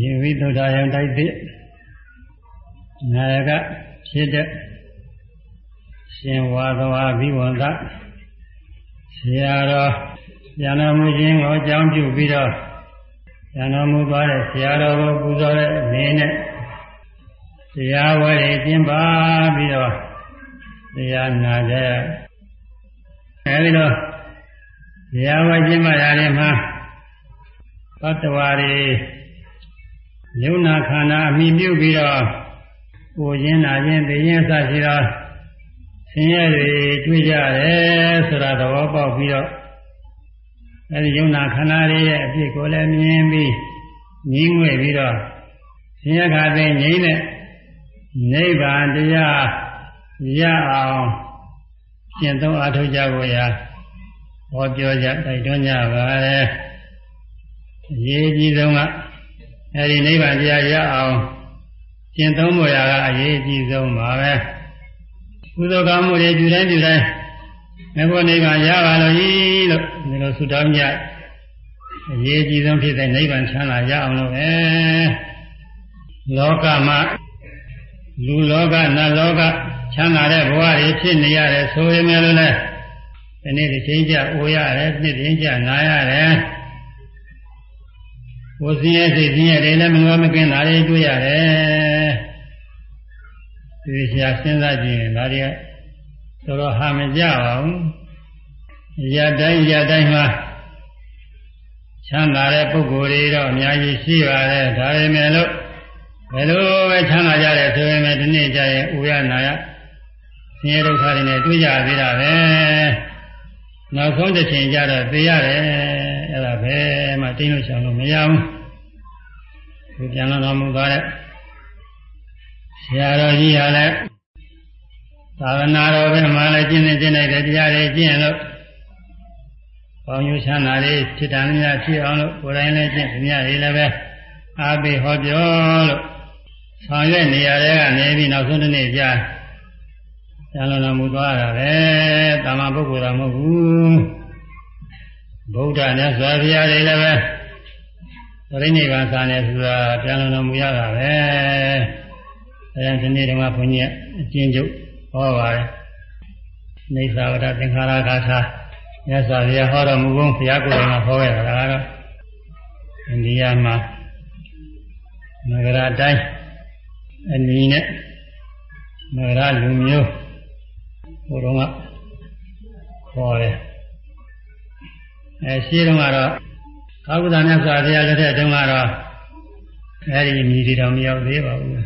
ယေဝိသုဒ္ဓယံတိုက်သည့်နာယကဖြစ်တဲ့ရှင်ဝါသဝါဘိဝန္တဆရာတော်ဉာဏ်မှုခြင်းကိုအကြောင်းပြုပြီးတော့ဉာဏ်မှုသွားတဲ့ဆရာတော်ကိုပူဇော်တဲ့အနေနဲ့တရားဝဲတွေကျင်းပါပြီးတော့တရားနာကြအဲဒီတော့တရားဝဲကျင်းပါရတယ်မှာသတ္တဝါတွေ ယုံနာခန္ဓာအမိပြုပြီးတော့ကိုခြင်းနာခြင်းသိခြင်းအစရှိသောဆင်းရဲတွေတွေ့ကြတယ်ဆိုတာသဘောပေါက်ပြီးတော့အဲဒီယုံနာခန္ဓာတွေရဲ့အဖြစ်ကိုလည်းမြင်ပြီးငြင်းငွေပြီးတော့ဆင်းရဲခါသိငြိမ့်တဲ့နိဗ္ဗာန်တရားရအောင်ရှင်းသုံးအားထုတ်ကြဖို့ရာဟောပြောကြတိုက်တွန်းကြပါလေအရေးကြီးဆုံးက အဲဒီနိဗ္ဗာန်တရားရအောင်ကျင့်သုံးဖို့ရာကအရေးကြီးဆုံးပါပဲကုသိုလ်ကောင်းမှုတွေပြုတိုင်းပြုတိုင်းမြတ်ဘုရားနိဗ္ဗာန်ရပါလို့ဤလို့ဒီလိုဆုတောင်းကြအရေးကြီးဆုံးဖြစ်တဲ့နိဗ္ဗာန်ချမ်းသာရအောင်လို့ပဲလောကမှာလူလောကနတ်လောကချမ်းသာတဲ့ဘဝတွေဖြစ်နေရတယ်ဆိုရင်လည်းဒီနေ့ဒီချိန်ကျအိုရတယ်နှစ်တင်းကျနာရတယ် ကိုယ်စင်းရဲ့စိတ်စင်းရဲ့တွေလည်းမငေါမကင်းတာတွေတွေ့ရတယ်ဒီဆရာစဉ်းစားကြည့်ရင်ဒါတွေကတော်တော်ဟာမကြပါဘူးရတိုင်းရတိုင်းမှာချမ်းသာတဲ့ပုဂ္ဂိုလ်တွေတော့အများကြီးရှိပါတယ်ဒါပေမဲ့လို့ဘယ်လိုပဲချမ်းသာကြတယ်ဆိုရင်လည်းဒီနေ့ကျရင်ဥရနာရဆင်းရဲဒုက္ခတွေနဲ့တွေ့ကြသေးတာပဲနောက်ဆုံးတစ်ချိန်ကျတော့သိရတယ် အဲ့ဒါပဲမှတင်းလို့ရှောင်လို့မရဘူးဒီပြန်လာတော်မူသွားတဲ့ဆရာတော်ကြီးဟာလည်းသာသနာတော်ပဲမှလည်းကျင့်နေကျင့်နေတဲ့တရားတွေကျင့်လို့ပေါင်းယူချမ်းသာလေးဖြစ်တယ်များဖြစ်အောင်လို့ကိုယ်တိုင်လည်းကျင့်မြတ်လေးလည်းပဲအားပေးဟောပြောလို့ဆောင်ရွက်နေရတဲ့ကနေပြီးနောက်ဆုံးတစ်နေ့ကြာကျန်တော်မူသွားတာပဲတာမန်ပုဂ္ဂိုလ်တော်မဟုတ်ဘူး ဗုဒ္ဓမြတ်စွာဘုရားတွေလည်းပဲပရိနိဗ္ဗာန်ဆန်တယ်ဆိုတာပြန်တော်မူရတာပဲအဲဒီနေ့တုန်းကဘုန်းကြီးအကျဉ်းချုပ်ဟောပါတယ်နေသာဝတ္တသင်္ခါရဂါထာမြတ်စွာဘုရားဟောတော်မူပုံဘုရားကိုယ်တော်ကဟောခဲ့တာကတော့အိန္ဒိယမှာနဂရတိုင်းအနီးနဲ့နဂရလူမျိုးဘုတော်ကခေါ်တယ် အဲရှိတော့ကတော့သာဝတ္တမြတ်စွာဘုရားလက်ထက်တုန်းကတော့အဲဒီမြည်တွေတော့မရောက်သေးပါဘူး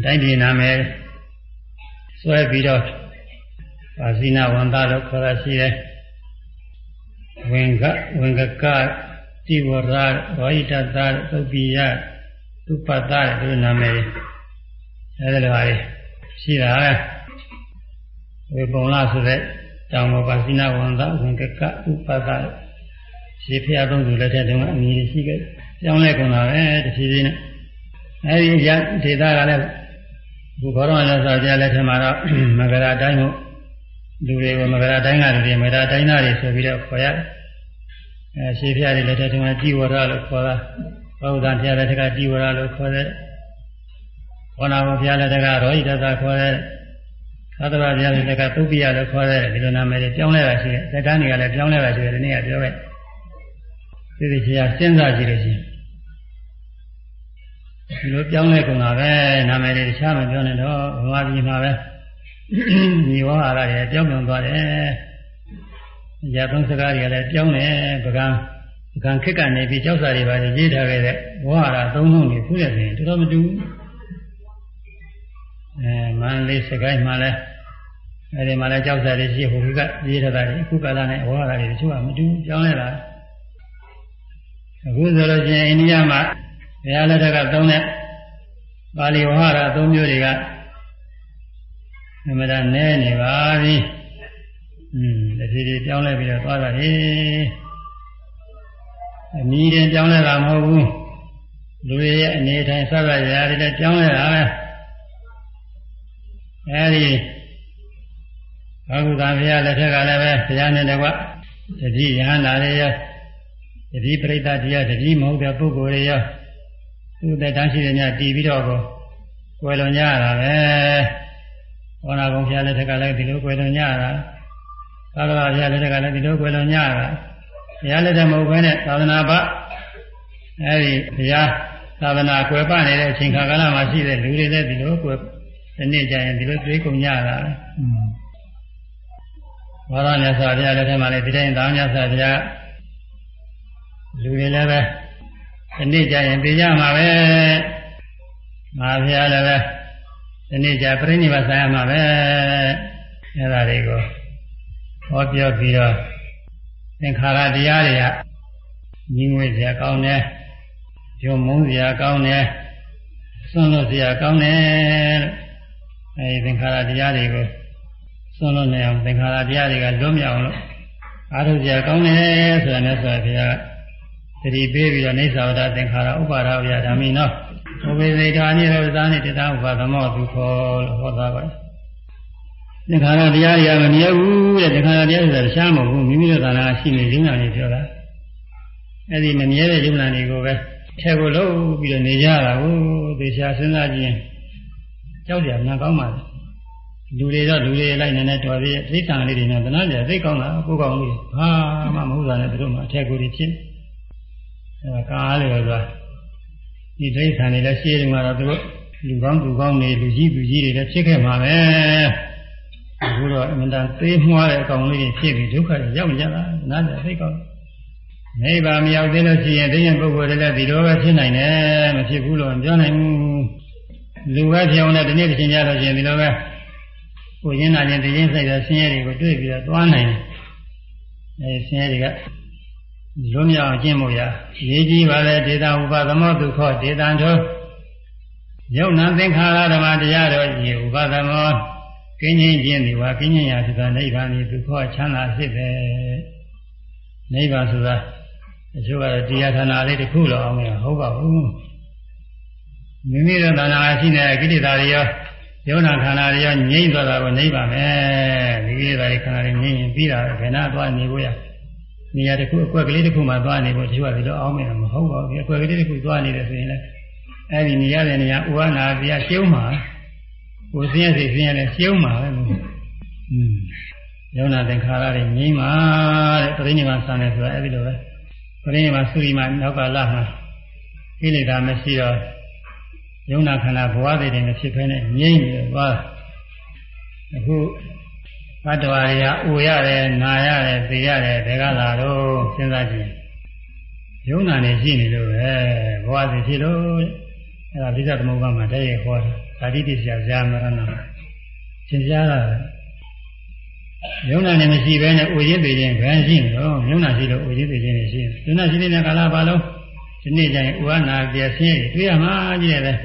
။တိုင်းပြည်နာမည်ဆွဲပြီးတော့ပါဇိနာဝန္တာလို့ခေါ်တာရှိတယ်။ဝင်ကဝင်ကကတိဝရရောဟိတသသုတ်ပိယသုပတ္တဒီနာမည်အဲဒီလိုပါလေရှိတာဝေပုံလာဆိုတဲ့ တောင်ပေါ်ပါဇိနာဝန္တာဝင်ကကဥပတ္တရှိဖျားသုံးသူလက်ထက်တုန်းကအမည်ရှိခဲ့ကြောင်းလဲကုန်တာပဲတဖြည်းဖြည်းနဲ့အဲဒီရဒေသကလည်းဘုဘောတော်ရသော်ပြလက်ထက်မှာတော့မဂရာတိုင်းကိုလူတွေကိုမဂရာတိုင်းကလူတွေမဂရာတိုင်းသားတွေဆိုပြီးတော့ခေါ်ရတယ်အဲရှိဖျားတွေလက်ထက်တုန်းကជីဝရလို့ခေါ်တာဘုရားဖျားလက်ထက်ကជីဝရလို့ခေါ်တယ်ဘောနာဘဖျားလက်ထက်ကရောဟိတသာခေါ်တယ် သာသနာပြတဲ့ကသုပိယလို့ခေါ်တဲ့ဒီလိုနာမည်တွေပြောင်းလဲတာရှိတယ်။ဇက်ကန်းတွေကလည်းပြောင်းလဲတာရှိတယ်ဒီနေ့ကပြောခဲ့။ဒီဒီချာစဉ်းစားကြည့်လို့ရှိရင်ဒီလိုပြောင်းလဲကုန်တာပဲနာမည်တွေတခြားမပြောနဲ့တော့ဘဝပြည်မှာပဲညီဝါရတွေပြောင်းပြောင်းသွားတယ်။ရာသုံးစကားတွေကလည်းပြောင်းတယ်ပကံပကံခက်ကနေပြီးကြောက်စာတွေပါရေးထားခဲ့တဲ့ဝါရသုံးလုံးတွေခုရနေတော်တော်မတူဘူး။အဲမန္တလေးစကိုင်းမှာလည်း အဲဒီမှာလည်းကြောက်စာတွေရှိဟိုကရေးထားတာတွေအခုကလာနဲ့ဝါရတွေတချို့ကမတူပြောင်းလဲတာ။အခုဆိုလို့ချင်းအိန္ဒိယမှာဘုရားလက်ထက်ကသုံးတဲ့ပါဠိဝါဟာရသုံးမျိုးတွေကအမှန်တည်းနည်းနေပါပြီ။อืมတတိတိပြောင်းလဲပြီးတော့သွားတာလေ။အမီးတင်ပြောင်းလဲတာမဟုတ်ဘူး။လူတွေရဲ့အနေထိုင်ဆက်ရရာတွေလည်းပြောင်းလဲတာပဲ။အဲဒီ ဘာဟုသာဘုရားလက်ထက်ကလည်းပဲဘုရားနဲ့တကွတတိယဟန္တာတွေရဲ့တတိပရိသတ်တရားတတိမဟုတ်တဲ့ပုဂ္ဂိုလ်တွေရောသူ့သက်တမ်းရှိတဲ့ညတည်ပြီးတော့ကိုကွယ်လွန်ကြရတာပဲဘောနာကုံဖျားလက်ထက်ကလည်းဒီလိုကွယ်လွန်ကြရတာသာသနာဖျားလက်ထက်ကလည်းဒီလိုကွယ်လွန်ကြရတာဘုရားလက်ထက်မဟုတ်ဘဲနဲ့သာသနာ့ဘအဲဒီဘုရားသာသနာကွယ်ပနေတဲ့အချိန်ခါကာလမှာရှိတဲ့လူတွေလည်းဒီလိုကွယ်ဒီနေ့ကျရင်ဒီလိုသိကုန်ကြတာ ဘောရမြတ်စွာဘုရားလက်ထက်မှာလည်းဒီတိုင်းသာမြတ်စွာဘုရားလူတွေလည်းပဲဒီနေ့ကျရင်ပြကြမှာပဲမဟာဘုရားလည်းပဲဒီနေ့ကျပြိဋိဘဆိုင်ရမှာပဲအဲဒါတွေကိုဟောပြောပြီးတော့သင်္ခါရတရားတွေကညီငွေစရာကောင်းတယ်ဂျုံမုန်းစရာကောင်းတယ်ဆွန့်လွတ်စရာကောင်းတယ်အဲဒီသင်္ခါရတရားတွေကို ဆွန့်လွတ်နေအောင်သင်္ခါရတရားတွေကလွတ်မြောက်လို့အားထုတ်စရာကောင်းတယ်ဆိုတာနဲ့ဆိုဘုရားသတိပေးပြီးတော့နေသာဝတသင်္ခါရဥပါဒဝိယဓမ္မိနောဘုဝေစိတာနိရောဇာနိတတဥပါသမောသူခောလို့ဟောတာပါသင်္ခါရတရားတွေကမမြဲဘူးတဲ့သင်္ခါရတရားဆိုတာရှားမဟုတ်ဘူးမိမိတို့သာနာရှိနေရုံနာနေပြောတာအဲ့ဒီမမြဲတဲ့ရုံနာတွေကိုပဲထဲကိုလုံးပြီးတော့နေကြတာကိုသေချာစဉ်းစားကြည့်ရင်ကြောက်ကြနာကောင်းပါလေ လူတွေတော့လူတွေလိုက်နေနေတော်သေးသိတံလေးတွေနဲ့တနာကြသိကောင်းတာကိုကောင်းလို့ဟာမှမဟုတ်တာနဲ့တို့မှအထက်ကိုတွေဖြစ်အဲကားလေးတော့ဒီဒိဋ္ဌာန်တွေလည်းရှင်းနေမှာတော့တို့လူကောင်းလူကောင်းနေလူကြီးလူကြီးတွေလည်းဖြစ်ခဲ့မှာပဲအခုတော့အမှန်တန်သေးမွှားတဲ့အကောင်လေးတွေဖြစ်ပြီးဒုက္ခတွေရောက်ကြတာနားကြသိကောင်းနိဗ္ဗာန်မရောက်သေးလို့ရှိရင်တရားပုဂ္ဂိုလ်တွေလည်းဒီလိုပဲဖြစ်နိုင်တယ်မဖြစ်ဘူးလို့မပြောနိုင်ဘူးလူပဲဖြစ်အောင်လည်းဒီနေ့တစ်ချိန်ကြလို့ရှိရင်ဒီလိုပဲ ကိုရင်းနာခြင်းတရင်ဆိုင်တဲ့ဆင်းရဲတွေကိုတွေ့ပြီးတော့သွားနိုင်တယ်အဲဆင်းရဲတွေကလွတ်မြောက်ခြင်းမို့ရရေးကြီးပါလေဒေတာဥပသမောဒုက္ခဒေတံသောယုံနာသင်္ခါရဓမ္မတရားတော်ဤဥပသမောကင်းခြင်းခြင်းဒီဝါကင်းခြင်းရာဆိုတာနိဗ္ဗာန်ဤဒုက္ခချမ်းသာဖြစ်ပဲနိဗ္ဗာန်ဆိုတာအချို့ကတော့တရားဌာနလေးတစ်ခုလောက်အောင်မဟုတ်ပါဘူးမိမိတို့ဌာနရှိနေတဲ့ကိလေသာတွေရော ယုံနာခန္ဓာတွေရောငြိမ့်သွားတာကိုနိဗ္ဗာန်ပဲဒီကိလေသာတွေခန္ဓာတွေငြိမ့်ရင်ပြီးတာဘယ်နာသွားနေဖို့ရနေရာတစ်ခုအကွက်ကလေးတစ်ခုမှသွားနေဖို့တချို့ကဒီလိုအောင်မယ်မဟုတ်ပါဘူးအကွက်ကလေးတစ်ခုသွားနေတယ်ဆိုရင်လည်းအဲ့ဒီနေရတဲ့နေရာဥဝနာပြရှုံးမှာကိုယ်စင်းရစိတ်စင်းရလဲရှုံးမှာပဲလို့อืมယုံနာသင်္ခါရတွေငြိမ့်မှာတဲ့ပြိဋိနိဗ္ဗာန်ဆံတယ်ဆိုတာအဲ့ဒီလိုပဲပြိဋိနိဗ္ဗာန်သုရိမနောက်ကလာမှာကိလေသာမရှိတော့ ယုံနာခန္ဓာဘဝတွေတွေမဖြစ်ဖဲနဲ့ငြိမ့်နေသွားအခုဘတ်တော်ရအိုရတယ်နာရတယ်သိရတယ်ဘယ်ကလာတော့စဉ်းစားကြည့်ယုံနာနေရှိနေလို့ပဲဘဝစီဖြစ်လို့အဲ့ဒါပိဿသမုပ္ပါမှာတည်းရဟောတာဓာတိတိဆရာဇာမရဏသင်ကြားတာယုံနာနေမရှိဘဲနဲ့အိုရင်းပေခြင်းဘယ်ရှိမလို့ယုံနာရှိလို့အိုရင်းပေခြင်းနေရှိယုံနာရှိနေတဲ့ကာလပါလုံးဒီနေ့ကျရင်ဥဝနာပြည့်စင်းတွေ့ရမှာကြီးတယ်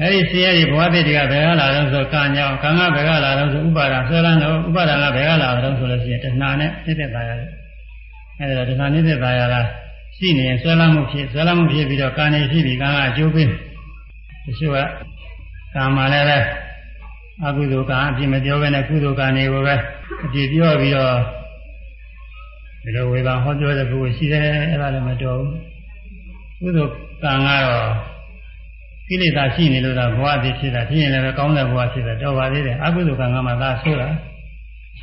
အဲဒီဆင်းရဲတွေဘဝတည်းတွေကဘယ်ကလာတော့ဆိုကံကြောင့်ကံကဘယ်ကလာတော့ဆိုဥပါဒဆွဲလန်းတော့ဥပါဒကဘယ်ကလာတော့ဆိုလို့ရှိရင်တဏှာနဲ့သိတဲ့သားရတယ်အဲဒီတော့တဏှာနဲ့သိတဲ့သားရတာရှိနေရင်ဆွဲလန်းမှုဖြစ်ဆွဲလန်းမှုဖြစ်ပြီးတော့ကံနေရှိပြီးကံကအကျိုးပေးတချို့ကကံမှလည်းပဲအကုသိုလ်ကံအပြစ်မပြောဘဲနဲ့ကုသိုလ်ကံတွေကိုပဲအပြစ်ပြောပြီးတော့ဒီလိုဝေဘာဟောပြောတဲ့ပုဂ္ဂိုလ်ရှိတယ်အဲ့ဒါလည်းမတော်ဘူးကုသိုလ်ကံကတော့ ကိလေသာရှိနေလို့သာဘဝတည်ဖြစ်တာဖြစ်ရင်လည်းကောင်းတဲ့ဘဝဖြစ်တာတော်ပါသေးတယ်အကုသိုလ်ကံကမှသာဆိုးတာ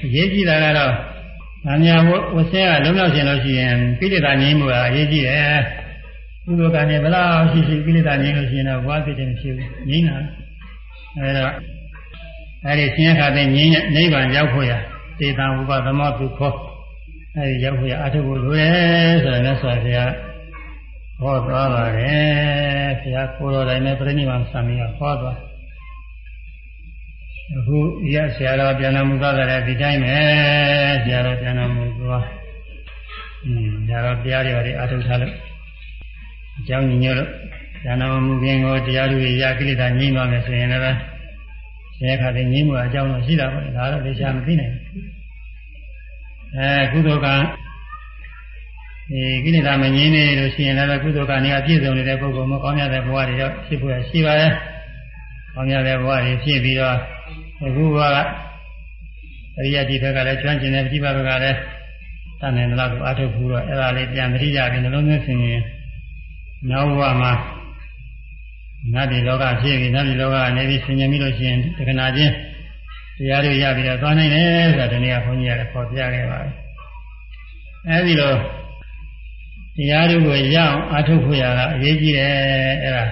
အရေးကြီးတာကတော့။နာမည်ဝဆဲကလုံးရောက်ရှင်လို့ရှိရင်ကိလေသာငြိမ်းမှုကအရေးကြီးတယ်။ကုသိုလ်ကံနဲ့ဘလောက်ရှိရှိကိလေသာငြိမ်းလို့ရှိရင်တော့ဘဝတည်တယ်မရှိဘူး။ငြိမ်းတာ။အဲဒါအဲဒီဆင်းရဲခါတဲ့ငြိမ်းတဲ့နိဗ္ဗာန်ရောက်ဖို့ရတေတံဥပသမောတုခောအဲဒီရောက်ဖို့ရအထုဖို့လိုတယ်ဆိုတော့လည်းဆိုရ ဟောသွားပါတယ်ဘုရားကိုယ်တော်တိုင်နဲ့ပြိဋိဘံဆံပြီးဟောသွားအခုရဆရာတော်ပြန်တော်မူသွားတယ်ဒီတိုင်းပဲဆရာတော်ပြန်တော်မူသွားอืมဆရာတော်တရားတွေအထုတ်ထားလို့အကြောင်းညို့လို့ပြန်တော်မူခြင်းကိုတရားတွေရကိလေသာငြိမ်းသွားမယ်ဆိုရင်လည်းဆရာခါတဲ့ငြိမ်းမှုအကြောင်းတော့ရှိတာပေါ့ဒါတော့လေရှားမသိနိုင်ဘူးအဲကုသိုလ်က ဒီကိလေသာမငြိမ်းနေလို့ရှိရင်လည်းကုသိုလ်ကနေအပြည့်စုံနေတဲ့ပုဂ္ဂိုလ်မကောင်းရတဲ့ဘဝတွေတော့ဖြစ်ဖို့ရှိပါတယ်။ကောင်းရတဲ့ဘဝတွေဖြစ်ပြီးတော့အခုကအရိယတိဘက်ကလည်းကျွမ်းကျင်တဲ့ပြိပဘက်ကလည်းတန်တယ်လို့အားထုတ်ဘူးတော့အဲ့ဒါလေးပြန်သတိရပြီးနှလုံးသွင်းဆင်ရင်နောက်ဘဝမှာနတ်ပြည်လောကဖြစ်ပြီးနတ်ပြည်လောကနေပြီးဆင်ញင်ပြီးလို့ရှိရင်တခဏချင်းတရားတွေရပြီးတော့သွားနိုင်တယ်ဆိုတာဒီနေ့ကဘုန်းကြီးရတယ်ပေါ်ပြခဲ့ပါတယ်အဲဒီလို တရားတွေကိုရအောင်အထုတ်ဖို့ရတာအရေးကြီးတယ်အဲ့ဒါ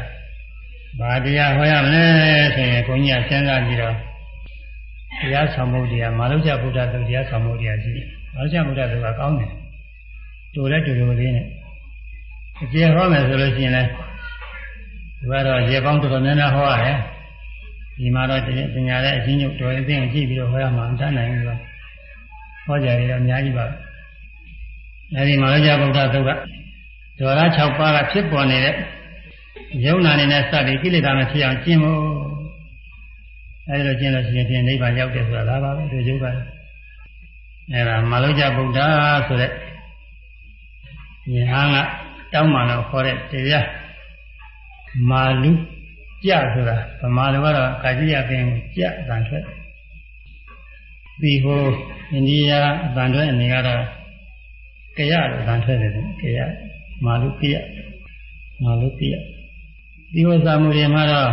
ဘာတရားဟောရမလဲဆိုရင်ဘုန်းကြီးကစဉ်းစားကြည့်တော့တရားဆောင်မှုတရားမာလုကျဗုဒ္ဓသုတရားဆောင်မှုတရားရှိတယ်မာလုကျဗုဒ္ဓသုကကောင်းတယ်တူလဲတူတူလေးနဲ့အကျေဟောမယ်ဆိုလို့ရှိရင်လည်းဒီကတော့ရေပေါင်းတော်တော်များများဟောရတယ်ဒီမှာတော့ပညာတဲ့အချင်းချုပ်တော်အသိအောင်ကြည့်ပြီးတော့ဟောရမှာမတတ်နိုင်ဘူးလို့ဟောကြရတော့အများကြီးပါ အဲဒီမာလုကျဗုဒ္ဓသုကဒေါ်ရ6ပါးကဖြစ်ပေါ်နေတဲ့ယုံနာနေနဲ့စပြီးကိလေသာမဖြစ်အောင်ကျင့်ဖို့အဲဒီလိုကျင့်လို့ရှိရင်ဖြင့်နိဗ္ဗာန်ရောက်တယ်ဆိုတာဒါပါပဲဒီယုတ်ပါအဲဒါမာလုကျဗုဒ္ဓဆိုတဲ့ဉာဏ်ကတောင်းမှတော့ခေါ်တဲ့တရားမာလူကြဆိုတာဗမာလိုကတော့ကာကြီးရပင်ကြအတန်ထွက်ပြီးဟိုအိန္ဒိယအတန်ထွက်အနေကတော့ ကြရလို့အတန်ထွက်တယ်ကြရမာလူကြမာလူကြဒီဝဇာမှုတွေမှာတော့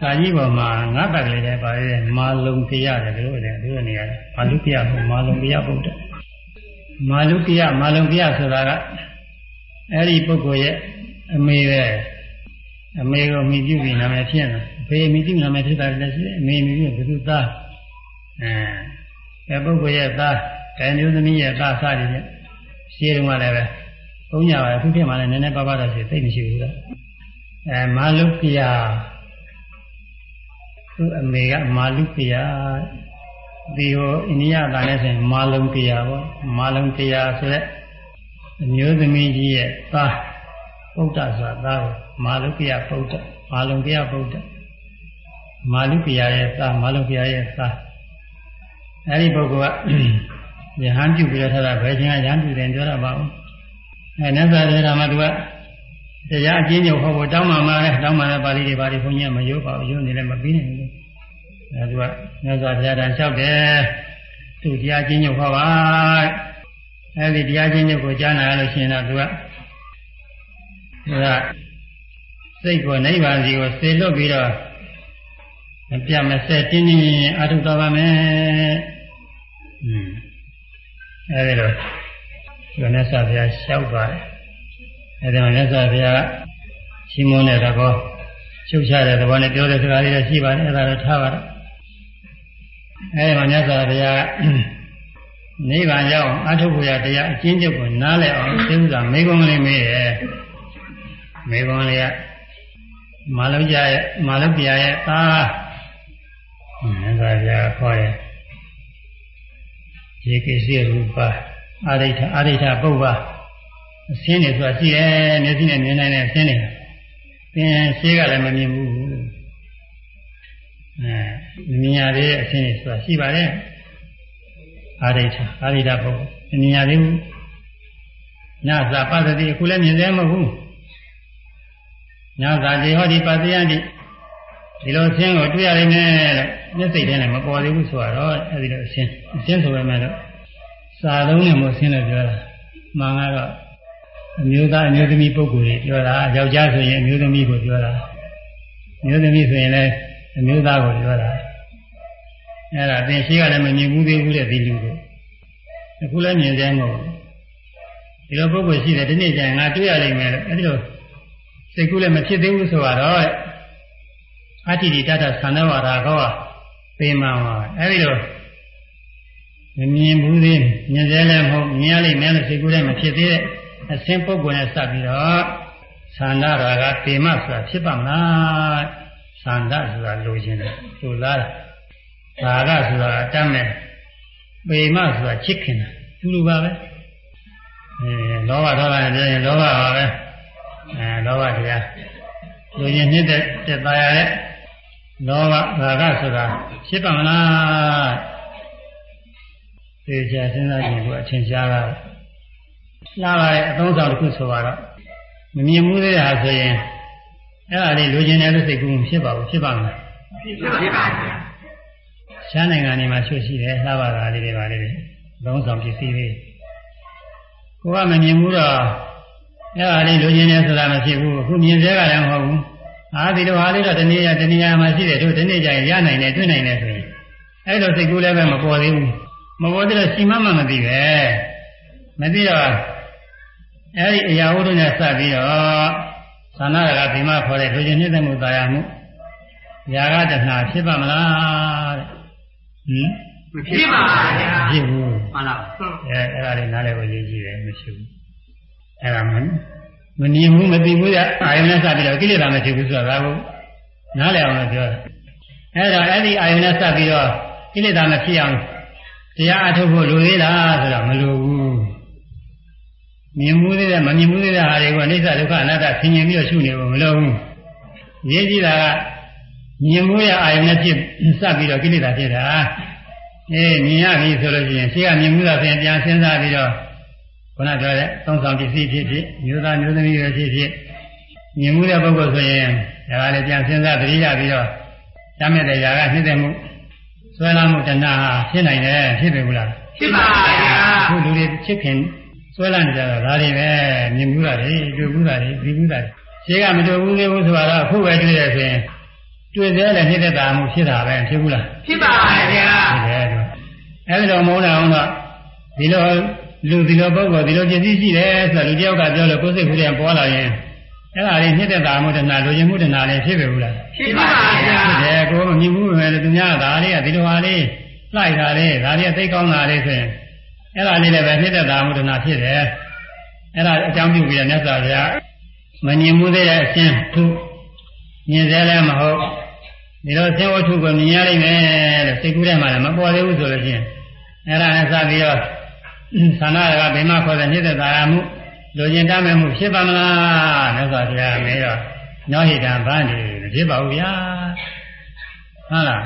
ကာကြီးပေါ်မှာငါးပတ်ကလေးလည်းပါရဲမာလုံကြရတယ်တို့လည်းတို့နေရတယ်မာလူကြမာလုံကြဗုဒ္ဓမာလူကြမာလုံကြဆိုတာကအဲ့ဒီပုဂ္ဂိုလ်ရဲ့အမေပဲအမေကိုမိပြုပြီးနာမည်ဖြစ်နေအဖေမိပြုနာမည်ဖြစ်တာလည်းရှိတယ်အမေမိပြုဘယ်သူသားအဲအဲပုဂ္ဂိုလ်ရဲ့သားကံမျိုးသမီးရဲ့သားစသည်ဖြင့် ရှင်းတော့လည်းပဲဘုံညာပါအခုဖြစ်မှလည်းနည်းနည်းပါးပါးတော့ရှိသိမရှိဘူးလားအဲမာလုကယသူအမေကမာလုကယဒီဟိုအိန္ဒိယသားနဲ့ဆိုရင်မာလုံကယပေါ့မာလုံကယဆိုတဲ့အမျိုးသမီးကြီးရဲ့သားပုဒ္ဒဆိုတာသားကိုမာလုကယပုဒ္ဒမာလုံကယပုဒ္ဒမာလုကယရဲ့သားမာလုံကယရဲ့သားအဲဒီပုဂ္ဂိုလ်က ယဟန်ပြုပြီးတော့ထားတာဘယ်ချိန်ကယဟန်ပြုတယ်ပြောတာပါဦးအဲနတ်သာရေဓမ္မသူကတရားအကျဉ်းချုပ်ဟောဖို့တောင်းမှမှာလဲတောင်းမှလည်းပါဠိတွေပါဠိဘုန်းကြီးကမယုတ်ပါဘူးယုတ်နေလည်းမပြီးနိုင်ဘူးအဲသူကမြတ်စွာဘုရားတန်လျှောက်တယ်သူတရားအကျဉ်းချုပ်ဟောပါအဲဒီတရားချင်းချုပ်ကိုကြားနာရလို့ရှိရင်တော့သူကသူကစိတ်ကိုနိဗ္ဗာန်စီကိုဆေလွတ်ပြီးတော့မပြတ်မဆက်တင်းတင်းအထုတော်ပါမယ်။อืม အဲဒီလိုဒီနေ့ဆရာဘုရားလျှောက်ပါတယ်။အဲဒီမှာမြတ်စွာဘုရားရှင်းမွန်းတဲ့သဘောချုပ်ချတဲ့သဘောနဲ့ပြောတဲ့စကားလေးလည်းရှိပါတယ်အဲဒါတော့ထားပါတော့။အဲဒီမှာမြတ်စွာဘုရားနိဗ္ဗာန်ရောက်အထုဖို့ရတရားအကျဉ်းချုပ်ကိုနားလည်အောင်သိဥစွာမေကုံးလေးမေးရဲ့မေကုံးလေးကမာလုကြရဲ့မာလုပြရဲ့သာမြတ်စွာဘုရားခေါ်ရဲ့ ဒီကိစ္စရူပအာရိဋ္ဌအာရိဋ္ဌပုဗ္ဗအစင်းနေဆိုတာရှိတယ်မျက်စိနဲ့မြင်နိုင်တဲ့အစင်းနေသင်ရှင်းကလည်းမမြင်ဘူးအဲမြင်ရတဲ့အစင်းနေဆိုတာရှိပါတယ်အာရိဋ္ဌအာရိဋ္ဌပုဗ္ဗမမြင်ရသေးဘူးညသာပသတိအခုလည်းမြင်သေးမဟုတ်ဘူးညသာဒီဟောဒီပသယံဒီ ဒီလိုအစင်းကိုတွေ့ရနိုင်မယ်လို့မျက်စိထဲနဲ့မပေါ်သေးဘူးဆိုတော့အဲဒီလိုအစင်းအစင်းဆိုပေမဲ့တော့စာလုံးနဲ့မအစင်းလို့ပြောတာမှန်ကတော့အမျိုးသားအမျိုးသမီးပုဂ္ဂိုလ်တွေပြောတာယောက်ျားဆိုရင်အမျိုးသမီးကိုပြောတာအမျိုးသမီးဆိုရင်လည်းအမျိုးသားကိုပြောတာအဲ့ဒါသင်ရှိကလည်းမမြင်ဘူးသေးဘူးတဲ့ဒီလူကိုအခုလည်းမြင်သေးမဟုတ်ဒီလိုပုဂ္ဂိုလ်ရှိတယ်ဒီနေ့ကျရင်ငါတွေ့ရလိမ့်မယ်လို့အဲ့ဒီလိုစိတ်ကူးလည်းမဖြစ်သေးဘူးဆိုတော့ အတ္တိတိတ္တသန္ဓဝါရာကောပေမှန်ပါအဲ့ဒီလိုမမြင်ဘူးသေးမြင်သေးလည်းမဟုတ်မြင်ရလိမ့်မယ်လို့စိတ်ကူးလည်းမဖြစ်သေးတဲ့အစင်းပုဂ္ဂိုလ်နဲ့စပ်ပြီးတော့သန္ဓရာကပေမှဆိုတာဖြစ်ပါမလားသန္ဓဆိုတာလိုချင်တယ်လိုလားဒါကဆိုတာအတတ်မဲ့ပေမှဆိုတာချစ်ခင်တာသူလိုပါပဲအဲလောဘဒေါသနဲ့ပြောရင်လောဘပါပဲအဲလောဘတရားလူရင်နှစ်တဲ့တက်သားရတဲ့ လောဘရာဂဆိုတာဖြစ်ပါမလားဒီချာစဉ်းစားကြည့်လို့အထင်ရှားတာလာပါတဲ့အသုံးဆောင်တစ်ခုဆိုတော့မမြင်မှုသေးတာဆိုရင်အဲ့ဒါလေးလူချင်းတဲ့စိတ်ကူးဖြစ်ပါဘူးဖြစ်ပါမလားဖြစ်ပါပါရှားနိုင်ငံတွေမှာချွတ်ရှိတယ်လှပါတာလေးတွေပါလေးတွေသုံးဆောင်ပစ္စည်းလေးကိုကမမြင်ဘူးတော့အဲ့ဒါလေးလူချင်းတဲ့ဆိုတာမဖြစ်ဘူးအခုမြင်သေးကလည်းမဟုတ်ဘူး အာဒီလိုဟာလေးတော့တနည်းတနည်းမှာရှိတယ်တို့ဒီနေ့ကျရင်ရနိုင်တယ်တွေ့နိုင်တယ်ဆိုရင်အဲ့လိုစိတ်ကူးလည်းပဲမပေါ်သေးဘူးမပေါ်သေးတော့ရှိမှမှမသိပဲမသိတော့အဲ့ဒီအရာဝတ္ထုနဲ့စပ်ပြီးတော့သာနာကဗိမခေါ်တဲ့လူချင်းနှိမ့်သက်မှုတာယာမှုຢာကတဏှာဖြစ်ပါမလားတဲ့ဟင်မဖြစ်ပါဘူးဗျာဖြစ်ဘူးမှန်လားအဲအဲ့ဒါလေးနားလည်ဖို့ရည်ကြည့်တယ်မရှိဘူးအဲ့ဒါမှ မမြင်ဘူးမသိဘူးရအာယုန်နဲ့စပ်ပြီးတော့ကိလေသာမရှိဘူးဆိုတာကနားလည်အောင်လို့ပြောတယ်အဲ့တော့အဲ့ဒီအာယုန်နဲ့စပ်ပြီးတော့ကိလေသာမဖြစ်အောင်တရားအထုတ်ဖို့လိုသေးလားဆိုတော့မလိုဘူးမြင်မှုသေးတဲ့မမြင်မှုသေးတဲ့ဟာတွေကိုအိဋ္ဌဒုက္ခအနတ္တဆင်ញင်ပြီးတော့ရှုနေဖို့မလိုဘူးရေးကြည့်တာကမြင်မှုရအာယုန်နဲ့ဖြစ်စပ်ပြီးတော့ကိလေသာဖြစ်တာအေးမြင်ရပြီဆိုလို့ရှိရင်ရှေ့ကမြင်မှုသာဆိုရင်ပြန်စဉ်းစားပြီးတော့ ခုနပြောတဲ့သုံးဆောင်ပစ္စည်းဖြစ်ဖြစ်မျိုးသားမျိုးသမီးတွေဖြစ်ဖြစ်မြင်မှုတဲ့ပုဂ္ဂိုလ်ဆိုရင်ဒါကလည်းပြန်စဉ်းစားသတိရပြီးတော့တမ်းမဲ့တဲ့ຢာကနှိမ့်တဲ့မှုဆွဲလာမှုတဏှာဖြစ်နိုင်တယ်ဖြစ်ပြီဘူးလားဖြစ်ပါဗျာခုလူတွေချစ်ခင်ဆွဲလာနေကြတာဒါတွေပဲမြင်မှုတာတွေတွေ့မှုတာတွေပြီးမှုတာတွေရှင်းကမတွေ့ဘူးသေးဘူးဆိုတော့အခုပဲတွေ့ရဆိုရင်တွေ့သေးတယ်နှိမ့်တဲ့တာမှုဖြစ်တာပဲဖြစ်ဘူးလားဖြစ်ပါဗျာဖြစ်တယ်အဲဒီတော့မုန်းတာအောင်တော့ဒီလို လူဒီလိုပုဂ္ဂိုလ်ဒီလိုပစ္စည်းရှိတယ်ဆိုတော့လူတယောက်ကပြောလို့ကိုယ်စိတ်ကူးတဲ့ပေါ်လာရင်အဲ့ဒါလေးနှိမ့်တဲ့တာမှုတဏှာလူချင်းမှုတဏှာလေးဖြစ်ပဲဘူးလားဖြစ်ပါဗျာဖြစ်တယ်ကိုယ်မမြင်ဘူးပဲလေသူများဒါလေးကဒီလိုဟာလေးလိုက်တာလေးဒါလေးသိကောင်းတာလေးဆိုရင်အဲ့ဒါလေးလည်းပဲနှိမ့်တဲ့တာမှုတဏှာဖြစ်တယ်အဲ့ဒါအကြောင်းပြုပြီးတော့မြတ်စွာဘုရားမမြင်မှုသေးတဲ့အရှင်သူမြင်သေးလည်းမဟုတ်ဒီလိုဆင်းဝတ္ထုကိုမြင်ရလိမ့်မယ်လို့စိတ်ကူးထဲမှာလည်းမပေါ်သေးဘူးဆိုလို့ရှိရင်အဲ့ဒါနဲ့စပြီးတော့ သန္နာကဘယ်မှာခေါ်တဲ့နှိမ့်တဲ့တာယာမှုလူကျင်တတ်မဲ့မှုဖြစ်ပါမလားမြတ်စွာဘုရားမေးတော့ညောဟိတံဗန်းဒီမဖြစ်ပါဘူးဗျာဟုတ်လား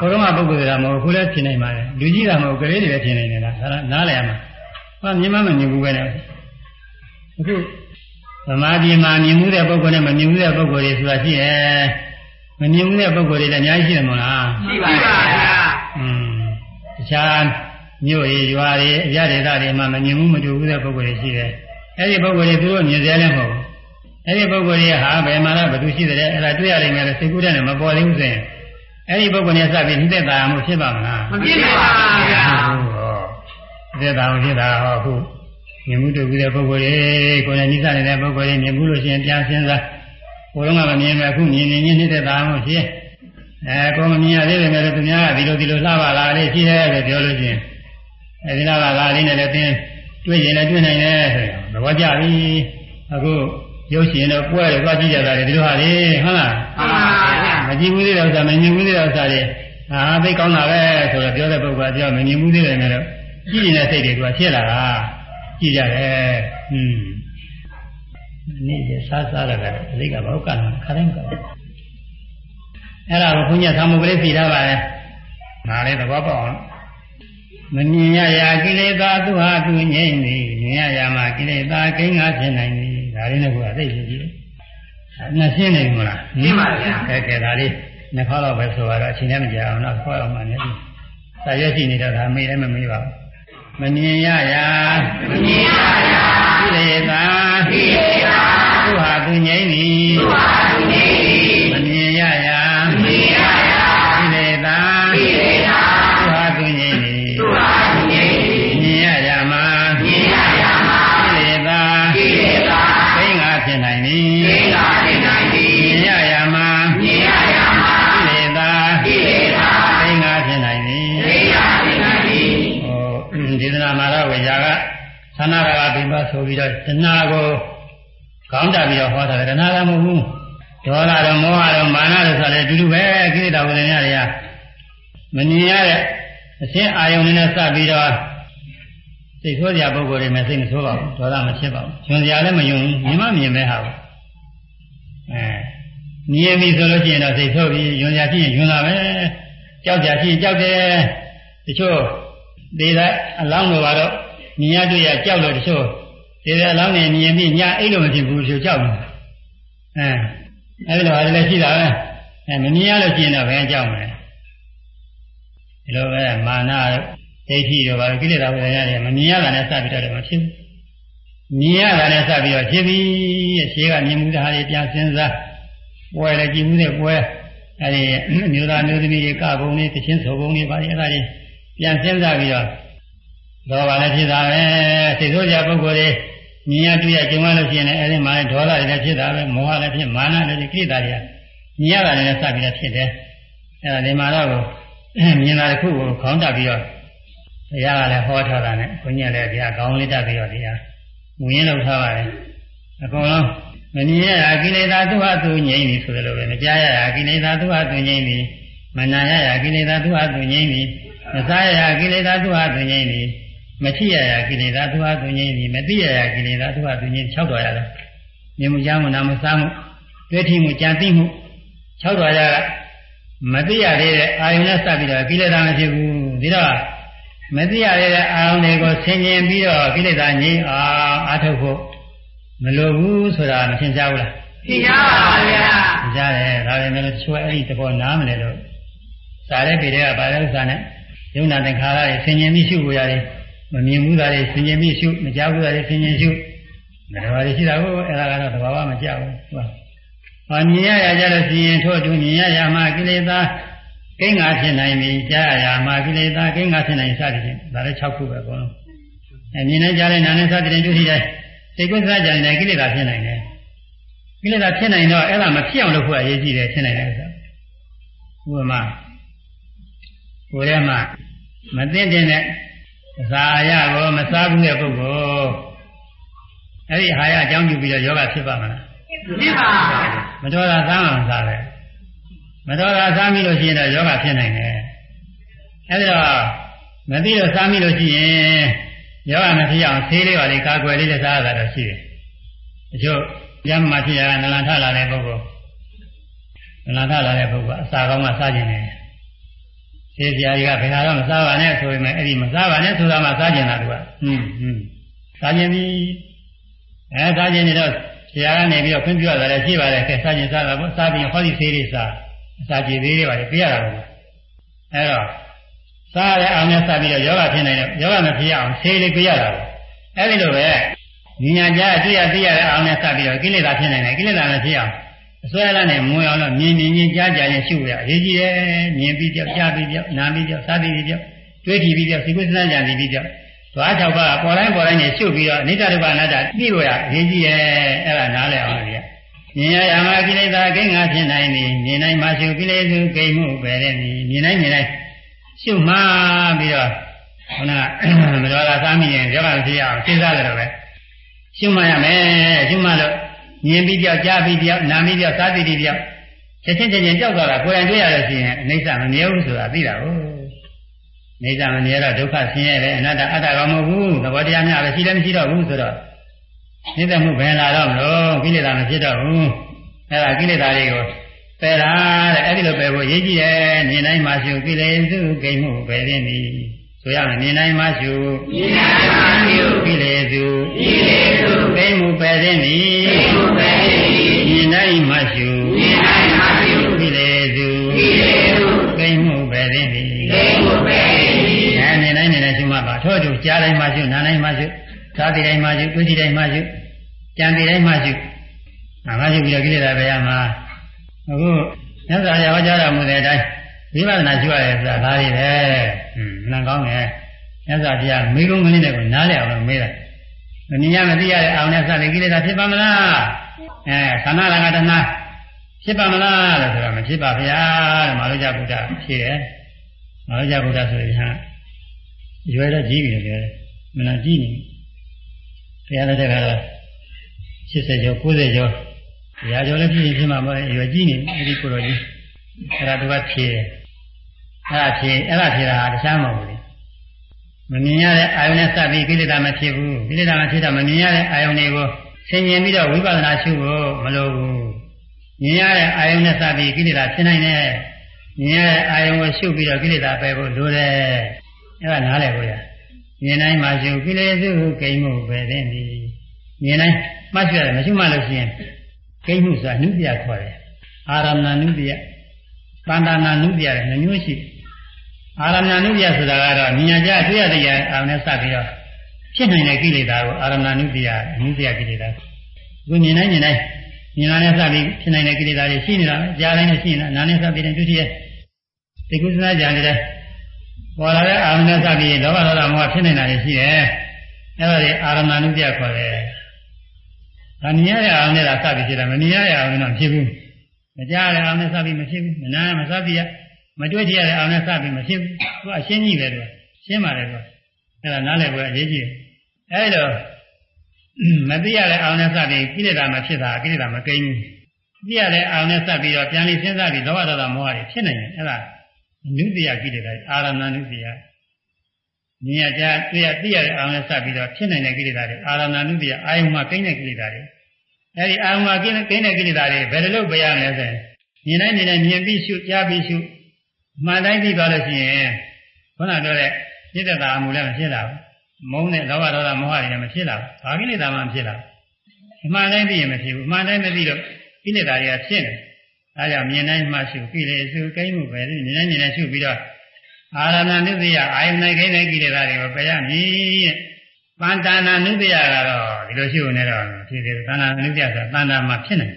ဘုရားမပုဂ္ဂိုလ်ကမဟုတ်ခုလည်းဖြစ်နိုင်ပါလေလူကြီးကမဟုတ်ကလေးတွေလည်းဖြစ်နေတယ်လားဒါနားလည်ရမှာဟောမြင်မမမြင်ဘူးပဲနဲ့အခုသမာဓိမှာမြင်မှုတဲ့ပုဂ္ဂိုလ်နဲ့မမြင်မှုတဲ့ပုဂ္ဂိုလ်တွေဆိုတာရှိရဲ့မမြင်မှုတဲ့ပုဂ္ဂိုလ်တွေလည်းအများကြီးရှိတယ်မဟုတ်လားရှိပါပါဗျာอืมတခြား မြို့ရရွာတွေအပြဒေသတွေမှာမမြင်မှုမတွေ့ဘူးတဲ့ပုဂ္ဂိုလ်တွေရှိတယ်အဲ့ဒီပုဂ္ဂိုလ်တွေသူတို့မြင်စရာလည်းမဟုတ်ဘူးအဲ့ဒီပုဂ္ဂိုလ်တွေဟာဘယ်မှာလဲဘယ်သူရှိတယ်အဲ့ဒါတွေ့ရလိမ့်မယ်လို့စိတ်ကူးတဲ့နဲ့မပေါ်သေးဘူးဆိုရင်အဲ့ဒီပုဂ္ဂိုလ်နဲ့စပြီးနှိမ့်သက်တာမှုဖြစ်ပါမလားမဖြစ်ပါဘူးဗျာဟုတ်ဟောနှိမ့်သက်တာမှုဖြစ်တာဟောအခုမြင်မှုတွေ့ဘူးတဲ့ပုဂ္ဂိုလ်တွေကိုယ်နဲ့နိစ္စနေတဲ့ပုဂ္ဂိုလ်တွေမြင်မှုလို့ရှိရင်ပြန်စဉ်းစားကိုယ်တော့မမြင်မဲ့အခုမြင်နေညနှိမ့်သက်တာမှုဖြစ်အဲကိုယ်မမြင်ရသေးတယ်မဲ့သူများကဒီလိုဒီလိုလှပါလားလေးရှိတယ်လို့ပြောလို့ရှိရင် အဲဒီနာကလာလေးနဲ့လည်းသင်တွေ့ရင်လည်းတွေ့နိုင်တယ်ဆိုရင်သဘောကျပြီအခုရုပ်ရှင်တော့ပွဲတော့ကြည့်ကြတာလေဒီလိုဟာလေဟုတ်လားမှန်ပါဗျာမကြည့်ဘူးသေးတဲ့ဥစ္စာမမြင်ဘူးသေးတဲ့ဥစ္စာတွေဟာသိကောင်းတာပဲဆိုတော့ပြောတဲ့ပုဂ္ဂိုလ်ကပြောမမြင်ဘူးသေးတယ်နဲ့တော့ကြည့်နေတဲ့စိတ်တွေကဖြစ်လာတာကြည့်ကြတယ်ဟွန်းနေ့ကျစားစားရတာအလေးကဘာဟုတ်ကလားခါတိုင်းကအဲ့ဒါကိုဘုညာသံဃာကလေးဖြေထားပါလေဒါလေးသဘောပေါက်အောင် မမြင်ရရာကိလေသာသူဟာသူငြိမ့်နေမြင်ရရာမှာကိလေသာကိန်းကားဖြစ်နိုင်နေဒါလေးနဲ့ကသိကြည့်ကြည့်နှစ်ရှင်းနေမလားရှင်းပါဗျာကဲကဲဒါလေးနှစ်ခေါက်တော့ပဲဆိုတော့အချိန်နဲ့မကြာအောင်တော့ခေါ်အောင်မှလည်းစာရွက်ရှိနေတော့ဒါမေးလည်းမမေးပါဘူးမမြင်ရရာမမြင်ရရာကိလေသာကိလေသာသူဟာသူငြိမ့်နေသူဟာသူငြိမ့်နေမ ဆိုပြီးတော့တဏှာကိုကောင်းတက်ပြီးတော့ဟောတာလေတဏှာကမဟုတ်ဘူးဒေါသတော့မောဟတော့မာနတော့ဆိုလည်းအတူတူပဲကိလေသာဝိညာဉ်တွေကမမြင်ရတဲ့အရှင်းအာယုန်နဲ့စပ်ပြီးတော့စိတ်ဆိုးကြပုဂ္ဂိုလ်တွေမဲ့စိတ်မဆိုးပါဘူးဒေါသမဖြစ်ပါဘူးညွန်ကြလည်းမယုံမြင်မမြင်ပဲဟာဘူးအဲမြင်ပြီဆိုလို့ရှိရင်တော့စိတ်ဆိုးပြီးညွန်ကြဖြစ်ရင်ညွန်တာပဲကြောက်ကြဖြစ်ရင်ကြောက်တယ်တချို့ဒီကအလောင်းတွေကတော့မြင်ရတွေ့ရကြောက်လို့တချို့ ဒီတဲ့အလောင်းနေမြင်ပြီးညအိတ်လို့မဖြစ်ဘူးတချို့ကြောက်တယ်အဲအဲဒီလိုဟာလည်းရှိတာပဲအဲမမြင်ရလို့ရှိရင်တော့ဘယ်ကြောက်မလဲဒီလိုပဲမာနဒိဋ္ဌိတို့ဘာလို့ကိလေသာဝိညာဉ်တွေမမြင်ရတာနဲ့စပြီးတော့မဖြစ်ဘူးမြင်ရတာနဲ့စပြီးတော့ဖြစ်ပြီးရှင်းကမြင်မှုသားတွေပြန်စဉ်းစားပွဲလည်းကြည်မှုတဲ့ပွဲအဲဒီမျိုးသားမျိုးသမီးတွေကပုံလေးတချင်းဆိုပုံလေးပါလေအဲ့ဒါတွေပြန်စဉ်းစားပြီးတော့တော့ပါလည်းဖြစ်တာပဲစိတ်ဆိုးကြပုဂ္ဂိုလ်တွေ မြင်ရတွေ့ရကြုံရလို့ရှိရင်လည်းအဲဒီမှာဒေါသတွေလည်းဖြစ်တာပဲမောဟလည်းဖြစ်မာနလည်းဖြစ်ကိလေသာတွေကမြင်ရတာလည်းစပြီးတော့ဖြစ်တယ်အဲ့ဒါဒီမှာတော့မြင်တာတစ်ခုကိုခေါင်းတက်ပြီးတော့ဘုရားကလည်းဟောထားတာနဲ့ဘုန်းကြီးလည်းဘုရားကောင်းလေးတက်ပြီးတော့တရားမူရင်းလောက်ထားပါတယ်အကုန်လုံးမမြင်ရတာကိလေသာသူ့ဟာသူငြိမ့်ပြီဆိုလိုပဲမကြားရတာကိလေသာသူ့ဟာသူငြိမ့်ပြီမနာရတာကိလေသာသူ့ဟာသူငြိမ့်ပြီမစားရတာကိလေသာသူ့ဟာသူငြိမ့်ပြီ မရှိရတာကိလေသာသူ့ဟာသူငြိမ့်ပြီမသိရတာကိလေသာသူ့ဟာသူငြိမ့်၆တော်ရတယ်မြင်မှုကြားမှုနားမှုစားမှုတွေ့ထိမှုကြံသိမှု၆တော်ရကမသိရသေးတဲ့အာယုန်နဲ့စပ်ပြီးတော့ကိလေသာမဖြစ်ဘူးဒီတော့မသိရသေးတဲ့အာယုန်တွေကိုဆင်ញင်ပြီးတော့ကိလေသာငြိမ်းအောင်အထုတ်ဖို့မလိုဘူးဆိုတာမသင်ကြားဘူးလားသင်ကြားပါဗျာသင်ကြားတယ်ဒါပေမဲ့ချွဲအဲ့ဒီသဘောနားမလဲလို့စာတဲ့ပေတွေကပါတဲ့ဥစ္စာနဲ့ယုံနာသင်္ခါရတွေဆင်ញင်ပြီးရှုဖို့ရတယ် မမြင်ဘူးတာတွေဆင်ញင်ပြီးရှုမကြားဘူးတာတွေဆင်ញင်ရှုဒါတွေရှိတာကိုအဲ့ဒါကတော့သဘာဝမကြောက်ဘူးဟုတ်။ဟောမြင်ရရကြလို့ရှိရင်ထို့တူမြင်ရရမှာကိလေသာကိန်းငါဖြစ်နိုင်ပြီကြားရမှာကိလေသာကိန်းငါဖြစ်နိုင်စသည်ဖြင့်ဒါလည်း6ခုပဲအကုန်လုံး။အဲမြင်နေကြတဲ့နာနဲ့စသည်ဖြင့်တွေ့ရှိတဲ့စိတ်ကုသကြတဲ့ကိလေသာဖြစ်နိုင်တယ်။ကိလေသာဖြစ်နိုင်တော့အဲ့ဒါမဖြစ်အောင်လုပ်ဖို့အရေးကြီးတယ်ဖြစ်နိုင်တယ်ဆို။ဥပမာကိုယ်ထဲမှာမသိတဲ့ အစာရကိုမစားဘူးတဲ့ပုဂ္ဂိုလ်အဲ့ဒီဟာရအကြောင်းပြုပြီးတော့ယောဂဖြစ်ပါမလားဖြစ်ပါမတော်တာစားမှမစားပဲမတော်တာစားမိလို့ရှိရင်တော့ယောဂဖြစ်နိုင်တယ်အဲ့ဒါမသိတော့စားမိလို့ရှိရင်ယောဂမဖြစ်အောင်ဆေးလေးပါလေကာကွယ်လေးနဲ့စားရတာတော့ရှိတယ်အချို့ကျမ်းမှာဖြစ်ရတာနလန်ထလာတဲ့ပုဂ္ဂိုလ်နလန်ထလာတဲ့ပုဂ္ဂိုလ်အစာကောင်းမှစားခြင်း တယ်ဆေးပြားကြီးကဘယ်ဟာတော့မစားပါနဲ့ဆိုပေမဲ့အဲ့ဒီမစားပါနဲ့ဆိုတာမှစားခြင်းတာသူကဟွန်းဟွန်းစားခြင်းပြီးအဲစားခြင်းနေတော့ဆရာကနေပြီးတော့ခွင့်ပြုရတယ်ရှိပါတယ်ကဲစားခြင်းစားတာပေါ့စားပြီးဟောဒီသေးလေးစားအစာကြေသေးလေးပါလေပြရတာပေါ့အဲတော့စားရအောင်နဲ့စားပြီးတော့ယောဂဖြစ်နိုင်တယ်ယောဂမဖြစ်အောင်ဆေးလေးပြရတာပေါ့အဲဒီလိုပဲဉာဏ်ကြားတွေ့ရသိရတဲ့အောင်နဲ့စပြီးတော့ကိလေသာဖြစ်နိုင်တယ်ကိလေသာမဖြစ်အောင် အစွဲလန်းနဲ့မွေအောင်လို့မြင်မြင်ချင်းကြားကြားချင်းရှုရအရေးကြီးတယ်မြင်ပြီးကြောက်ကြားပြီးကြောက်နားပြီးကြောက်စားပြီးကြောက်တွေးကြည့်ပြီးကြောက်စိတ်ကွစမ်းကြံပြီးကြောက်သွား၆ပါးပေါ်တိုင်းပေါ်တိုင်းနဲ့ရှုပ်ပြီးတော့အနိစ္စဒုက္ခအနတ္တသိလို့ရအရေးကြီးရဲ့အဲ့ဒါနားလည်အောင်လေမြင်ရရမှာကိလေသာကိန်းငါဖြစ်နိုင်ပြီမြင်နိုင်မှရှုကိလေသာကိန်းမှုပဲတဲ့မြင်နိုင်မြင်နိုင်ရှုမှပြီးတော့ခုနမတော်တာစားမိရင်ကြောက်ရဖြစ်အောင်စဉ်းစားကြတော့ပဲရှုမှရမယ်ရှုမှလို့ မြင်ပြီးကြောက်ကြားပြီးကြောက်နားပြီးကြောက်စားပြီးကြောက်ချက်ချင်းချင်းကြောက်သွားတာကိုယ်တိုင်တွေ့ရလို့ရှိရင်အနိစ္စမမြဲဘူးဆိုတာသိတာဟုတ်နေကြမမြဲတော့ဒုက္ခဆင်းရဲတယ်အနတ္တအတ္တကမဟုတ်ဘူးသဘောတရားများပဲရှိလည်းမရှိတော့ဘူးဆိုတော့နေတဲ့မှုဘယ်လာတော့မလို့ကိလေသာမဖြစ်တော့ဘူးအဲ့ဒါကိလေသာတွေကိုပယ်တာတဲ့အဲ့ဒီလိုပယ်ဖို့ရေးကြည့်ရဲ့နေတိုင်းမှရှုကိလေသုကိမှုပယ်ခြင်းဤ ဆိုရမယ်နေတိုင်းမှရှုနေတိုင်းမှရှုကိလေသုကိလေသုကိမှုပယ်ခြင်းဤကိမှုပယ်ခြင်းဤနေတိုင်းမှရှုနေတိုင်းမှရှုကိလေသုကိလေသုကိမှုပယ်ခြင်းဤကိမှုပယ်နေတိုင်းနေတိုင်းရှုမှပါထို့အတူကြားတိုင်းမှရှုနားတိုင်းမှရှုသာတိတိုင်းမှရှုတွေ့ကြည့်တိုင်းမှရှုကြံတိတိုင်းမှရှုနာမှရှုပြီးတော့ကိလေသာပဲရမှာအခုမြတ်စွာဘုရားဟောကြားတော်မူတဲ့အတိုင်း ဝိပဿနာရှုရတယ်ဆိုတာဒါတွေပဲဟွန်းနံကောင်းတယ်မြတ်စွာဘုရားမိကုံးကလေးတွေကိုနားလည်အောင်မေးတယ်မမြင်ရမသိရတဲ့အောင်နဲ့စတဲ့ကိလေသာဖြစ်ပါမလားအဲသနာရကတနာဖြစ်ပါမလားလို့ဆိုတော့မဖြစ်ပါဗျာတဲ့မာလုကြဗုဒ္ဓဖြေတယ်မာလုကြဗုဒ္ဓဆိုရင်ဟာရွယ်တော့ကြီးပြီလေမနာကြီးနေဘုရားလက်ထက်ကတော့80ကျော်90ကျော်ရာကျော်လည်းဖြစ်ရင်ဖြစ်မှာမဟုတ်ရွယ်ကြီးနေအဲဒီကိုတော်ကြီးအဲ့ဒါသူကဖြေတယ် အဲ့ဒါဖြေအဲ့ဒါဖြေတာဟာတခြားမဟုတ်ဘူးမမြင်ရတဲ့အာယုန်နဲ့စပ်ပြီးကိလေသာမဖြစ်ဘူးကိလေသာမဖြစ်တော့မမြင်ရတဲ့အာယုန်တွေကိုဆင်ញင်ပြီးတော့ဝိပဿနာရှုဖို့မလိုဘူးမြင်ရတဲ့အာယုန်နဲ့စပ်ပြီးကိလေသာဖြစ်နိုင်တဲ့မြင်ရတဲ့အာယုန်ကိုရှုပြီးတော့ကိလေသာပယ်ဖို့လိုတယ်အဲ့ဒါနားလည်ဖို့ရမြင်တိုင်းမှာရှုကိလေသာဟုကိမှုပဲတဲ့ဒီမြင်တိုင်းမှတ်ရတယ်မရှိမှလို့ရှိရင်ကိမှုဆိုတာနုပြခေါ်တယ်အာရမဏနုပြပန္ဒနာနုပြတယ်နှမျိုးရှိ အာရမဏနုပြဆိုတာကတော့ဉာဏ်ကြတွေ့ရတဲ့အာရုံနဲ့စပ်ပြီးတော့ဖြစ်နိုင်တဲ့ကိလေသာကိုအာရမဏနုပြအနုပြကိလေသာကိုမြင်တိုင်းမြင်တိုင်းဉာဏ်နဲ့စပြီးဖြစ်နိုင်တဲ့ကိလေသာတွေရှိနေတာပဲကြားတိုင်းနဲ့ရှိနေတာနာနဲ့စပြီးတဲ့ဒုတိယဒီကုသနာကြံနေတဲ့ပေါ်လာတဲ့အာရုံနဲ့စပြီးလောဘဒေါသမောဟဖြစ်နေတာတွေရှိတယ်အဲ့ဒါတွေအာရမဏုပြခေါ်တယ်ဒါမြင်ရတဲ့အာရုံနဲ့သာစပြီးဖြစ်တယ်မမြင်ရတဲ့အာရုံတော့ဖြစ်ဘူးမကြားရတဲ့အာရုံနဲ့စပြီးမဖြစ်ဘူးမနာမစပြီးရ မတွေ့ကြရတဲ့အာရုံနဲ့စပြီးမဖြစ်ဘူးသူကအရှင်းကြီးပဲသူရှင်းပါတယ်သူအဲ့ဒါနားလည်ဖို့အရေးကြီးတယ်အဲ့လိုမသိရတဲ့အာရုံနဲ့စပြီးကိလေသာမဖြစ်တာကိလေသာမကိန်းဘူးသိရတဲ့အာရုံနဲ့စပြီးတော့ပြန်ပြီးစဉ်းစားပြီးလောဘဒေါသမောဟတွေဖြစ်နေတယ်အဲ့ဒါနုတ္တိယကိလေသာအာရမဏနုတ္တိယမြင်ရကြတွေ့ရသိရတဲ့အာရုံနဲ့စပြီးတော့ဖြစ်နိုင်တဲ့ကိလေသာတွေအာရမဏနုတ္တိယအာယုံမှာကိန်းတဲ့ကိလေသာတွေအဲဒီအာယုံမှာကိန်းတဲ့ကိန်းတဲ့ကိလေသာတွေဘယ်လိုလုပ်ပြရမလဲဆိုရင်မြင်တိုင်းမြင်တိုင်းမြင်ပြီးရှုကြားပြီးရှု မှန်တိုင်းပြီးသွားလို့ရှိရင်ခုနပြောတဲ့စိတ်တသာအမှုလည်းမဖြစ်လာဘူးမုန်းတဲ့လောဘဒေါသမောဟတွေလည်းမဖြစ်လာဘူးဘာကိလေသာမှမဖြစ်လာဘူးအမှန်တိုင်းသိရင်မဖြစ်ဘူးအမှန်တိုင်းမသိတော့ကိလေသာတွေကဖြစ်နေအဲကြောင့်မြင်တိုင်းမှရှုကိလေသာကိန်းမှုပဲမြင်တိုင်းမြင်တိုင်းရှုပြီးတော့အာရဏနုတ္တိယအာယုန်နိုင်ကိန်းတဲ့ကိလေသာတွေကိုပယ်ရမည်ပန္တာနာနုတ္တိယကတော့ဒီလိုရှုနေတော့ဖြစ်တယ်သန္တာနုတ္တိယဆိုတာတန္တာမှာဖြစ်နေ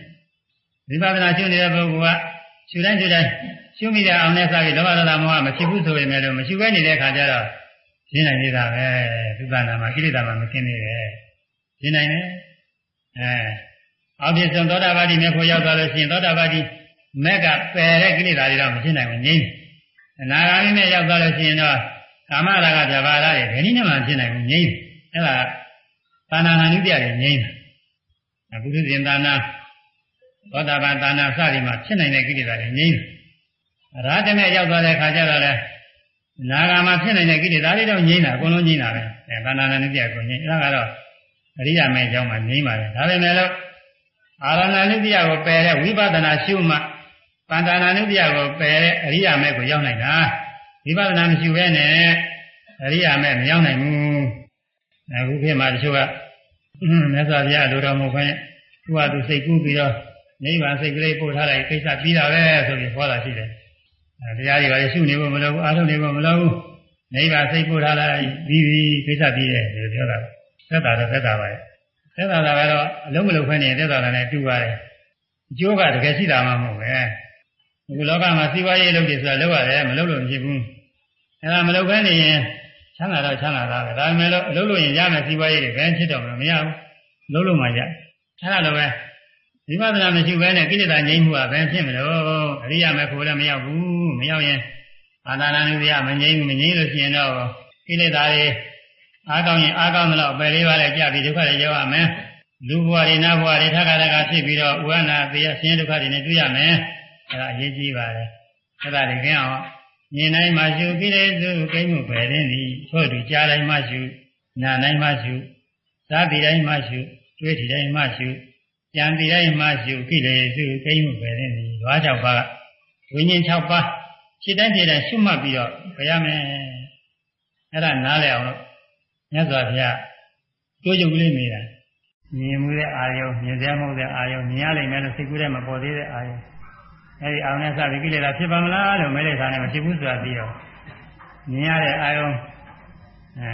ဝိပဿနာရှုနေတဲ့ပုဂ္ဂိုလ်ကရှုတိုင်းရှုတိုင်း ရှုမိတဲ့အောင်နဲ့စပြီးလောဘဒေါသမောဟမဖြစ်ဘူးဆိုပေမဲ့လို့မရှုပဲနေတဲ့အခါကျတော့ရှင်းနိုင်နေတာပဲသုတနာမှာကိလေသာမှာမกินနေတယ်ရှင်းနိုင်တယ်အဲအောက်ပြဆုံးသောတာပတိမေဖို့ရောက်သွားလို့ရှိရင်သောတာပတိမက်ကပယ်တဲ့ကိလေသာတွေတော့မရှင်းနိုင်ဘူးငြိမ့်တယ်အနာဂါမိနဲ့ရောက်သွားလို့ရှိရင်တော့ကာမရာဂဗျာပါဒတွေဘယ်နည်းမှမဖြစ်နိုင်ဘူးငြိမ့်တယ်အဲ့ဒါသာနာနာနုပြတွေငြိမ့်တယ်အခုသူရှင်သာနာသောတာပန်သာနာစသည်မှာဖြစ်နိုင်တဲ့ကိလေသာတွေငြိမ့်တယ် ရာထနဲ့ရောက်သွားတဲ့အခါကျတော့လည်းနာဂာမှာဖြစ်နိုင်တဲ့ကိလေသာတွေတော့ငြိမ့်တာအကုန်လုံးငြိမ့်တာပဲအဲသာနာနာနုပြကိုငြိမ့်အဲ့ဒါကတော့အရိယာမေအကြောင်းမှာငြိမ့်ပါတယ်ဒါပေမဲ့လို့အာရဏနုပြကိုပယ်တဲ့ဝိပဿနာရှုမှပန္တာနာနုပြကိုပယ်တဲ့အရိယာမေကိုရောက်နိုင်တာဝိပဿနာမရှိဘဲနဲ့အရိယာမေမရောက်နိုင်ဘူးအခုခေတ်မှာတချို့ကမြတ်စွာဘုရားလိုတော်မူခွင့်သူကသူစိတ်ကူးပြီးတော့နိဗ္ဗာန်စိတ်ကလေးပို့ထားလိုက်ကိစ္စပြီးတာပဲဆိုပြီးဟောတာရှိတယ်အဲ တရားတွေပါရှုနေဖို့မလိုဘူးအားထုတ်နေဖို့မလိုဘူးနိဗ္ဗာန်စိတ်ပို့ထားလိုက်ပြီးပြီကိစ္စပြီးတယ်လို့ပြောတာသက်တာတော့သက်တာပါရဲ့သက်တာကတော့အလုံးမလုံးခွင့်နေသက်တာလည်းတူပါတယ်အကျိုးကတကယ်ရှိတာမှမဟုတ်ပဲဒီလောကမှာစီးပွားရေးလုပ်တယ်ဆိုတာလုပ်ရတယ်မလုပ်လို့မဖြစ်ဘူးအဲဒါမလုပ်ဘဲနေရင်ချမ်းသာတော့ချမ်းသာတာပဲဒါပေမဲ့လို့အလုပ်လုပ်ရင်ရမယ်စီးပွားရေးတွေဘယ်ဖြစ်တော့မရဘူးလုပ်လို့မှရအဲဒါလိုပဲဝိပဿနာမရှိဘဲနဲ့ကိလေသာငြိမ်းမှုကဘယ်ဖြစ်မလို့အရိယာမေဖို့လည်းမရောက်ဘူး မရောက်ရင်အာသာနာနုပြမငြိမ်းဘူးမငြိမ်းလို့ရှိရင်တော့ကိလေသာတွေအားကောင်းရင်အားကောင်းသလောက်ပယ်လေးပါးလည်းကြပြီးဒုက္ခတွေရောက်ရမယ်လူဘဝတွေနတ်ဘဝတွေထပ်ခါတခါဖြစ်ပြီးတော့ဥဝနာသေရဆင်းရဲဒုက္ခတွေနဲ့တွေ့ရမယ်အဲဒါအရေးကြီးပါတယ်အဲဒါတွေကင်းအောင်မြင်တိုင်းမှရှုပြီးတဲ့သူကိမှုပဲတဲ့ဒီထို့သူကြားတိုင်းမှရှုနားတိုင်းမှရှုစားပြီးတိုင်းမှရှုတွေးထီတိုင်းမှရှုကြံပြီးတိုင်းမှရှုကိလေသူကိမှုပဲတဲ့ဒီဓဝါ၆ပါးဝိညာဉ်၆ပါး ခြေတိုင်းခြေတိုင်းရှုမှတ်ပြီးတော့ပြရမယ်အဲ့ဒါနားလည်အောင်လို့မြတ်စွာဘုရားကြိုးကြုံကလေးနေတာမြင်မှုတဲ့အာယုံမြင်စရာမဟုတ်တဲ့အာယုံမြင်ရလိမ့်မယ်လို့စိတ်ကူးထဲမှာပေါ်သေးတဲ့အာယုံအဲဒီအာယုံနဲ့စပြီးကိလေသာဖြစ်ပါမလားလို့မဲလိုက်တာနဲ့မဖြစ်ဘူးဆိုတာသိတော့မြင်ရတဲ့အာယုံအဲ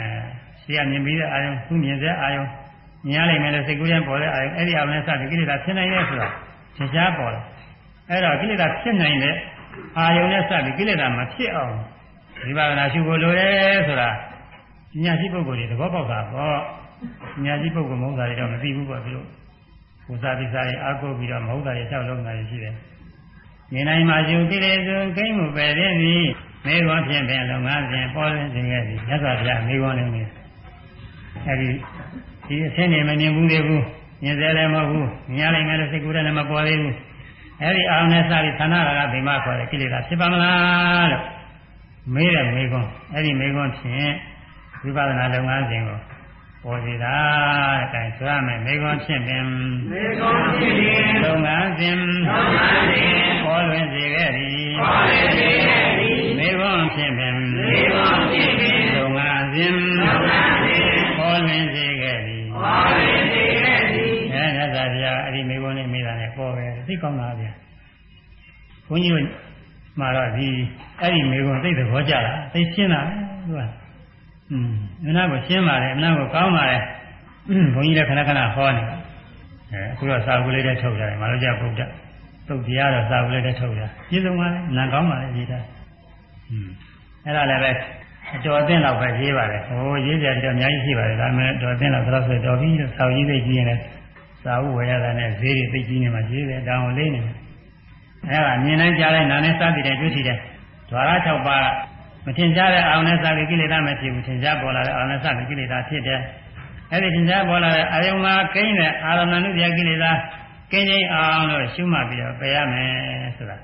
ရှိရမြင်ပြီးတဲ့အာယုံသူမြင်စရာအာယုံမြင်ရလိမ့်မယ်လို့စိတ်ကူးထဲပေါ်တဲ့အာယုံအဲဒီအာယုံနဲ့စပြီးကိလေသာဖြစ်နိုင်တယ်ဆိုတာသင်ကြားပေါ်တယ်အဲတော့ကိလေသာဖြစ်နိုင်တဲ့ အာယုံနဲ့စပြီးကိလေသာမဖြစ်အောင်ဒီပါဒနာရှုဖို့လိုတယ်ဆိုတာညာရှိပုဂ္ဂိုလ်တွေသဘောပေါက်တာပေါ့ညာရှိပုဂ္ဂိုလ်မဟုတ်တာတွေတော့မသိဘူးပေါ့သူတို့ဘုရားတိစာတွေအားကိုးပြီးတော့မဟုတ်တာတွေလျှောက်လုံးတာတွေရှိတယ်မြင်နိုင်မှယူကိလေသာကိန်းမှုပဲတဲ့သည်မေခွန်ဖြင့်ပင်လုံငန်းဖြင့်ပေါ်လင်းခြင်းခဲ့သည်မြတ်စွာဘုရားမေခွန်လည်းမြင်အဲဒီဒီအဆင်းနေမမြင်ဘူးသေးဘူးမြင်သေးလည်းမဟုတ်ဘူးမြင်ရနိုင်မယ်လို့စိတ်ကူးတယ်လည်းမပေါ်သေးဘူး အဲဒီအာရုံနဲ့စပြီးသဏ္ဍာန်ကဗိမခေါ်တဲ့ကိလေသာဖြစ်ပါမလားလို့မေးတဲ့မေခွန်အဲဒီမေခွန်ဖြင့်ဝိပဿနာလုပ်ငန်းစဉ်ကိုပေါ်စီတာအဲဒါဆိုရမယ်မေခွန်ဖြင့်ပင်မေခွန်ဖြင့်ပင်လုပ်ငန်းစဉ်လုပ်ငန်းစဉ်ပေါ်လွင်စေခဲ့သည်ပေါ်လွင်စေခဲ့သည်မေခွန်ဖြင့်ပင်မေခွန်ဖြင့်ပင်လုပ်ငန်းစဉ်လုပ်ငန်းစဉ်ပေါ်လွင်စေခဲ့သည်ပေါ်လွင်စေခဲ့သည် လားဗျာအဲ့ဒီမိဘနဲ့မိတာနဲ့ပေါ်ပဲသိကောင်းတာဗျာဘုန်းကြီးမှာတော့ဒီအဲ့ဒီမိဘသိသဘောကျလားသိရှင်းတာသူကအင်းအနာကိုရှင်းပါတယ်အနာကိုကောင်းပါတယ်ဘုန်းကြီးလည်းခဏခဏဟောနေတာအဲအခုတော့စာကူလေးတွေထုတ်လာတယ်မလို့ကြဗုဒ္ဓသုတ်တရားတော့စာကူလေးတွေထုတ်လာပြည့်စုံပါလေနံကောင်းပါလေရေးတာอืมအဲ့ဒါလည်းပဲအတော်အသင့်တော့ပဲရေးပါတယ်ဟိုရေးကြတော့အများကြီးရှိပါတယ်ဒါမှမဟုတ်တော်အသင့်တော့သလောက်ဆိုတော်ပြီလို့စာကြီးလေးကြီးရင်လည်း စာအုပ်ဝယ်ရတာနဲ့ဈေးတွေသိကြည့်နေမှရေးတယ်တောင်းလေးနေတယ်အဲ့ဒါမြင်နိုင်ကြတဲ့နာနဲ့စသည်တဲ့တွေ့ထိတဲ့ဓဝရ6ပါးမထင်ရှားတဲ့အာရုံနဲ့စပြီးကိလေသာမဖြစ်ဘူးထင်ရှားပေါ်လာတဲ့အာရုံနဲ့စပြီးကိလေသာဖြစ်တယ်အဲ့ဒီထင်ရှားပေါ်လာတဲ့အာယုံမှာကိန်းတဲ့အာရမဏုပြကိလေသာကိန်းချင်းအောင်လို့ရှုမှတ်ပြီးတော့ပယ်ရမယ်ဆိုတာ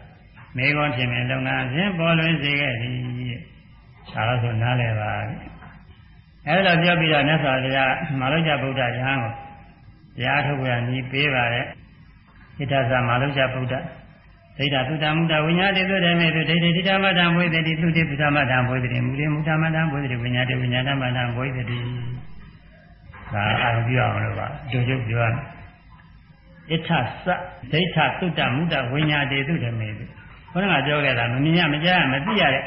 မေခွန်းဖြစ်မယ်လုပ်ငန်းချင်းပေါ်လွင်စေခဲ့သည်ဒါတော့ဆိုနားလည်ပါအဲ့လိုပြောပြီးတော့မြတ်စွာဘုရားမာလုကြဗုဒ္ဓယဟန်ကို တရားထုတ်ရညီပေးပါတဲ့ဣဋ္ဌသမာလုကြဗုဒ္ဓဒိဋ္ဌသုတမုဒ္ဒဝိညာတိသုတေမေသုဒိဋ္ဌိဒိဋ္ဌမတံဘွေတိသုတိသုတမတံဘွေတိမူရိမုဒ္ဓမတံဘွေတိဝိညာတိဝိညာတမတံဘွေတိဒါအာရုံပြအောင်လို့ပါအကျိုးကျပြောရမယ်ဣဋ္ဌစဒိဋ္ဌသုတမုဒ္ဒဝိညာတိသုတေမေသုခေါင်းကပြောခဲ့တာမမြင်ရမကြားရမသိရတဲ့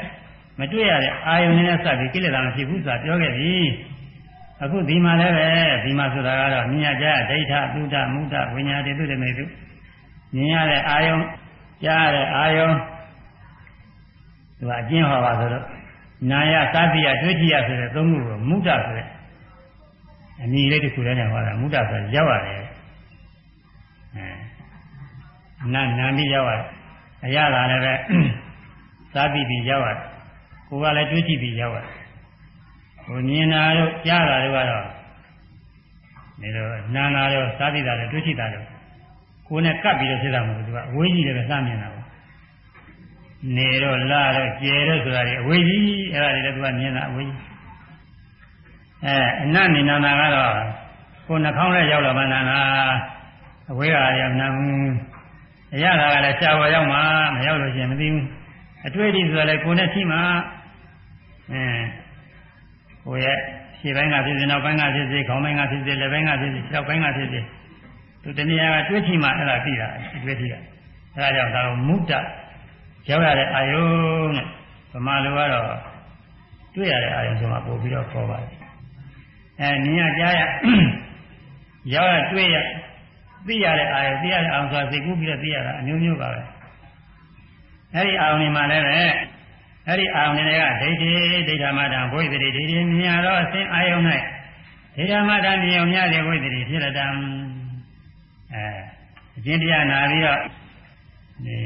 မတွေ့ရတဲ့အာယုန်နဲ့စပြီးကိလေသာမရှိဘူးဆိုတာပြောခဲ့ပြီ အခုဒီမှာလည်းပဲဒီမှာဆိုတာကတော့မြင်ရကြဒိဋ္ဌသုတမုဒ္ဒဝိညာတိသုတေမေသုမြင်ရတဲ့အာယုန်ကြားတဲ့အာယုံသူကအကျဉ်းဟောပါဆိုတော့နာယသတိယဒွိတိယဆိုတဲ့သုံးခုကိုမုဒ္ဒဆိုတဲ့အမည်လေးတစ်ခုလည်းနဲ့ဟောတာမုဒ္ဒဆိုရောက်ရတယ်အဲနာနာပြီးရောက်ရတယ်အရသာလည်းပဲသတိပြီးရောက်ရတယ်ကိုယ်ကလည်းဒွိတိပြီးရောက်ရတယ် ဟိုမြင်တာတို့ကြားတာတို့ကတော့ဒီလိုနာနာတို့သတိတာတို့ဒွိတိတာတို့ကိုယ်နဲ့ကပ်ပြီးတော့ဖြစ်တာမဟုတ်ဘူးသူကအဝေးကြီးတယ်ပဲစမြင်တာပေါ့နေတော့လာတော့ကျဲတော့ဆိုတာတွေအဝေးကြီးအဲ့ဒါတွေလည်းသူကမြင်တာအဝေးကြီးအဲအနတ်နေနာနာကတော့ကိုယ်နှာခေါင်းနဲ့ရောက်တော့မှနာနာအဝေးကရောက်နာအရသာကလည်းရှားပေါ်ရောက်မှမရောက်လို့ရှိရင်မသိဘူးအတွေ့အထိဆိုတာလည်းကိုယ်နဲ့ထိမှအဲ ကိုယ်ရဲ့ခြေပိုင်းကဖြစ်စေနောက်ပိုင်းကဖြစ်စေခေါင်းပိုင်းကဖြစ်စေလက်ပိုင်းကဖြစ်စေခြေပိုင်းကဖြစ်စေသူတနည်းအားတွေ့ချင်မှအဲ့ဒါသိတာတွေ့ထိတာအဲ့ဒါကြောင့်ဒါကိုမုဒ္ဒရောက်ရတဲ့အာယုံနဲ့ဗမာလိုကတော့တွေ့ရတဲ့အာယုံဆိုမှပို့ပြီးတော့ခေါ်ပါတယ်အဲမြင်ရကြားရရောက်ရတွေ့ရသိရတဲ့အာယုံသိရတဲ့အာယုံဆိုတာသိကူးပြီးတော့သိရတာအမျိုးမျိုးပါပဲအဲ့ဒီအာယုံတွေမှာလည်းပဲ အဲ့ဒီအာယုံတွေကဒိဋ္ဌိဒိဋ္ဌမတံဘုရားတိဒိဋ္ဌိမြင်ရတော့အစဉ်အာယုံ၌ဒိဋ္ဌမတံမြင်ုံများတဲ့ဘုရားတိဖြစ်ရတံအဲအကျင့်တရားနာပြီးတော့ဒီ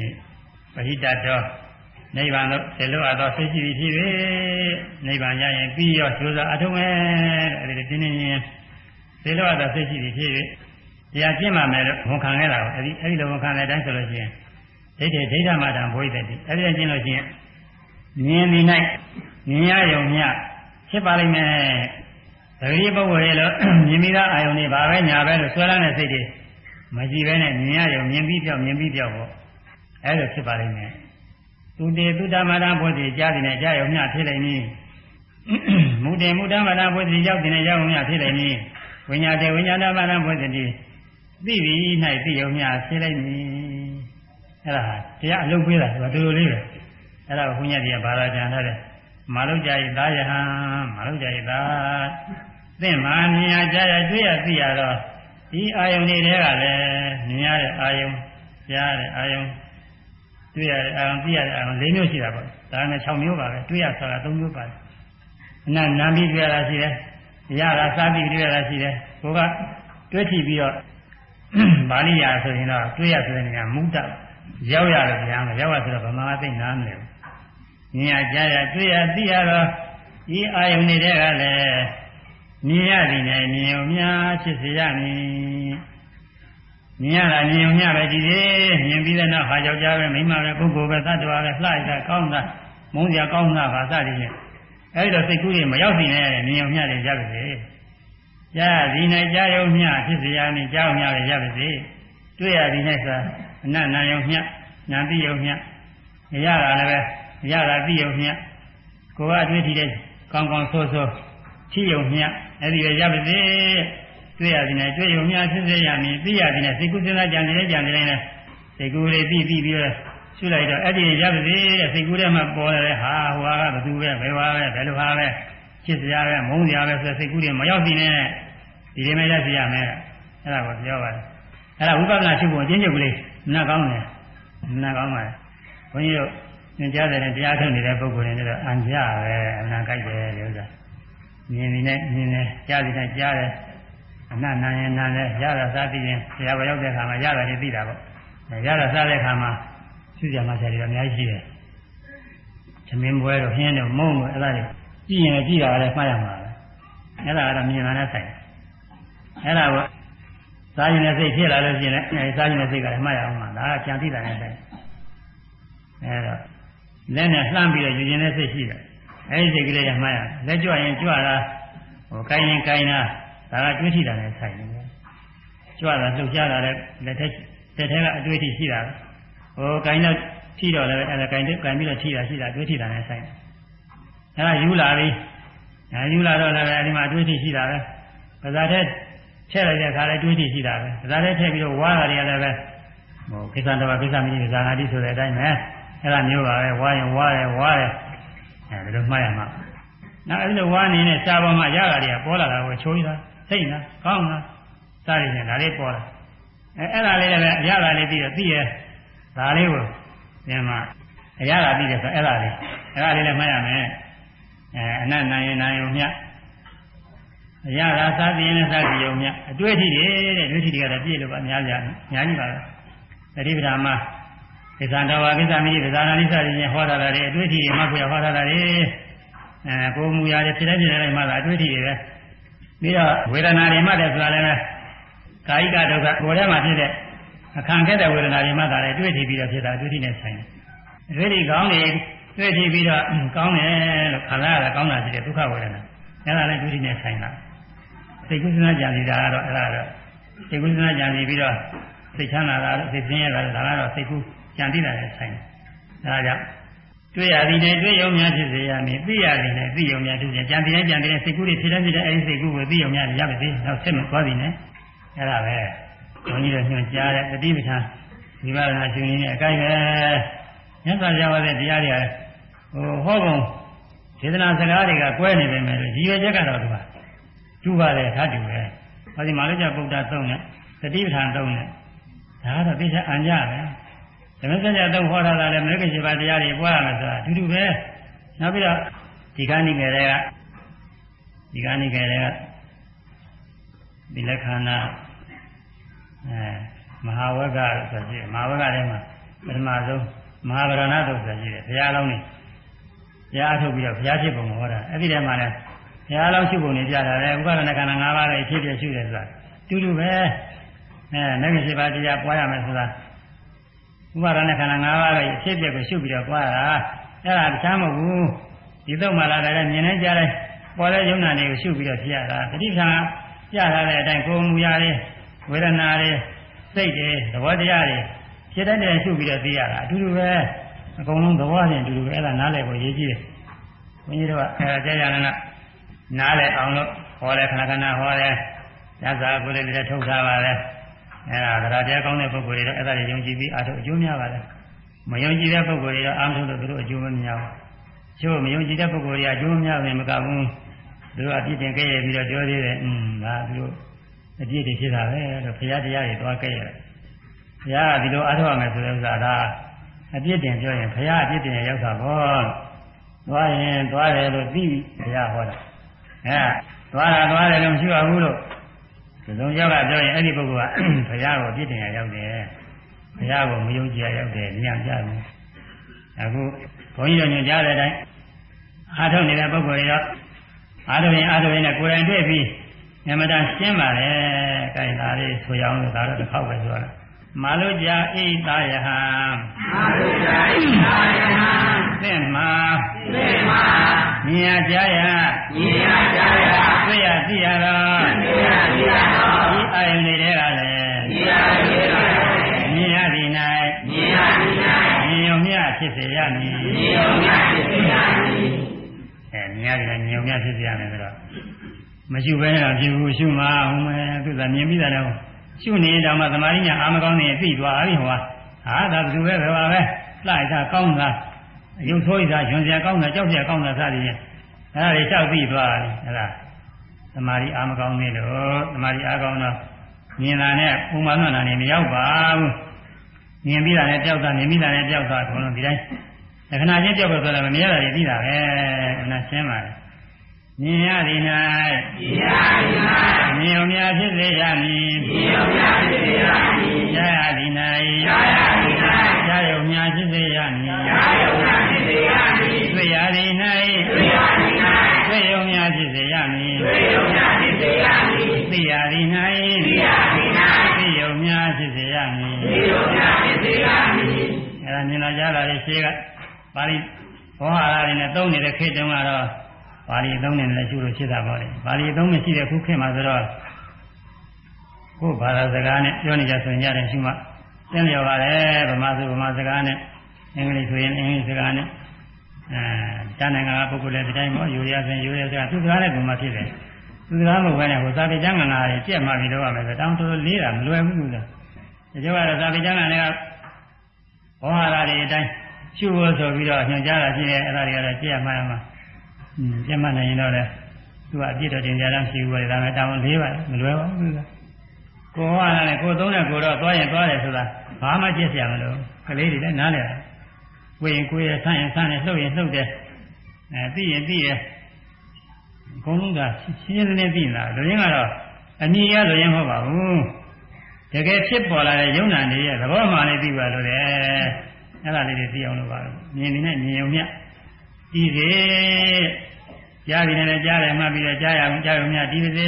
ပဟိတတော်နိဗ္ဗာန်လို့ဆေလို့အပ်တော့သိရှိပြီးဖြစ်ပြီနိဗ္ဗာန်ရရင်ပြီးရောကျိုးစားအထုံးမယ်အဲဒီပြင်းနေရင်ဆေလို့အပ်တော့သိရှိပြီးဖြစ်ပြီတရားကျင့်မှမယ်လို့ဝန်ခံခဲ့တာကိုအဲဒီအဲဒီလိုဝန်ခံတဲ့အတိုင်းဆိုလို့ရှိရင်ဒိဋ္ဌိဒိဋ္ဌမတံဘုရားတိအဲဒီကျင့်လို့ရှိရင် မြင်နေ၌မြင်ရယုံမြဖြစ်ပါလိမ့်မယ်သတိပုဂ္ဂိုလ်ရဲ့လို့မြင်မိသားအာယုန်တွေဘာပဲညာပဲလို့ဆွဲလန်းတဲ့စိတ်တွေမရှိဘဲနဲ့မြင်ရရုံမြင်ပြီးပြောက်မြင်ပြီးပြောက်ပေါ့အဲလိုဖြစ်ပါလိမ့်မယ်သူတေသူတမတာဘုဒ္ဓကြားတယ်နဲ့ကြားရုံမျှဖြစ်လိမ့်မည်မူတေမူတမတာဘုဒ္ဓရောက်တယ်နဲ့ရောက်ရုံမျှဖြစ်လိမ့်မည်ဝိညာတေဝိညာဏမတာဘုဒ္ဓတိသိပြီ၌သိရုံမျှဖြစ်လိမ့်မည်အဲ့ဒါတရားအလုပ်ပေးတာဆိုတာဒီလိုလေးပဲ အဲ့ဒါဘုညာတရားဘာသာကြံထားတယ်မာလုကြ၏သာယဟံမာလုကြ၏သာသင်မာမြင်ရကြရတွေ့ရသိရတော့ဒီအာယုန်တွေကလည်းမြင်ရတဲ့အာယုန်ကြားရတဲ့အာယုန်တွေ့ရတဲ့အာယုန်သိရတဲ့အာယုန်၄မျိုးရှိတာပေါ့ဒါနဲ့6မျိုးပါပဲတွေ့ရဆိုတာ3မျိုးပါတယ်အနနာပြီးတွေ့ရတာရှိတယ်ရတာစားပြီးတွေ့ရတာရှိတယ်ကိုကတွေ့ထိပြီးတော့ပါဠိရာဆိုရင်တော့တွေ့ရဆိုတဲ့နေရာမုဒ္ဒရောက်ရတယ်ဗျာမရောက်ရဆိုတော့ဗမာသိနားမလဲဘူး မြင်ရကြားရတွေ့ရသိရတော့ဒီအာယုန်တွေကလည်းမြင်ရသည်နဲ့မြင်ုံများဖြစ်စေရမည်မြင်ရတာမြင်ုံများပဲကြည့်သေးမြင်ပြီးတဲ့နောက်ဟာယောက်ျားပဲမိန်းမပဲပုဂ္ဂိုလ်ပဲသတ္တဝါပဲလှရတာကောင်းတာမုန်းစရာကောင်းတာပါစသည်ဖြင့်အဲဒီတော့စိတ်ကူးတွေမရောက်စီနဲ့မြင်ုံများတွေရပါစေကြားသည်နဲ့ကြားယုံများဖြစ်စေရမည်ကြားုံများလည်းရပါစေတွေ့ရသည်နဲ့ဆိုအနတ်နာယုံများနာတိယုံများရတာလည်းပဲ ရတာတိယုံများကိုယ်ကအတွေ့အထိတဲ့ကောင်းကောင်းဆိုးဆိုးထိယုံမြအဲ့ဒီရရပါစေတွေ့ရသည်နဲ့တွေ့ယုံမြဖြစ်စေရမည်သိရသည်နဲ့စိတ်ကူးစဉ်းစားကြံနေတဲ့ကြံနေတဲ့နဲ့စိတ်ကူးလေးပြီးပြီးပြီးတော့ရှုလိုက်တော့အဲ့ဒီရပါစေတဲ့စိတ်ကူးထဲမှာပေါ်လာတဲ့ဟာဟိုဟာကဘသူပဲဘယ်ဟာပဲဘယ်လိုဟာပဲချစ်စရာပဲမုန်းစရာပဲဆိုစိတ်ကူးတွေမရောက်စီနဲ့ဒီလိုမှရစီရမယ်အဲ့ဒါကိုပြောပါတယ်အဲ့ဒါဝိပဿနာရှုဖို့အချင်းချင်းကလေးမနာကောင်းတယ်မနာကောင်းပါလေဘုန်းကြီးတို့ သင်ကြားတယ်နဲ့တရားထုတ်နေတဲ့ပုဂ္ဂိုလ်တွေတော့အံကြပဲအနာကြိုက်တယ်လို့ဆိုတာမြင်နေနဲ့မြင်နေကြားနေနဲ့ကြားတယ်အနနာရင်နာတယ်ရတာစားပြီးရင်ဆရာဘရောက်တဲ့အခါမှာရတာတွေသိတာပေါ့ရတာစားတဲ့အခါမှာရှုကြမှာဆရာတွေအများကြီးရှိတယ်သမင်းပွဲတော့ဟင်းတော့မုံတော့အဲ့ဒါတွေကြည့်ရင်ကြည့်တာလည်းမှားရမှာပဲအဲ့ဒါကတော့မြင်လာတဲ့ဆိုင်အဲ့ဒါကစားရင်လည်းစိတ်ဖြစ်လာလို့ရှိရင်လည်းစားရင်လည်းစိတ်ကလည်းမှားရအောင်မှာဒါကကြံသိတာနဲ့ဆိုင်အဲ့တော့ လက်နဲ့လှမ်းပြီးတော့ယူခြင်းနဲ့စိတ်ရှိတယ်အဲဒီစိတ်ကလေးကမှားရလက်ကြွရင်ကြွတာဟိုကိုင်းရင်ကိုင်းတာဒါကတွေးထိတာနဲ့ဆိုင်တယ်ကြွတာလှုပ်ရှားတာလည်းလက်ထက်လက်ထက်ကအတွေးထိရှိတာဟိုကိုင်းတော့ထိတော့လည်းအဲ့ဒါကိုင်းကိုင်းပြီးတော့ထိတာရှိတာတွေးထိတာနဲ့ဆိုင်တယ်အဲ့ဒါယူလာပြီအဲယူလာတော့လည်းအဲဒီမှာတွေးထိရှိတာပဲပါဇာတဲ့ထည့်လိုက်တဲ့အခါလည်းတွေးထိရှိတာပဲပါဇာတဲ့ထည့်ပြီးတော့ဝါတာတွေကလည်းပဲဟိုကိစ္စတော်ကိစ္စမရှိဇာနာတိဆိုတဲ့အတိုင်းပဲ အဲ့ဒါမျိုးပါပဲဝါရင်ဝါတယ်ဝါတယ်အဲဒီလိုမှတ်ရမှာနောက်အဲဒီလိုဝါနေတဲ့စာပေါ်မှာရတာတွေကပေါ်လာတာကိုချိုးရတာစိတ်နာကောင်းလားစရည်နဲ့ဒါလေးပေါ်လာအဲအဲ့ဒါလေးလည်းရတာလေးပြီးတော့သိရဒါလေးကိုပြန်မှာအရသာပြီးတယ်ဆိုအဲ့ဒါလေးအဲ့ဒါလေးလည်းမှတ်ရမယ်အဲအနတ်နိုင်ရင်နိုင်ုံမြတ်အရသာစားပြင်းနဲ့စားကြည့်ုံမြတ်အတွေ့အထိတွေတဲ့အတွေ့အထိတွေကတော့ပြည့်လို့ပါအများကြီးအများကြီးပါပဲသတိပ္ပာမ ကိစ္စတော်ဝါကိစ္စမိကိစ္စနာလိစရည်ဟောတာတွေအတွေ့အထိတွေမှတ်ဖို့ဟောတာတွေအဲကိုယ်မူရာတွေဖြစ်တဲ့ဖြစ်တဲ့မှသာအတွေ့အထိတွေပဲပြီးတော့ဝေဒနာတွေမှတ်တယ်ဆိုတာလည်းကာယကဒုက္ခကိုယ်ထဲမှာဖြစ်တဲ့အခန့်ခဲ့တဲ့ဝေဒနာတွေမှသာလည်းတွေ့ထိပြီးတော့ဖြစ်တာအတွေ့အထိနဲ့ဆိုင်တယ်အတွေ့အထိကောင်းနေတွေ့ထိပြီးတော့ကောင်းတယ်လို့ခံရတာကောင်းတာရှိတဲ့ဒုက္ခဝေဒနာအဲဒါလည်းတွေ့ထိနဲ့ဆိုင်တာစိတ်ကုသနာကြံစီတာကတော့အဲဒါတော့စိတ်ကုသနာကြံစီပြီးတော့စိတ်ချမ်းသာတာစိတ်ဆင်းရဲတာဒါကတော့စိတ်ကူး ကြံသိတာနဲ့ဆိုင်တယ်ဒါကြောင့်တွေ့ရသည်နဲ့တွေ့ရုံများဖြစ်စေရမည်သိရသည်နဲ့သိရုံများဖြစ်စေကြံသိတဲ့ကြံသိတဲ့စိတ်ကူးတွေဖြစ်တဲ့ဖြစ်တဲ့အဲဒီစိတ်ကူးကိုသိရုံများရပါစေနောက်ဆက်မသွားသည်နဲ့အဲဒါပဲဘုန်းကြီးတို့ညွှန်ကြားတဲ့တတိပဋ္ဌာန်ဒီပါဒနာရှင်ကြီးနဲ့အကိုက်ပဲမြတ်စွာဘုရားဟောတဲ့တရားတွေဟိုဟောပုံဒေသနာစကားတွေကကွဲနေတယ်မယ်လို့ရည်ရွယ်ချက်ကတော့ဒီမှာတူပါတယ်ထားတူပဲဟောဒီမာလိကျပုဒ္ဒါသုံးနဲ့တတိပဋ္ဌာန်သုံးနဲ့ဒါကတော့သိချအံကြပဲဓ မ္မစကြာသုံးဟောထားတာလည်းမဂ္ဂင်7ပါးတရားတွေပွားရမယ်ဆိုတာအတူတူပဲနောက်ပြီးတော့ဒီကနေ့ငယ်တွေကဒီကနေ့ငယ်တွေကဒီလက္ခဏာအဲမဟာဝဂ္ဂဆိုရှိတယ်မဟာဝဂ္ဂထဲမှာပထမဆုံးမဟာဗရဏတုဆိုရှိတယ်ဘုရားလုံးနေဘုရားထုတ်ပြီးတော့ဘုရားဖြစ်ပုံဟောတာအဲ့ဒီထဲမှာလည်းဘုရားလုံးရှုပုံနေပြတာလေဥပါဒနာခန္ဓာ၅ပါးရဲ့ဖြစ်ပြရှုတယ်ဆိုတာတူတူပဲအဲမဂ္ဂင်7ပါးတရားပွားရမယ်ဆိုတာ ဥပါဒနာခန္ဓာ၅ပါးရဲ့ဖြစ်ပြကိုရှုပြီးတော့ပွားတာအဲ့ဒါတခြားမဟုတ်ဘူးဒီတော့မှလာတယ်မြင်နေကြတယ်ပေါ်တဲ့ယုံနာတွေကိုရှုပြီးတော့ဖြစ်ရတာတတိပ္ပံပြထားတဲ့အတိုင်းကိုယ်မူရတဲ့ဝေဒနာတွေစိတ်တွေသဘောတရားတွေဖြစ်တဲ့တည်းရှုပြီးတော့သိရတာအတူတူပဲအကုန်လုံးသဘောချင်းအတူတူပဲအဲ့ဒါနားလည်ဖို့ရေးကြည့်တယ်ဘုန်းကြီးတို့ကအဲကြာရနာနားလည်အောင်လို့ဟောတယ်ခဏခဏဟောတယ်ညစာကိုယ်လေးတွေထုတ်ထားပါလေ အဲ့ဒါသရတရားကောင်းတဲ့ပုဂ္ဂိုလ်တွေတော့အဲ့ဒါတွေယုံကြည်ပြီးအားထုတ်အကျိုးများပါလေမယုံကြည်တဲ့ပုဂ္ဂိုလ်တွေတော့အားထုတ်လို့သူတို့အကျိုးမများဘူးကျိုးမယုံကြည်တဲ့ပုဂ္ဂိုလ်တွေကအကျိုးမများဘူးမကဘူးသူတို့အပြစ်တင်ခဲ့ရပြီးတော့ပြောသေးတယ်อืมဒါသူတို့အပြစ်တွေဖြစ်တာပဲလို့ဘုရားတရားတွေသွားခဲ့ရတယ်ဘုရားကဒီလိုအားထုတ်ရမယ်ဆိုတဲ့ဥစ္စာဒါအပြစ်တင်ပြောရင်ဘုရားအပြစ်တင်ရောက်တာပေါ့သွားရင်သွားတယ်လို့သိဘုရားဟောတာအဲသွားတာသွားတယ်လို့မရှိပါဘူးလို့ ဒီလိုယောဂပြောရင်အဲ့ဒီပုဂ္ဂိုလ်ကဘုရားကိုအပြစ်တင်ရရောက်တယ်ဘုရားကိုမယုံကြည်ရရောက်တယ်ညံ့ကြတယ်အခုဘုန်းကြီးတို့ညွှန်ကြားတဲ့အတိုင်းအားထုတ်နေတဲ့ပုဂ္ဂိုလ်တွေရောအားထုတ်ရင်အားထုတ်ရင်လည်းကိုယ်တိုင်တွေ့ပြီးညမတန်ရှင်းပါလေ။ကြိုင်သားလေးဆိုရအောင်လို့ဒါတော့တစ်ခေါက်ပဲပြောတာ။ မာလုကြာဣတာယဟံမာလုကြာဣတာယဟံသင်္မာသင်္မာမြင်ရကြရမြင်ရကြရတွေ့ရသိရတော့တွေ့ရသိရတော့ဒီအာယုန်တွေကလည်းဒီအာယုန်တွေကလည်းမြင်ရသည်၌မြင်ရသည်၌မြင်ုံမြဖြစ်စေရမည်မြင်ုံမြဖြစ်စေရမည်အဲမြင်ရတယ်မြင်ုံမြဖြစ်စေရမယ်ဆိုတော့မရှိဘဲနဲ့တော့ဖြစ်ဘူးရှုမှာဟိုမဲ့သူကမြင်ပြီးတာတော့ ရှုနေတော့မှသမာဓိညာအာမကောင်းနေသိသွားပြီဟောဟာဒါဘယ်သူပဲပဲပါပဲလှိုက်တာကောင်းတာရုပ်ဆိုးတာညွန်စရာကောင်းတာကြောက်စရာကောင်းတာစသည်ဖြင့်အဲဒါတွေကြောက်ပြီးသွားတယ်အဲဒါသမာဓိအာမကောင်းနေလို့သမာဓိအားကောင်းတော့မြင်တာနဲ့ပုံမှန်မှန်တာနဲ့မရောက်ပါဘူးမြင်ပြီးတာနဲ့ကြောက်တာမြင်ပြီးတာနဲ့ကြောက်တာဘုံလုံးဒီတိုင်းလက္ခဏာချင်းကြောက်ပဲဆိုတော့မမြင်ရတာတွေသိတာပဲအနာရှင်းပါလေ မြင်ရသည်၌မြင်ုံများဖြစ်စေရမည်ကြားရသည်၌ကြားရုံများဖြစ်စေရမည်တွေ့ရသည်၌တွေ့ရုံများဖြစ်စေရမည်သိရသည်၌သိရုံများဖြစ်စေရမည်အဲဒါမြင်လာကြတာလေရှင်းကပါဠိဘောဟာရတွေနဲ့သုံးနေတဲ့ခေတ်တုန်းကတော့ ပါဠိသုံးနေတယ်ရှုလို့ဖြစ်တာပေါ့လေပါဠိသုံးမရှိတဲ့ခုခေတ်မှာဆိုတော့ကိုယ်ဘာသာစကားနဲ့ပြောနေကြဆိုရင်ရတယ်ရှုမှသင်လျော်ပါတယ်ဗမာဆိုဗမာစကားနဲ့အင်္ဂလိပ်ဆိုရင်အင်္ဂလိပ်စကားနဲ့အဲတန်နိုင်ငံကပုဂ္ဂိုလ်လည်းဒီတိုင်းပေါ့ယူရဆိုရင်ယူရစကားသူစကားနဲ့ပုံမှဖြစ်တယ်သူစကားမဟုတ်ဘဲနဲ့ဟိုသာပေကျမ်းဂန်လာတွေကြက်မှပြီးတော့ရမယ်ဆိုတောင်းတော်လေးတာမလွယ်ဘူးလားဒီကြောကတော့သာပေကျမ်းဂန်တွေကဘောဟာရတွေအတိုင်းရှုဖို့ဆိုပြီးတော့ညွှန်ကြားတာရှိတယ်အဲ့ဒါတွေကတော့ကြည့်ရမှရမှာอืม ပြတ်မှတ်နိုင်ရင်တော့လေသူကအပြစ်တော်တင်ကြတာရှိဘူးပဲဒါပေမဲ့တောင်းလေးပါမလွယ်ပါဘူးလားကိုဟောရတယ်ကိုသုံးတဲ့ကိုတော့သွားရင်သွားတယ်ဆိုတာဘာမှကြည့်စရာမလိုကလေးတွေလည်းနားလည်တယ်ကိုရင်ကိုရဆန်းရင်ဆန်းတယ်လှုပ်ရင်လှုပ်တယ်အဲသိရင်သိတယ်အကုန်လုံးကရှင်းရှင်းလင်းလင်းသိနေတာလူရင်းကတော့အညီရလူရင်းမဟုတ်ပါဘူးတကယ်ဖြစ်ပေါ်လာတဲ့ယုံနာနေရဲ့သဘောမှလည်းသိပါလို့တယ်အဲ့ဒါလေးတွေသိအောင်လုပ်ပါလို့မြင်နေနဲ့မြင်ုံမြ ဒီစေကြားပြီးလည်းကြားတယ်မှတ်ပြီးတော့ကြားရအောင်ကြားရုံမြဒီစေ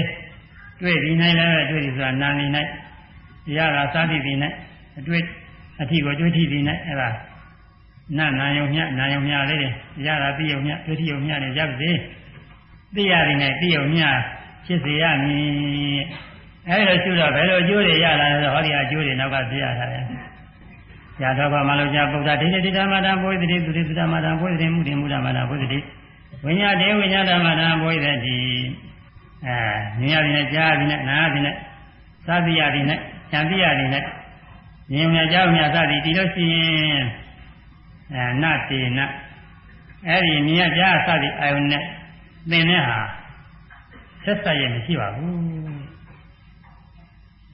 တွေ့ပြီးနိုင်လည်းတွေ့ပြီးဆိုတာနာနေ၌တရားကစားပြီးပြီး၌အတွေ့အထီကိုတွေ့ထီပြီး၌အဲ့ဒါနာနာယုံမြနာယုံမြလေးတွေရတာပြီးယုံမြတွေ့ထီယုံမြနဲ့ရပ်ပြီသိရတယ်နဲ့ပြီးယုံမြဖြစ်စေရမည်အဲ့လိုရှုတော့ဘယ်လိုအကျိုးတွေရလာလဲဆိုဟောဒီအကျိုးတွေနောက်ကပြရတာလေ။ ရာတော်ဘာမလို့ကြဗုဒ္ဓဒိဋ္ဌိတိဓမ္မတာဘုရားတိသူတိဓမ္မတာဘုရားတိမုတိမုဒ္ဓမတာဘုရားတိဝိညာတေဝိညာဓမ္မတာဘုရားတိအဲမြင်ရသည်နဲ့ကြားရသည်နဲ့နားရသည်နဲ့သာသိရသည်နဲ့ဉာဏ်သိရသည်နဲ့မြင်မြကြောက်မြသသည်ဒီလိုရှိရင်အဲနတေနအဲ့ဒီမြင်ရကြားသသည်အာယုန်နဲ့သင်တဲ့ဟာဆက်ဆက်ရမရှိပါဘူး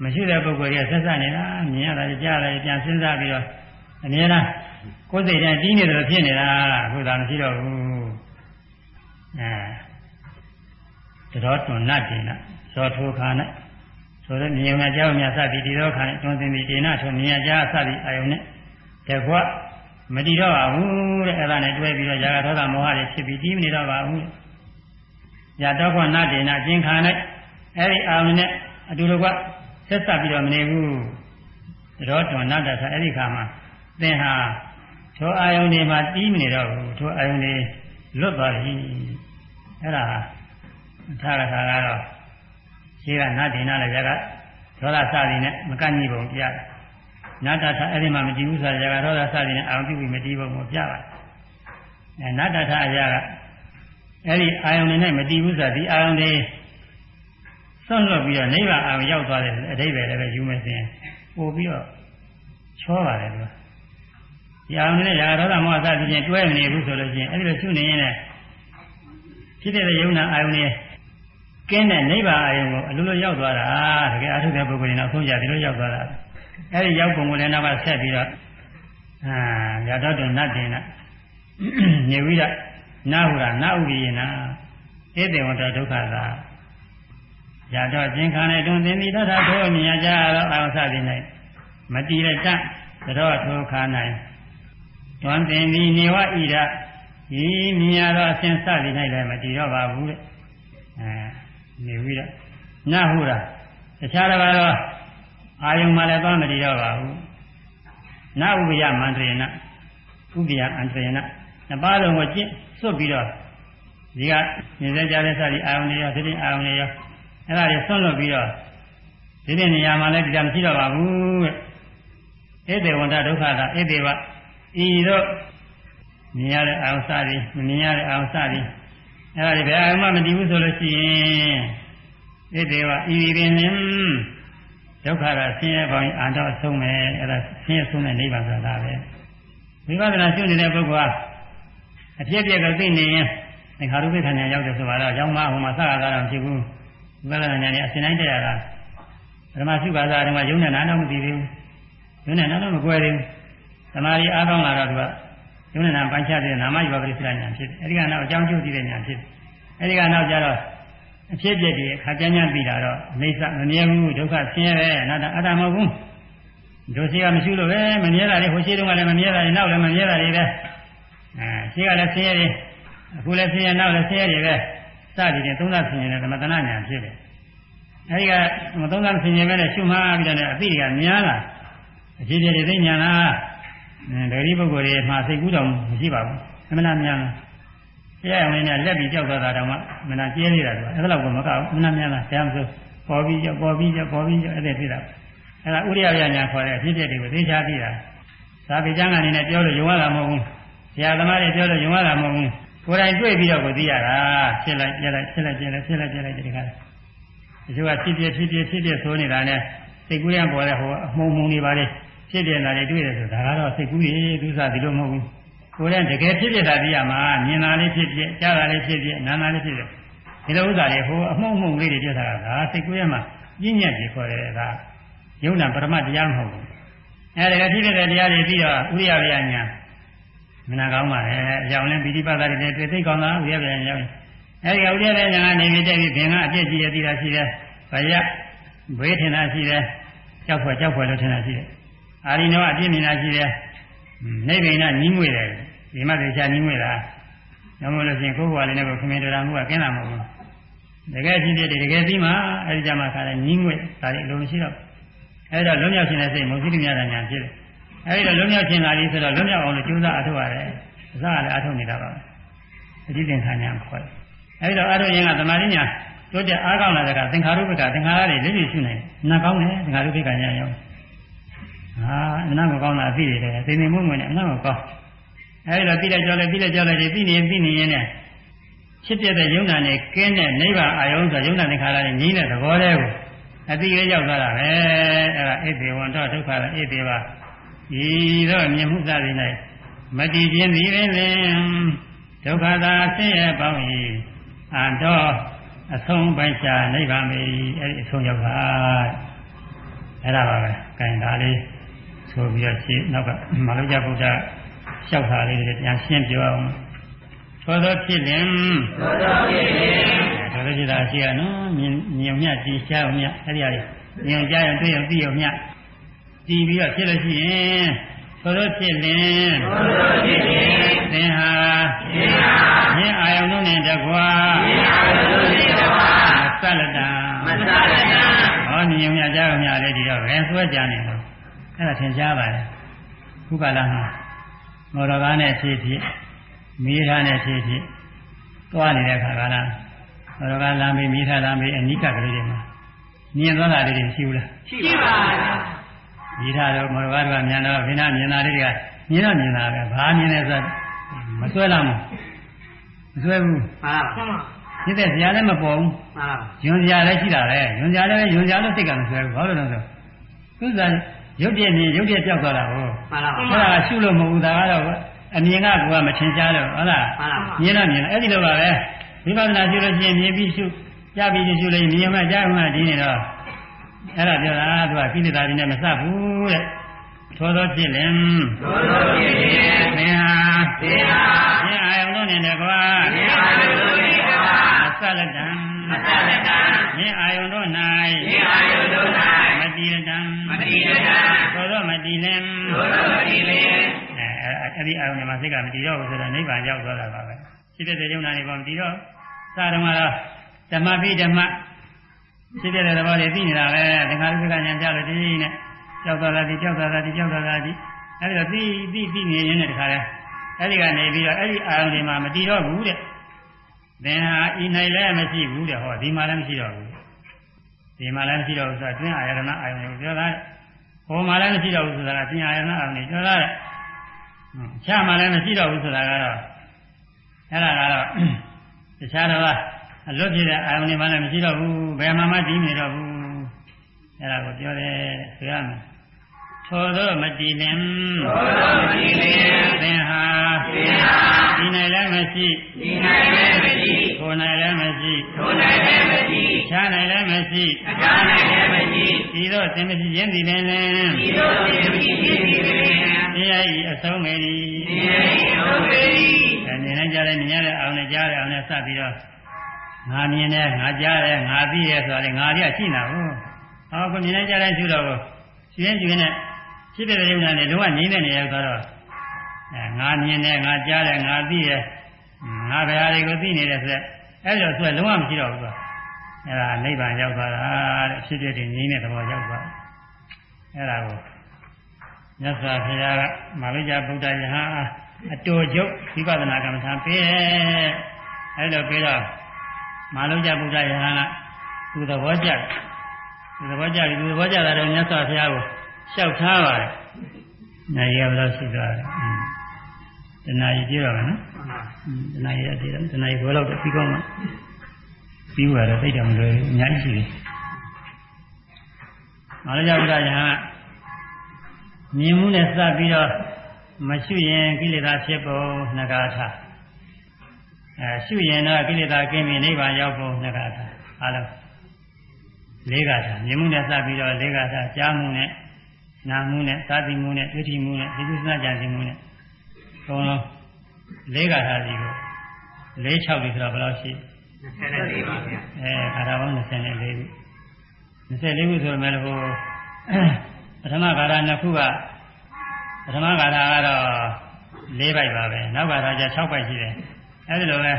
မရှိတဲ့ပုဂ္ဂိုလ်ကြီးဆက်ဆက်နေတာမြင်ရတာကြားရတယ်ပြန်စဉ်းစားပြီးတော့အများလားကိုယ်စိတ်တိုင်းတီးနေတယ်ဖြစ်နေတာအခုသာမရှိတော့ဘူးအဲတတော်တွန်နတ်တင်နဇောထိုခါနဲ့ဆိုတော့မြင်ရကြောက်မြတ်စသည်ဒီတော့ခါနဲ့တွန်စင်ပြီးဒေနထုံမြင်ရကြစသည်အာယုန်နဲ့တကွမတည်တော့ပါဘူးတဲ့အဲ့ဒါနဲ့တွဲပြီးတော့ຢာကထောတာမောဟတွေဖြစ်ပြီးတီးမနေတော့ပါဘူးຢာတော့ခွနတ်တင်နကျင်ခါနဲ့အဲ့ဒီအာယုန်နဲ့အတူတကွ ဆက်ဆက်ပြီးတော့မနေဘူးတော်တွန်နတ်တဆိုအဲ့ဒီခါမှာသင်ဟာထိုအာယုန်တွေမှာတီးမနေတော့ဘူးထိုအာယုန်တွေလွတ်သွားပြီအဲ့ဒါသာရခါကတော့ရှိကနတ်ဒေနာလည်းဇာကဒေါသစသည်နဲ့မကန့်ညီပုံပြတယ်နတ်တထအဲ့ဒီမှာမကြည့်ဘူးဆိုတော့ဇာကဒေါသစသည်နဲ့အာရုံပြုပြီးမတည်ပုံကိုပြပါတယ်အဲနတ်တထအရာကအဲ့ဒီအာယုန်တွေနဲ့မတည်ဘူးဆိုတော့ဒီအာယုန်တွေ ဆွန့်လွတ်ပြီးတော့နိဗ္ဗာန်အာရုံရောက်သွားတယ်အတိပ္ပယ်လည်းပဲယူမယ်ဆိုရင်ပို့ပြီးတော့ချောပါတယ်သူကဒီအာရုံနဲ့ရာဒေါသမောဟစသည်ဖြင့်တွဲမနေဘူးဆိုလို့ရှိရင်အဲ့ဒီလိုရှုနေရင်လည်းဖြစ်တဲ့ယုံနာအာယုန်နဲ့ကင်းတဲ့နိဗ္ဗာန်အာယုံကိုအလိုလိုရောက်သွားတာတကယ်အထုတဲ့ပုဂ္ဂိုလ်တွေနောက်ဆုံးကြဒီလိုရောက်သွားတာအဲ့ဒီရောက်ပုံကိုလည်းနောက်ကဆက်ပြီးတော့အာရတ္တနတ်တင်နာနေဝိရနာဟုရာနာဥပိယနာဧတေဝတ္တဒုက္ခသာ ရတော့ကျင်ခံတဲ့တွင်သင်္တိတထာထိုမြင်ကြတော့အာသသည်၌မတည်တဲ့တတော့ထိုခါ၌တွင်သင်္တိနေဝဣဒဤမြင်ရတော့အစဉ်စသည်၌လည်းမတည်တော့ပါဘူးတဲ့အဲနေပြီးတော့နဟုရာတခြားတစ်ပါးတော့အာယုံမှလည်းသွားမတည်တော့ပါဘူးနဥပယမန္တရေနဥပယအန္တရေနနှစ်ပါးလုံးကိုကျင့်စွတ်ပြီးတော့ဒီကနေစေကြတဲ့စသည်အာယုံတွေရောဒီတင်အာယုံတွေရော အဲ့ဒါတွေဆွန့်လွတ်ပြီးတော့ဒီတဲ့နေရာမှာလည်းဒီကမရှိတော့ပါဘူးတဲ့ဧတေဝန္တဒုက္ခသာဧတေဝဤတော့မြင်ရတဲ့အာယုံစသည်မမြင်ရတဲ့အာယုံစသည်အဲ့ဒါဒီဘယ်အာယုံမှမတည်ဘူးဆိုလို့ရှိရင်ဧတေဝဤဒီပင်ဒုက္ခကဆင်းရဲပေါင်းအာတော့ဆုံးမယ်အဲ့ဒါဆင်းရဲဆုံးတဲ့နိဗ္ဗာန်ဆိုတာပဲဝိပဿနာရှုနေတဲ့ပုဂ္ဂိုလ်ကအဖြစ်အပျက်ကသိနေရင်သင်္ခါရုပ္ပခဏ်ညာရောက်တယ်ဆိုတော့ရောက်မှဟိုမှာစကားကားတော့ဖြစ်ဘူး ဝိပဿနာဉာဏ်နဲ့အစဉ်တိုင်းတက်ရတာသဓမ္မစုပါသာဓမ္မယုံနဲ့နာတော့မသိသေးဘူးယုံနဲ့နာတော့မကွဲသေးဘူးသမာဓိအားကောင်းလာတော့သူကယုံနဲ့နာပိုင်းခြားတဲ့နာမယောဂပရိစ္ဆာညာဖြစ်တယ်အဲဒီကနောက်အကြောင်းကျိုးသိတဲ့ညာဖြစ်တယ်အဲဒီကနောက်ကျတော့အဖြစ်အပျက်တွေခါကြမ်းကြမ်းပြီးတာတော့အိဋ္ဌမမြဲဘူးဒုက္ခဆင်းရဲပဲအနာတ္တအတ္တမဟုတ်ဘူးဒုစီကမရှိလို့ပဲမမြဲတာလေဟိုရှိတုန်းကလည်းမမြဲတာလေနောက်လည်းမမြဲတာလေပဲအဲရှိကလည်းဆင်းရဲတယ်အခုလည်းဆင်းရဲနောက်လည်းဆင်းရဲတယ်ပဲ စသည်ဖြင့်သုံးသဆင်းရဲတဲ့သမထနာညာဖြစ်တယ်အဲဒီကမသုံးသဆင်းရဲပဲနဲ့ရှုမှတ်ပြီးတော့အသိတွေကများလာအခြေအနေတွေသိညာလားဒဂရီပုဂ္ဂိုလ်တွေမှာစိတ်ကူးတော်မရှိပါဘူးအမှန်တရားများလားတရားရုံနဲ့လက်ပြီးကြောက်သွားတာတော့မှမနာကျဲနေတာကအဲ့ဒါတော့မကဘူးအမှန်တရားလားတရားမဆိုပေါ်ပြီးကြောက်ပေါ်ပြီးကြောက်ပေါ်ပြီးကြောက်အဲ့ဒါဖြစ်တာအဲ့ဒါဥရိယပညာခေါ်တဲ့အဖြစ်အပျက်တွေကိုသိချာသိတာသာပေကျမ်းကနေနဲ့ပြောလို့ယုံရတာမဟုတ်ဘူးဆရာသမားတွေပြောလို့ယုံရတာမဟုတ်ဘူး ကိုယ်တိုင်တွေ့ပြီးတော့ကိုသိရတာဖြစ်လိုက်ပြလိုက်ဖြစ်လိုက်ပြလိုက်ဖြစ်လိုက်ပြလိုက်ဒီခါတချို့ကဖြစ်ဖြစ်ဖြစ်ဖြစ်ဖြစ်ဖြစ်ဆိုနေတာနဲ့စိတ်ကူးရပေါ်တဲ့ဟိုအမှုံမှုံနေပါလေဖြစ်ပြနေတာတွေတွေ့တယ်ဆိုဒါကတော့စိတ်ကူးရေသူစားဒီလိုမဟုတ်ဘူးကိုယ်တိုင်တကယ်ဖြစ်ဖြစ်တာသိရမှာမြင်တာလေးဖြစ်ဖြစ်ကြားတာလေးဖြစ်ဖြစ်နားတာလေးဖြစ်ဖြစ်ဒီလိုဥစ္စာတွေဟိုအမှုံမှုံလေးတွေပြတာကဒါစိတ်ကူးရမှာပြည့်ညက်ပြီးခေါ်တယ်ဒါယုံနာပရမတရားမဟုတ်ဘူးအဲဒီကဖြစ်ဖြစ်တဲ့တရားတွေပြီးတော့ဥရိယဗျာညာ မနာကောင်းပါလေအကြောင်းလဲပိဋိပတ်တာတွေတွေ့သိကောင်းတာဥရိယဗျာညာရောက်အဲဒီကဥရိယဗျာညာကနေပြီးတက်ပြီးဘင်ကအပြည့်ကြီးရသေးတာရှိတယ်ဗယဘေးထင်တာရှိတယ်ကြောက်ဖွယ်ကြောက်ဖွယ်လို့ထင်တာရှိတယ်အာရိနောအပြည့်မြင်တာရှိတယ်နေဗိဏညီးငွေတယ်ဒီမှာသေချာညီးငွေတာညမလို့ရှိရင်ကိုယ်ဘဝလေးနဲ့ကိုခမင်းတော်မှုကကင်းလာမှာမဟုတ်ဘူးတကယ်ဖြစ်ဖြစ်တကယ်ပြီးမှအဲဒီကြမှာခါတယ်ညီးငွေဒါလည်းအလုံးမရှိတော့အဲဒီတော့လုံးရောက်ခြင်းတဲ့စိတ်မုသိတမြတာညာဖြစ်တယ် အဲဒီတော့လုံးရောက်ခြင်းလာပြီဆိုတော့လုံးရောက်အောင်လို့ကြိုးစားအထောက်ရတယ်အစားလည်းအထောက်နေတာပါပဲအတိသင်္ခါညာခေါ်တယ်အဲဒီတော့အထောက်ရင်ကသမာဓိညာတိုးတက်အားကောင်းလာတဲ့ကသင်္ခါရုပ္ပကသင်္ခါရတွေလက်တွေ့ရှုနိုင်တယ်နာကောင်းတယ်သင်္ခါရုပ္ပကညာရောဟာအနာကိုကောင်းတာအသိတယ်သိနေမှုဝင်တယ်အနာကိုကောင်းအဲဒီတော့ပြီးလိုက်ကြောလိုက်ပြီးလိုက်ကြောလိုက်ပြီးနေပြီးနေရင်လည်းဖြစ်ပြတဲ့ယုံနာနဲ့ကင်းတဲ့နိဗ္ဗာန်အာယုံဆိုယုံနာသင်္ခါရနဲ့ညီးတဲ့သဘောတည်းကိုအတိရရောက်သွားတာပဲအဲဒါဣတိဝန္တဒုက္ခဣတိပါ ဤတော့မြင်မှုစားနေ၌မတည်ခြင်းသည်ပင်ဒုက္ခသာဆင်းရဲပေါင်း၏အတော်အဆုံးပိုက်ချနိဗ္ဗာန်မေအဲ့ဒီအဆုံးရောက်တာအဲ့ဒါပါပဲ။ကဲဒါလေးဆိုပြီးတော့ရှင်းနောက်ကမလုကြဗုဒ္ဓလျှောက်တာလေးတွေပြန်ရှင်းပြအောင်။သောသောဖြစ်လင်သောသောဖြစ်လင်သောသောဖြစ်တာရှိရနော်မြင်မြင်မြတ်ကြည်ရှားမြတ်အဲ့ဒီဟာလေးမြင်ကြရင်တွေ့ရင်သိရမြတ် ကြည်ပြီးတော့ဖြစ်လို့ရှိရင်သောသောဖြစ်လင်သောသောဖြစ်လင်သင်ဟာသင်ဟာမြင်အာယုန်တို့နဲ့တကွာမြင်အာယုန်တို့နဲ့တကွာသလတံမသလတံဟောမြင်မြတ်ကြမြတ်လေးဒီတော့ဘယ်ဆွဲကြနေလို့အဲ့ဒါသင်ကြားပါလေခုကလာမှာမော်တော်ကားနဲ့ဖြည့်ဖြည့်မိထားနဲ့ဖြည့်ဖြည့်သွားနေတဲ့ခါကလာမော်တော်ကားလမ်းမေးမိထားလမ်းမေးအနိကကလေးတွေမှာမြင်သွားတာလေးတွေရှိဘူးလားရှိပါပါ မိထားတော့မော်တော်ကားကမြန်တော့ဘိနာမြင်တာလေးတွေကမြင်တော့မြင်တာပဲဘာမြင်လဲဆိုမဆွဲလာဘူးမဆွဲဘူးမှန်ပါဖြစ်တဲ့ဇာလည်းမပေါ်ဘူးမှန်ပါယွန်ဇာလည်းရှိတာပဲယွန်ဇာလည်းယွန်ဇာလို့စိတ်ကမဆွဲဘူးဘာလို့လဲဆိုသူကရုပ်ပြည့်မြင်ရုပ်ပြည့်ပြောက်သွားတာဟုတ်မှန်ပါအဲ့ဒါကရှုလို့မဟုတ်ဘူးဒါကတော့အမြင်ကကမထင်ရှားတော့ဟုတ်လားမြင်တော့မြင်အဲ့ဒီလိုပါပဲဝိပဿနာရှုလို့ရှိရင်မြင်ပြီးရှုကြားပြီးရှုလို့မြင်မှကြားမှဒီနေတော့ အဲ့ဒါပြောတာသူကကိလေသာတွေနဲ့မစပ်ဘူးတဲ့သောသောဖြစ်လင်သောသောဖြစ်လင်သင်ဟာသင်ဟာသင်အာယုံတို့နဲ့တကွာသင်အာယုံတို့နဲ့တကွာအသလတံအသလတံသင်အာယုံတို့၌သင်အာယုံတို့၌မတိရတံမတိရတံသောသောမတိလင်သောသောမတိလင်အဲအဲ့ဒီအာယုံမှာစိတ်ကမတည်တော့ဘူးဆိုတော့နိဗ္ဗာန်ရောက်သွားတာပါပဲရှိတဲ့ယုံနာတွေပေါ်မတည်တော့သာဓမ္မတော့ဓမ္မပိဓမ္မ ရှိတဲ့သဘောတွေသိနေတာပဲသင်္ခါရုပ္ပကဉာဏ်ကြလို့ဒီနဲ့ကြောက်သွားတာဒီကြောက်သွားတာဒီကြောက်သွားတာဒီအဲ့ဒါသိသိသိနေရင်းနဲ့တခါလဲအဲ့ဒီကနေပြီးတော့အဲ့ဒီအာရုံတွေမှာမတည်တော့ဘူးတဲ့သင်ဟာဤနိုင်လည်းမရှိဘူးတဲ့ဟောဒီမှာလည်းမရှိတော့ဘူးဒီမှာလည်းမရှိတော့ဘူးဆိုတာတွင်းအာရဏအာရုံကိုပြောတာဟောမှာလည်းမရှိတော့ဘူးဆိုတာကတွင်းအာရဏအာရုံကိုပြောတာတဲ့ချာမှာလည်းမရှိတော့ဘူးဆိုတာကတော့အဲ့ဒါကတော့တခြားတော့ အလွတ်ပြည့်တဲ့အာရုံတွေမှလည်းမရှိတော့ဘူးဘယ်မှာမှတည်နေတော့ဘူးအဲ့ဒါကိုပြောတယ်ဆိုရမယ်သောသောမတည်လင်သောသောမတည်လင်သင်ဟာသင်ဟာဒီနိုင်လည်းမရှိဒီနိုင်လည်းမရှိထိုနိုင်လည်းမရှိထိုနိုင်လည်းမရှိအခြားနိုင်လည်းမရှိအခြားနိုင်လည်းမရှိဒီတော့သင်မရှိခြင်းသည်လည်းလည်းဒီလိုသင်မရှိခြင်းသည်လည်းတရားဤအဆုံးမေရီဒီရဲ့ဟုတ်ပေ၏အဲမြင်နေကြတဲ့မြင်ရတဲ့အောင်နဲ့ကြားတဲ့အောင်နဲ့စပ်ပြီးတော့ ငါမြင်တယ်ငါကြားတယ်ငါသိတယ်ဆိုတာလေငါတွေကရှိနေတာဟုတ်ဟောကိုမြင်နေကြတဲ့ရှုတော့ကိုရှင်ရှင်နဲ့ဖြစ်တဲ့ရုံနဲ့လုံးဝငြိမ့်တဲ့နေရာကတော့အဲငါမြင်တယ်ငါကြားတယ်ငါသိတယ်ငါဘယ်ဟာတွေကိုသိနေတယ်ဆိုတော့အဲ့လိုဆိုလုံးဝမရှိတော့ဘူးကွာအဲ့ဒါနိဗ္ဗာန်ရောက်သွားတာတဲ့ဖြစ်ဖြစ်တင်ငြိမ့်တဲ့သဘောရောက်သွားအဲ့ဒါကိုမြတ်စွာဘုရားကမာလိကြဗုဒ္ဓယဟန်အားအတူချုပ်ဝိပဿနာကမ္မထာပေးတယ်အဲ့လိုပြီးတော့ မာလိကြဗုဒ္ဓယဟန်ကသူသဘောကျတယ်သူသဘောကျပြီသူသဘောကျတာတော့မြတ်စွာဘုရားကိုလျှောက်ထားပါတယ်နိုင်ရဘယ်လိုရှိသွားလဲတဏှာကြီးကြည့်တော့မယ်နော်တဏှာကြီးအသေးတယ်တဏှာကြီးဘယ်လောက်ပြီးကောင်းမှာပြီးသွားတော့သိတယ်မလို့အများကြီးရှိတယ်မာလိကြဗုဒ္ဓယဟန်ကမြင်မှုနဲ့စပ်ပြီးတော့မရှိရင်ကိလေသာဖြစ်ဖို့နှဂါထ အဲရှုရင်တော့ကိလေသာကင်းပြီးနိဗ္ဗာန်ရောက်ဖို့နှဂါထအားလုံးလေးဂါထမြင်မှုနဲ့စပ်ပြီးတော့လေးဂါထကြားမှုနဲ့နာမှုနဲ့သာတိမှုနဲ့ဒုတိမှုနဲ့ဒီကုသနာကြံစီမှုနဲ့ဘုံလုံးလေးဂါထစီကို၄6ပြီဆိုတော့ဘယ်လောက်ရှိ24ပါဗျာအဲဂါထပေါင်း24ခု24ခုဆိုရမယ်လို့ဟိုပထမဂါထနှစ်ခုကပထမဂါထာကတော့၄ပိုက်ပါပဲနောက်ဂါထာကျ6ပိုက်ရှိတယ် အဲဒီလိုပဲ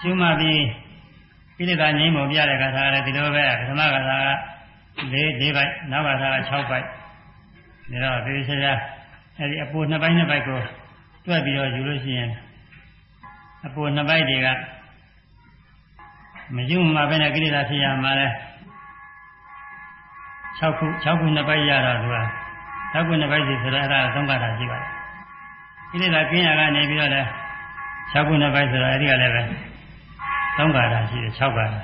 ရှုမှတ်ပြီးကိလေသာငြိမ်းပုံပြတဲ့ဂါထာကလည်းဒီလိုပဲပထမဂါထာက၄၄ပိုက်နောက်ဂါထာက6ပိုက်ဒါတော့ဒီချာအဲဒီအပူနှစ်ပိုင်းနှစ်ပိုက်ကိုတွက်ပြီးတော့ယူလို့ရှိရင်အပူနှစ်ပိုက်တွေကမယုံမှာပဲနဲ့ကိလေသာဖြစ်ရမှာလဲ6ခု6ခုနှစ်ပိုက်ရတော့သူက6ခုနှစ်ပိုက်စီဆိုတော့အဲ့ဒါသုံးပါးတာရှိပါတယ်ကိလေသာကင်းရကနေပြီးတော့လဲ 6ခုနှစ်ပိုက်ဆိုတော့အဲ့ဒီကလည်းပဲသုံးပါးတာရှိတယ်6ပါးတာ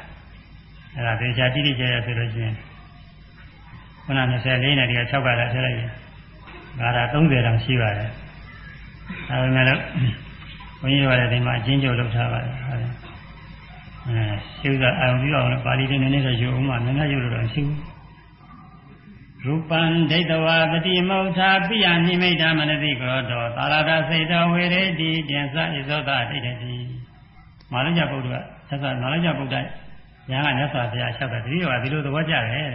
အဲ့ဒါဒေချာတိတိကျကျဆိုလို့ရှိရင်ခုန24နဲ့ဒီက6ပါးတာထည့်လိုက်ရင်ဒါတာ30တောင်ရှိပါတယ်ဒါပေမဲ့လို့ဘုန်းကြီးတို့ကလည်းဒီမှာအချင်းချုပ်လုပ်ထားပါတယ်ဟုတ်တယ်အဲရှုသာအောင်ပြီးအောင်လည်းပါဠိတွေနည်းနည်းတော့ယူအောင်မှနည်းနည်းယူလို့တော့ရှိဘူး ရူပံဒိဋ္ဌဝါပတိမௌထာပိယနိမိတ်ဓမ္မနတိကရောတောသာရတစိတ်တော်ဝေရေတိတင်္စဣဇောတဒိဋ္ဌတိမာလကြဗုဒ္ဓကသက်သာမာလကြဗုဒ္ဓညာကမြတ်စွာဘုရားလျှောက်တာတတိယကဒီလိုသဘောကျတယ်တဲ့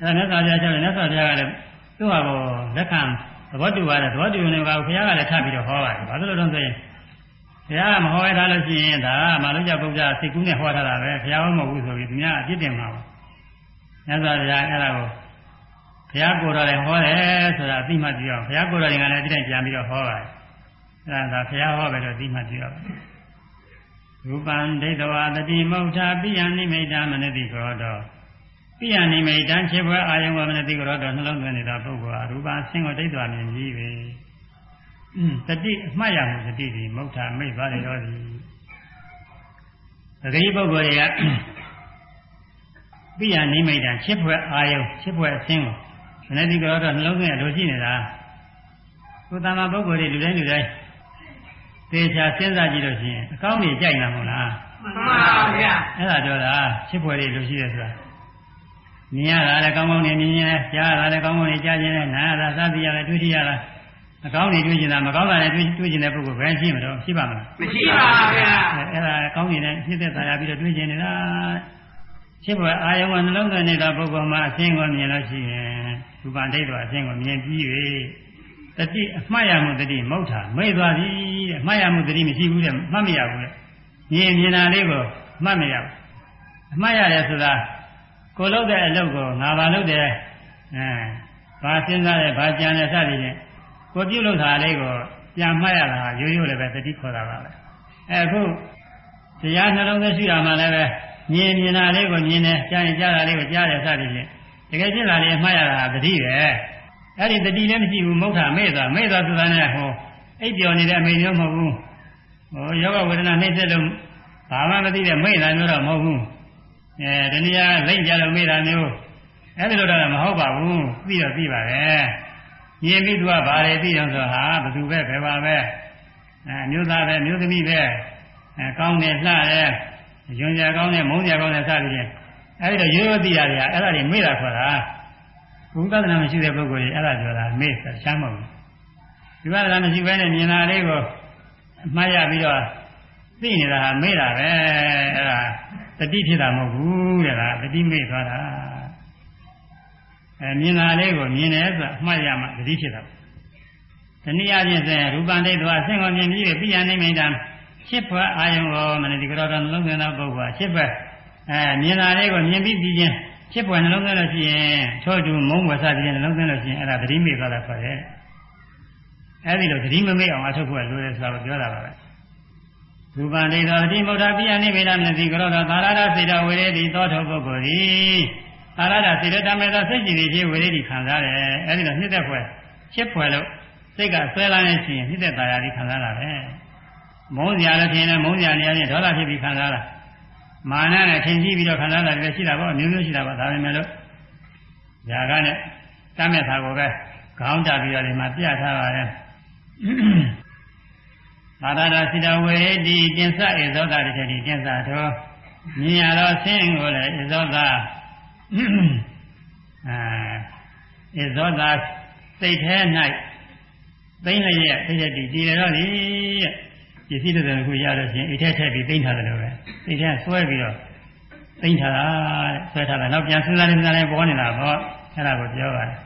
အဲမြတ်စွာဘုရားလျှောက်တယ်မြတ်စွာဘုရားကလည်းသူ့ဟာကိုလက်ခံသဘောတူပါတယ်သဘောတူနေပါဘူးဘုရားကလည်းထပ်ပြီးတော့ဟောပါတယ်ဘာလို့လဲတော့ဆိုရင်ဘုရားကမဟောရထားလို့ရှိရင်ဒါမာလုကြဗုဒ္ဓစိတ်ကူးနဲ့ဟောထားတာပဲဘုရားဟောမဟုတ်ဘူးဆိုပြီးသူများအပြစ်တင်မှာပါမြတ်စွာဘုရားအဲ့ဒါကို ဘုရားကိုယ်တော်လည်းဟောတယ်ဆိုတာအသိမှကြည့်အောင်ဘုရားကိုယ်တော်ကလည်းဒီတိုင်းပြန်ပြီးတော့ဟောပါတယ်အဲ့ဒါကဘုရားဟောပဲလို့အသိမှကြည့်အောင်ရူပံဒိဋ္ဌဝါတတိမௌထာပိယနိမိတ်ာမနတိကောတောပိယနိမိတ်ံခြေဘွယ်အာယုံဝမနတိကောတောနှလုံးသွင်းနေတာပုဂ္ဂိုလ်ဟာရူပံဆင်းကိုဒိဋ္ဌဝါမြင်ကြီးပဲတတိအမှတ်ရမှုတတိဒီမௌထာမိတ်သွားတယ်ရောဒီတတိပုဂ္ဂိုလ်တွေကပိယနိမိတ်ံခြေဘွယ်အာယုံခြေဘွယ်အဆင်းကို မနတိကောတောနှလုံးသွင်းရလို့ရှိနေတာကိုယ်တမ္မာပုဂ္ဂိုလ်တွေလူတိုင်းလူတိုင်းသေချာစဉ်းစားကြည့်လို့ရှိရင်အကောင်းကြီးကြိုက်မှာမဟုတ်လားမှန်ပါဗျာအဲ့ဒါပြောတာချစ်ဖွယ်တွေလိုရှိတယ်ဆိုတာမြင်ရတာလည်းကောင်းကောင်းနေမြင်ရင်လည်းကြားရတာလည်းကောင်းကောင်းနေကြားခြင်းနဲ့နားရတာသာသိရတာတွေ့ထိရတာအကောင်းနေတွေ့ကျင်တာမကောင်းတာလည်းတွေ့တွေ့ကျင်တဲ့ပုဂ္ဂိုလ်ဘယ်ရှိမလို့ရှိပါမလားမရှိပါဗျာအဲ့ဒါကောင်းနေတဲ့ဖြစ်တဲ့သာယာပြီးတော့တွေ့ကျင်နေတာချစ်ဖွယ်အာယုံကနှလုံးသွင်းနေတဲ့ပုဂ္ဂိုလ်မှာအရှင်းကိုမြင်လို့ရှိရင် ရူပန်ဒိဋ္ဌဝအရှင်းကိုမြင်ပြီး၍တတိအမှတ်ရမှုတတိမௌထာမိတ်သွားပြီတဲ့အမှတ်ရမှုတတိမရှိဘူးတဲ့မှတ်မရဘူးတဲ့မြင်မြင်တာလေးကိုမှတ်မရဘူးအမှတ်ရတယ်ဆိုတာကိုလုပ်တဲ့အလုပ်ကိုငါဘာလုပ်တယ်အဲဘာစဉ်းစားတယ်ဘာကြံတယ်စသည်ဖြင့်ကိုပြုလုပ်တာလေးကိုပြန်မှတ်ရတာရိုးရိုးလည်းပဲတတိခေါ်တာပါပဲအဲအခုတရားနှလုံးသွင်းရှိတာမှလည်းပဲမြင်မြင်တာလေးကိုမြင်တယ်ကြားရင်ကြားတာလေးကိုကြားတယ်စသည်ဖြင့် တကယ်ဖြစ်လာလေးမှတ်ရတာတတိပဲအဲ့ဒီတတိလည်းမရှိဘူးမௌထာမဲ့သွားမဲ့သွားဆိုတာနဲ့ဟောအိပ်ပျော်နေတဲ့အမိန်မျိုးမဟုတ်ဘူးဟောယောဂဝေဒနာနှိမ့်သက်လို့ဘာမှမသိတဲ့မိတ်တာမျိုးတော့မဟုတ်ဘူးအဲတနည်းအားလိမ့်ကြလို့မိတာမျိုးအဲ့ဒီလိုတော့မဟုတ်ပါဘူးသိတော့သိပါပဲမြင်ပြီးသူကဘာတွေသိအောင်ဆိုဟာဘသူပဲဘယ်ပါပဲအဲမျိုးသားပဲမျိုးသမီးပဲအဲကောင်းတယ်လှတယ်ယွန်ကြကောင်းတဲ့မုန်းကြကောင်းတဲ့စသည်ဖြင့် အဲဒီတော့ရိုးရိုးသိရတယ်အဲ့ဒါတွေမေ့တာခေါ်တာဘုဒ္ဓသနာမရှိတဲ့ပုဂ္ဂိုလ်တွေအဲ့ဒါပြောတာမေ့တာချမ်းမဟုတ်ဘူးဒီဝါဒနာမရှိဘဲနဲ့မြင်တာလေးကိုအမှားရပြီးတော့သိနေတာဟာမေ့တာပဲအဲ့ဒါတတိဖြစ်တာမဟုတ်ဘူးတဲ့လားတတိမေ့သွားတာအဲမြင်တာလေးကိုမြင်တယ်ဆိုတာအမှားရမှတတိဖြစ်တာတနည်းအားဖြင့်ဆိုရင်ရူပံဒိဋ္ဌဝအဆင့်ကိုမြင်ပြီးပြညာနေမိတာရှစ်ဘွားအာယုံကိုမနတိကရောတော်နှလုံးသွင်းသောပုဂ္ဂိုလ်ရှစ်ဘွား အဲမြင်တာလေးကိုမြင်ပြီးပြီးချင်းရှစ်ဘွားနှလုံးသွင်းလို့ရှိရင်ထို့တူမုန်းဘွားစသည်ဖြင့်နှလုံးသွင်းလို့ရှိရင်အဲ့ဒါတတိမေ့သွားတာခေါ်တယ်အဲဒီလိုတတိမမေ့အောင်အထုတ်ဖို့လိုတယ်ဆိုတာကိုပြောတာပါပဲရူပံဒိဋ္ဌောတိမုဒ္ဒပိယနိဗ္ဗာန်မသိကရောတော်သာရဒစေတဝေရေတိသောထုပုဂ္ဂိုလ်သည်သာရဒစေတတမေသောစိတ်ကြည်ဖြစ်ဝေရေတိခံစားတယ်အဲဒီလိုနှစ်သက်ဖွယ်ရှစ်ဖွယ်လို့စိတ်ကဆွဲလာနေရှင်နှစ်သက်သာယာတိခံစားတာပဲမုန်းစရာလည်းထင်တယ်မုန်းစရာနေရာချင်းဒေါသဖြစ်ပြီးခံစားတာ မာနနဲ့ထင်ကြည့်ပြီးတော့ခံစားတာလည်းရှိတာပေါ့အမျိုးမျိုးရှိတာပေါ့ဒါပေမဲ့လို့ຢာကနဲ့တမ်းမဲ့သာကိုပဲခေါင်းကြပြီးတော့ဒီမှာပြထားပါတယ်သာရတာစိတဝေဒီတင်္စဧဇောတာတည်းဒီတင်္စတော်မြင်ရတော့ဆင်းကိုလည်းဧဇောတာအဲဧဇောတာစိတ်ထဲ၌သိမ့်လျက်သိတဲ့ဒီဒီရတော့ဒီရဲ့ ပစ္စည်းတွေခုရလို့ရှိရင်အိတ်ထဲထည့်ပြီးသိမ့်ထားတယ်လို့ပဲအိတ်ထဲဆွဲပြီးတော့သိမ့်ထားတာတဲ့ဆွဲထားတာနောက်ပြန်စဉ်းစားနေစဉ်းစားနေပေါ်နေတာပေါ့အဲ့ဒါကိုပြောပါတယ်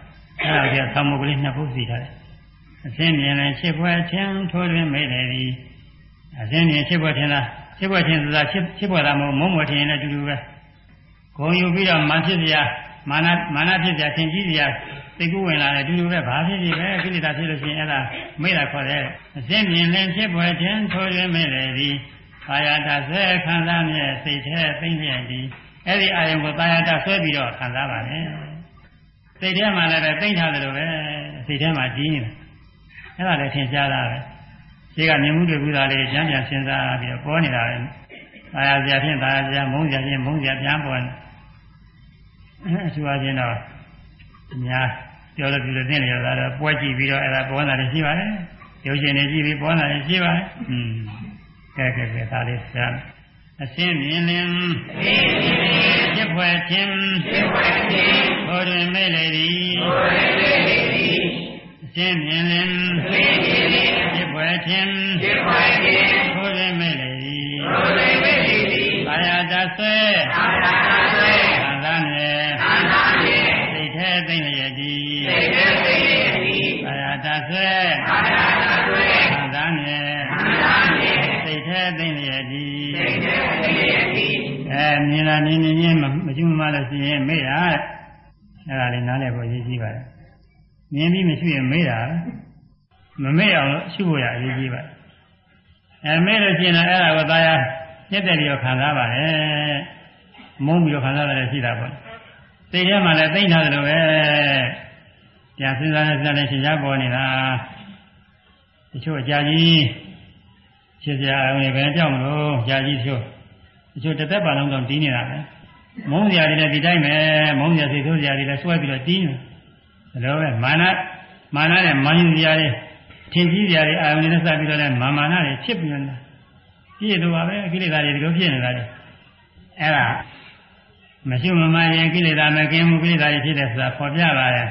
အဲ့ဒါကသံမုတ်ကလေးနှစ်ပုဒ်စီထားတယ်အရှင်းမြင်ရင်ရှစ်ဘွယ်ချင်းထိုးတွင်မိတယ်ဒီအရှင်းမြင်ရှစ်ဘွယ်ထင်လားရှစ်ဘွယ်ထင်ဆိုတာရှစ်ရှစ်ဘွယ်သားမဟုတ်မုံမွယ်ထင်ရင်လည်းအတူတူပဲဂုံယူပြီးတော့မာဖြစ်စရာမာနမာနဖြစ်စရာသင်ကြီးစရာ သိကူးဝင်လာတယ်အတူတူပဲဘာဖြစ်ဖြစ်ပဲကိလေသာဖြစ်လို့ရှိရင်အဲ့ဒါမိတာခေါ်တယ်အရှင်းမြင်ရင်ရှစ်ဘွယ်ချင်းထိုးတွင်မိတယ်ဒီအာယတာဆွဲခံစားမြဲစိတ်แท้သိမ့်လျက်ဒီအဲ့ဒီအာယုံကိုတာယတာဆွဲပြီးတော့ခံစားပါလေစိတ်ထဲမှာလည်းပဲသိမ့်ထားတယ်လို့ပဲစိတ်ထဲမှာကြီးနေတယ်အဲ့ဒါလည်းထင်ရှားတာပဲရှိကမြင်မှုတွေကူတာလေးကျမ်းပြန်စဉ်းစားပြီးတော့ပေါ်နေတာပဲတာယာစရာဖြင့်တာယာစရာမုန်းစရာဖြင့်မုန်းစရာပြန်ပေါ်နေအထူးအချင်းတော့အများ ပြောလို့ပြုလို့သိနေရတာတော့ပွဲကြည့်ပြီးတော့အဲ့ဒါပေါ်လာတယ်ရှိပါတယ်ရုပ်ရှင်တွေကြည့်ပြီးပေါ်လာတယ်ရှိပါတယ်อืมကဲကဲကဲဒါလေးစမ်းအရှင်းမြင်လင်ဖြစ်ဖွယ်ခြင်းဖြစ်ဖွယ်ခြင်းဟောတွင်မိလေသည်ဟောတွင်မိလေသည်အရှင်းမြင်လင်ဖြစ်ဖွယ်ခြင်းဖြစ်ဖွယ်ခြင်းဟောတွင်မိလေသည်ဟောတွင်မိလေသည်ဘာယာတဆွဲဘာယာတဆွဲသာသနေသာသနေစိတ်ထဲသိနေရသည် မ့်လျက်သည်အာယတဆွဲခံစားနေစိတ်แท้သိမ့်လျက်သည်အဲမြင်လာနေနေချင်းမကျွမ်းမလို့ရှိရင်မေ့တာအဲ့ဒါလေးနားလည်ဖို့ရည်ကြီးပါတယ်မြင်ပြီးမရှိရင်မေ့တာမမေ့အောင်ရှုဖို့ရအရေးကြီးပါတယ်အဲမေ့လို့ရှိရင်အဲ့ဒါကိုသာယာညက်တဲ့ပြီးတော့ခံစားပါတယ်မုန်းပြီးတော့ခံစားရတယ်ရှိတာပေါ့စိတ်ထဲမှာလည်းသိမ့်ထားတယ်လို့ပဲ ပြန်စဉ်းစားနေစဉ်းစားနေရှင်ရှားပေါ်နေတာတချို့အကြာကြီးဖြစ်ကြအောင်ဘယ်ကြောက်မလို့ကြာကြီးချို့တချို့တစ်သက်ပါလုံးတော့တီးနေတာပဲမုန်းစရာတွေလည်းဒီတိုင်းပဲမုန်းစရာစိတ်ဆိုးစရာတွေလည်းစွဲပြီးတော့တီးနေဒါလိုပဲမာနမာနနဲ့မာရင်စရာတွေထင်ကြီးစရာတွေအာယုန်တွေနဲ့စပြီးတော့လည်းမာမာနတွေဖြစ်ပြီးနေတာပြည့်လို့ပါပဲကိလေသာတွေဒီလိုဖြစ်နေတာလေအဲ့ဒါမရှိမမှန်ရင်ကိလေသာမကင်းမှုကိလေသာတွေဖြစ်တယ်ဆိုတာပေါ်ပြပါတယ်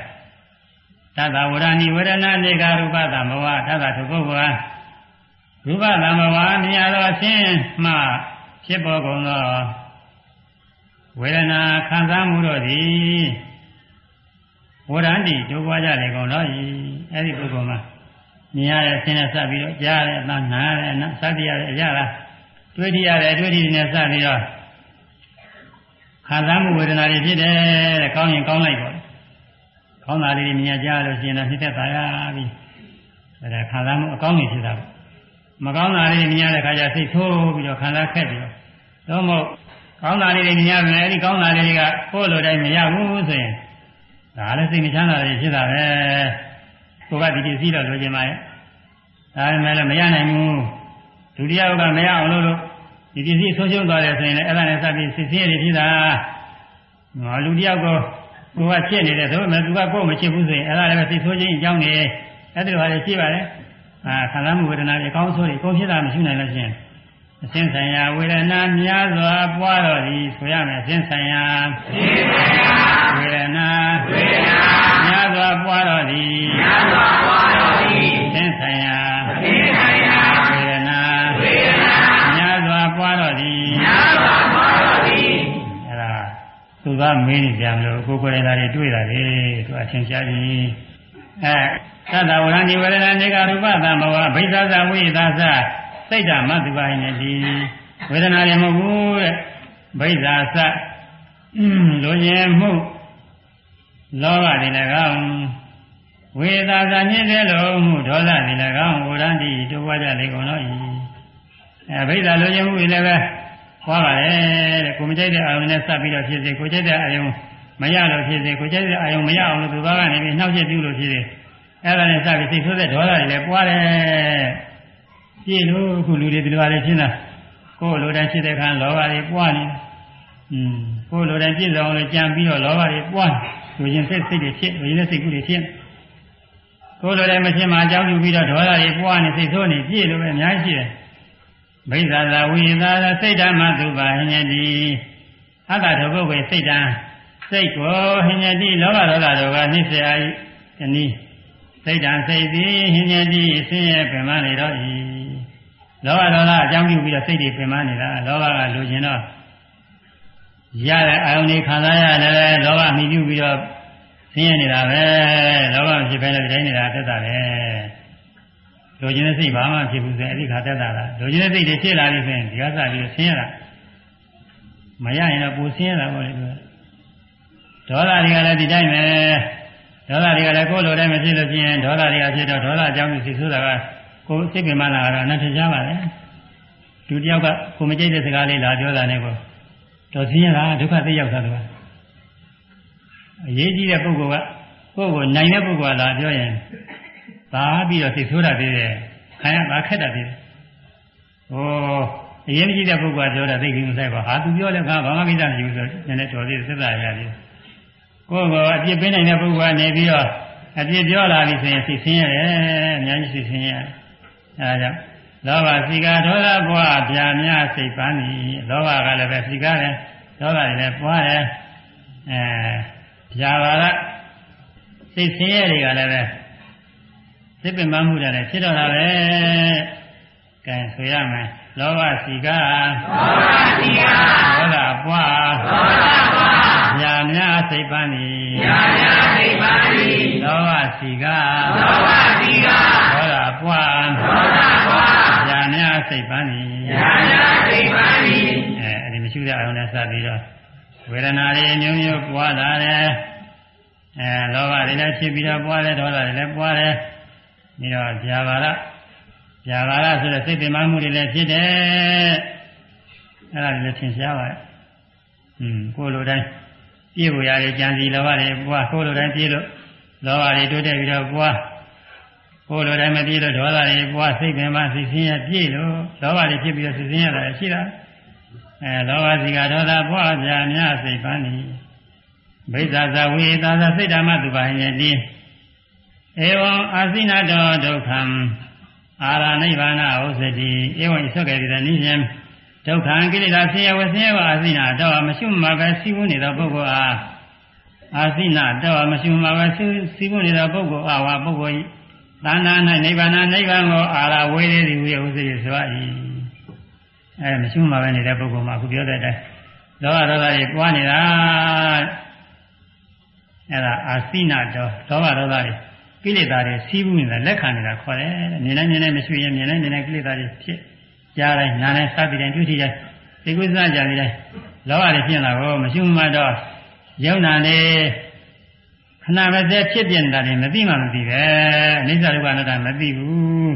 သတ္တဝရဏိဝရဏနေကရူပသမဝသတ္တထုပုဂ္ဂိုလ်ရူပသမဝမြင်ရတော့အချင်းမှဖြစ်ပေါ်ကုန်သောဝေဒနာခံစားမှုတို့သည်ဝရဏတိဒုက္ခကြလေကုန်တော့ဤအဲ့ဒီပုဂ္ဂိုလ်မှာမြင်ရတဲ့အချင်းနဲ့စပ်ပြီးတော့ကြားရတဲ့အနာနာရတဲ့အနာစသည်ရတဲ့အရာလားတွေ့ထရတဲ့အတွေ့အထိနဲ့စပြီးတော့ခံစားမှုဝေဒနာတွေဖြစ်တယ်တဲ့ကောင်းရင်ကောင်းလိုက်ပေါ့ ကောင်းတာလေးမြင်ကြလို့ရှိရင်တော့နှစ်သက်ပါရပြီအဲဒါခံစားမှုအကောင်းကြီးဖြစ်တာပေါ့မကောင်းတာလေးမြင်ရတဲ့ခါကျစိတ်ဆိုးပြီးတော့ခံစားခက်ပြီးတော့တော့မဟုတ်ကောင်းတာလေးတွေမြင်ရမယ်အဲဒီကောင်းတာလေးတွေကကိုယ်လိုတိုင်းမရဘူးဆိုရင်ဒါလည်းစိတ်မချမ်းသာတယ်ဖြစ်တာပဲကိုကဒီပစ္စည်းတော့လိုချင်ပါရဲ့ဒါပေမဲ့လည်းမရနိုင်ဘူးဒုတိယကမရအောင်လို့လို့ဒီပစ္စည်းဆုံးရှုံးသွားတယ်ဆိုရင်လည်းအဲ့ဒါနဲ့စပြီးစစ်ဆေးရဖြစ်တာငါလူတယောက်ကို ကိုကဖြစ်နေတယ်ဆိုပေမဲ့သူကကိုယ်မချစ်ဘူးဆိုရင်အဲ့ဒါလည်းပဲစိတ်ဆိုးခြင်းအကြောင်းနေအဲ့ဒီလိုဟာလည်းရှိပါလေအာခံစားမှုဝေဒနာတွေအကောင်းဆိုးတွေအကုန်ဖြစ်တာမရှိနိုင်လို့ရှိရင်အစဉ်ဆိုင်ရာဝေဒနာများစွာပွားတော်သည်ဆိုရမယ်အစဉ်ဆိုင်ရာဝေဒနာများစွာပွားတော်သည်အ ကမင်းနေကြမလို့ကိုယ်ကိုယ်တိုင်သာတွေတွေ့တာလေသူအချင်းရှားကြီးအဲသတ္တဝရဏိဝရဏနေကရူပသမ္ဘဝဘိသဇဝိသသစိတ်ဓာမတုပါဟိနေတိဝေဒနာလည်းမဟုတ်ဘူးတဲ့ဘိဇာသလိုချင်မှုလောဘတွေလည်းကောင်းဝေသာသာညင်းတဲ့လုံးမှုဒေါသတွေလည်းကောင်းဝရဏတိတိုးပွားကြလေကုန်တော့ဤအဲဘိဇာလိုချင်မှုတွေလည်းပဲ ဟောပါလေတဲ့ကိုမကြိုက်တဲ့အာယုန်နဲ့စပ်ပြီးတော့ဖြစ်စေကိုကြိုက်တဲ့အာယုန်မရလို့ဖြစ်စေကိုကြိုက်တဲ့အာယုန်မရအောင်လို့သူဘာကနေပြီးနှောက်ချက်ပြုလို့ဖြစ်စေအဲ့ဒါနဲ့စပြီးစိတ်ဆိုးတဲ့ဒေါသတွေလည်းပွားတယ်ပြည့်လို့ခုလူတွေဒီလိုပါလေဖြစ်တာကိုယ်လိုတိုင်းဖြစ်တဲ့အခါလောဘတွေပွားနေอืมကိုယ်လိုတိုင်းပြည့်စုံအောင်လို့ကြံပြီးတော့လောဘတွေပွားလူချင်းစိတ်စိတ်တွေဖြစ်လူချင်းစိတ်ကူးတွေဖြစ်ကိုယ်လိုတိုင်းမဖြစ်မှအကြောင်းပြုပြီးတော့ဒေါသတွေပွားနေစိတ်ဆိုးနေပြည့်လို့ပဲအများကြီးရှိတယ် ဘိဇာသာဝိသာသာစိတ်ဓမ္မသုပါဟိညတိအတ္တတပုဂ္ဂိုလ်စိတ်ဓာစိတ်ကိုဟိညတိလောဘဒေါသတို့ကနှိစ္စအာယတနည်းစိတ်ဓာစိတ်သည်ဟိညတိဆင်းရဲပင်မနေတော့ဤလောဘဒေါသအကြောင်းပြုပြီးတော့စိတ်တွေပင်မနေတာလောဘကလိုချင်တော့ရတဲ့အာယုန်တွေခံစားရတယ်လောဘမိပြုပြီးတော့ဆင်းရဲနေတာပဲလောဘဖြစ်ပဲလို့တိုင်းနေတာတက်တာပဲ လိုချင်တဲ့စိတ်ဘာမှဖြစ်ဘူးဆိုရင်အဲ့ဒီခါတက်တာလားလိုချင်တဲ့စိတ်တွေဖြစ်လာပြီဆိုရင်ဒီကစားပြီးဆင်းရတာမရရင်တော့ပူဆင်းရတာပေါ့လေဒေါသတွေကလည်းဒီတိုင်းပဲဒေါသတွေကလည်းကိုယ်လိုတိုင်းမဖြစ်လို့ရှိရင်ဒေါသတွေကဖြစ်တော့ဒေါသအကြောင်းကိုသိဆိုတာကကိုယ်စိတ်ပင်မလာတာအနတ္ထချပါလေသူတယောက်ကကိုမကြိတ်တဲ့စကားလေးလာပြောတာနဲ့ကိုတော်ဆင်းရတာဒုက္ခသိရောက်တာတော့အရေးကြီးတဲ့ပုဂ္ဂိုလ်ကကိုယ့်ကိုနိုင်တဲ့ပုဂ္ဂိုလ်ကလာပြောရင် သာပြီးတော့သိဆိုးတာသေးတယ်ခံရတာခက်တာသေးတယ်ဟိုအရင်ကြီးတဲ့ပုဂ္ဂိုလ်ကပြောတာသိပြီးမဆိုင်ပါဟာသူပြောလဲငါဘာမှမသိတာမရှိဘူးဆိုတော့နည်းနည်းတော်သေးသက်သာရပြီကိုယ့်ကိုအပြစ်ပေးနိုင်တဲ့ပုဂ္ဂိုလ်ကနေပြီးတော့အပြစ်ပြောလာပြီဆိုရင်သိဆင်းရတယ်အများကြီးသိဆင်းရတယ်အဲဒါကြောင့်လောဘစီကာဒေါသဘွားပြာများစိတ်ပန်းဤလောဘကလည်းပဲစီကာတယ်ဒေါသလည်းပွားတယ်အဲပြာပါကစိတ်ဆင်းရဲတွေကလည်းပဲ စိတ်ပင်ပန်းမှုတွေလည်းဖြစ်တော့တာပဲကဲဆိုရမယ်လောဘစီကာလောဘစီကာဒေါသပွားဒေါသပွားပြာများစိတ်ပန်းဤပြာများစိတ်ပန်းဤလောဘစီကာလောဘစီကာဒေါသပွားဒေါသပွားဉာဏ်များစိတ်ပန်းဤဉာဏ်များစိတ်ပန်းဤအဲအဲ့ဒီမရှိတဲ့အာရုံနဲ့စပြီးတော့ဝေဒနာတွေမျိုးမျိုးပွားလာတယ်အဲလောဘတွေလည်းဖြစ်ပြီးတော့ပွားတယ်ဒေါသတွေလည်းပွားတယ် ပြီးတော့ဇာဘာရဇာဘာရဆိုတဲ့စိတ်ပင်မမှုတွေလည်းဖြစ်တယ်အဲ့ဒါလည်းသင်ရှားပါရဲ့อืมကိုယ်လိုတိုင်းပြည့်ဖို့ရတယ်ကြံစီလောဘတွေပွားကိုယ်လိုတိုင်းပြည့်လို့လောဘတွေတိုးတက်ပြီးတော့ပွားကိုယ်လိုတိုင်းမပြည့်လို့ဒေါသတွေပွားစိတ်ပင်မစိတ်ဆင်းရဲပြည့်လို့လောဘတွေဖြစ်ပြီးတော့စိတ်ဆင်းရဲတာရှိတာအဲလောဘစီကဒေါသပွားကြများစိတ်ပန်းနေဘိဇာဇဝေသာသစိတ်ဓမ္မသူပါယတိ ဧဝံအာစိနတောဒုက္ခံအာရနိဗ္ဗာနဥစ္စတိဧဝံဣသောကေတိနိယံဒုက္ခံကိလေသာဆင်းရဲဝဆင်းရဲဝအာစိနတောမရှိမှပဲစီးဝနေတဲ့ပုဂ္ဂိုလ်အားအာစိနတောမရှိမှပဲစီးဝနေတဲ့ပုဂ္ဂိုလ်အားဝါပုဂ္ဂိုလ်သာနာ၌နိဗ္ဗာန်နိဗ္ဗာန်ကိုအာရဝေးသည်ဝေဥစ္စရိဆို၏အဲမရှိမှပဲနေတဲ့ပုဂ္ဂိုလ်မှာအခုပြောတဲ့အတိုင်းလောဘဒေါသတွေပွားနေတာအဲဒါအာစိနတောလောဘဒေါသတွေ ကိလေသာတွေစီးပူးနေတာလက်ခံနေတာခေါ်တယ်မြင်နိုင်မြင်နိုင်မရှိရင်မြင်နိုင်မြင်နိုင်ကိလေသာတွေဖြစ်ကြားတိုင်းနားတိုင်းစသည်တိုင်းတွေ့ထိတိုင်းဒီကုသကြပြီးတိုင်းလောဘတွေဖြစ်လာတော့မရှိမှတော့ယုံနာနေခဏမစဲဖြစ်ပြနေတာတွေမသိမှမသိပဲအနိစ္စဒုက္ခအနတ္တမသိဘူး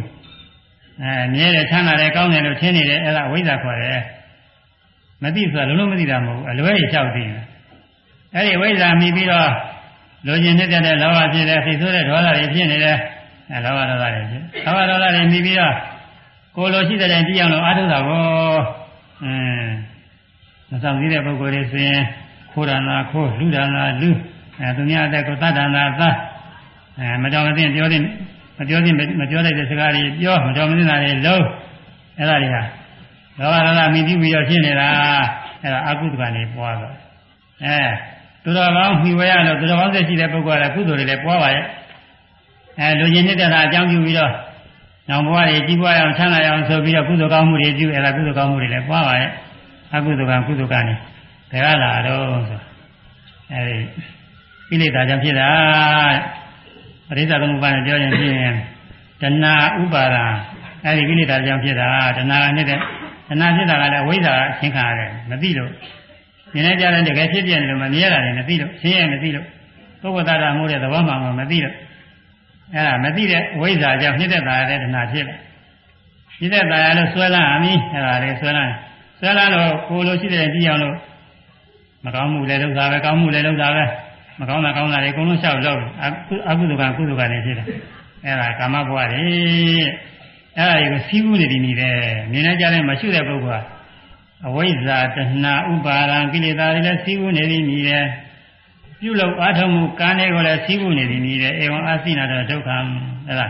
အဲမြဲတယ်ချမ်းသာတယ်ကောင်းတယ်လို့ထင်နေတယ်အဲ့ဒါဝိဇ္ဇာခေါ်တယ်မသိဆိုတာလုံးလုံးမသိတာမဟုတ်ဘူးအလွဲကြီးလျှောက်သိတယ်အဲ့ဒီဝိဇ္ဇာမိပြီးတော့ လူကျင်နေတဲ့တဲ့လောဘဖြစ်တယ်စိတ်ဆိုးတဲ့ဒေါသတွေဖြစ်နေတယ်အဲလောဘဒေါသတွေဖြစ်လောဘဒေါသတွေမိပြီးတော့ကိုလိုရှိတဲ့တိုင်ကြည့်အောင်လို့အားထုတ်တာကိုအင်းမဆောင်သေးတဲ့ပုဂ္ဂိုလ်တွေဆိုရင်ခိုးဒါနာခိုးလူဒါနာလူအဲသူများအသက်ကိုတတ်ဒါနာသအဲမတော်မသင့်ပြောတဲ့မပြောသင့်မပြောလိုက်တဲ့စကားတွေပြောမတော်မသင့်တာတွေလုံးအဲ့ဒါတွေဟာလောဘဒေါသမိတိပြီးတော့ဖြစ်နေတာအဲ့ဒါအကုသကနေပွားတော့အဲ သူတော်ကောင်းမှီဝဲရလို့သူတော်ကောင်းသက်ရှိတဲ့ပုဂ္ဂိုလ်ကကုသိုလ်တွေလည်းပွားပါရဲ့အဲလူချင်းနှစ်သက်တာအကြောင်းပြုပြီးတော့နောင်ဘဝတွေကြီးပွားအောင်ချမ်းသာအောင်ဆိုပြီးတော့ကုသိုလ်ကောင်းမှုတွေပြုအဲ့ဒါကုသိုလ်ကောင်းမှုတွေလည်းပွားပါရဲ့အကုသိုလ်ကကုသိုလ်ကနေဘယ်ကလာတော့ဆိုအဲဒီကိလေသာကြောင့်ဖြစ်တာပရိစ္ဆေသမုပ္ပါဒ်နဲ့ပြောရင်ဖြစ်ရင်တဏှာဥပါဒာအဲဒီကိလေသာကြောင့်ဖြစ်တာတဏှာကနဲ့တဲ့တဏှာဖြစ်တာကလည်းအဝိဇ္ဇာအချင်းခါရတယ်မသိလို့ မြင်နေကြတဲ့တကယ်ဖြစ်ပြနေလို့မမြင်ရတာလည်းမသိလို့ရှင်းရမသိလို့ပုဂ္ဂိုလ်သားတာမှုတဲ့သဘောမှန်မှမသိလို့အဲ့ဒါမသိတဲ့ဝိဇ္ဇာကြောင့်နှိမ့်သက်တာတဲ့တဏှာဖြစ်တယ်နှိမ့်သက်တာရလို့ဆွဲလန်းအမီးအဲ့ဒါလေးဆွဲလန်းဆွဲလန်းတော့ကိုလိုရှိတဲ့ကြည့်အောင်လို့မကောင်းမှုလည်းလုပ်တာပဲကောင်းမှုလည်းလုပ်တာပဲမကောင်းတာကောင်းတာတွေအကုန်လုံးလျှောက်လုပ်အကုသိုလ်ကကုသိုလ်ကလည်းဖြစ်တယ်အဲ့ဒါကာမဘဝတွေအဲ့ဒါကိုစီးပူးနေပြီနေတယ်မြင်နေကြတဲ့မရှိတဲ့ပုဂ္ဂိုလ်က အဝိဇ္ဇာတဏှာဥပါဒံကိလေသာတွေလည်းစီးပူးနေပြီနေတယ်ပြုလုပ်အားထုတ်မှုကံတွေကိုလည်းစီးပူးနေပြီနေတယ်ဧဝံအသိနာတော့ဒုက္ခအဲ့ဒါ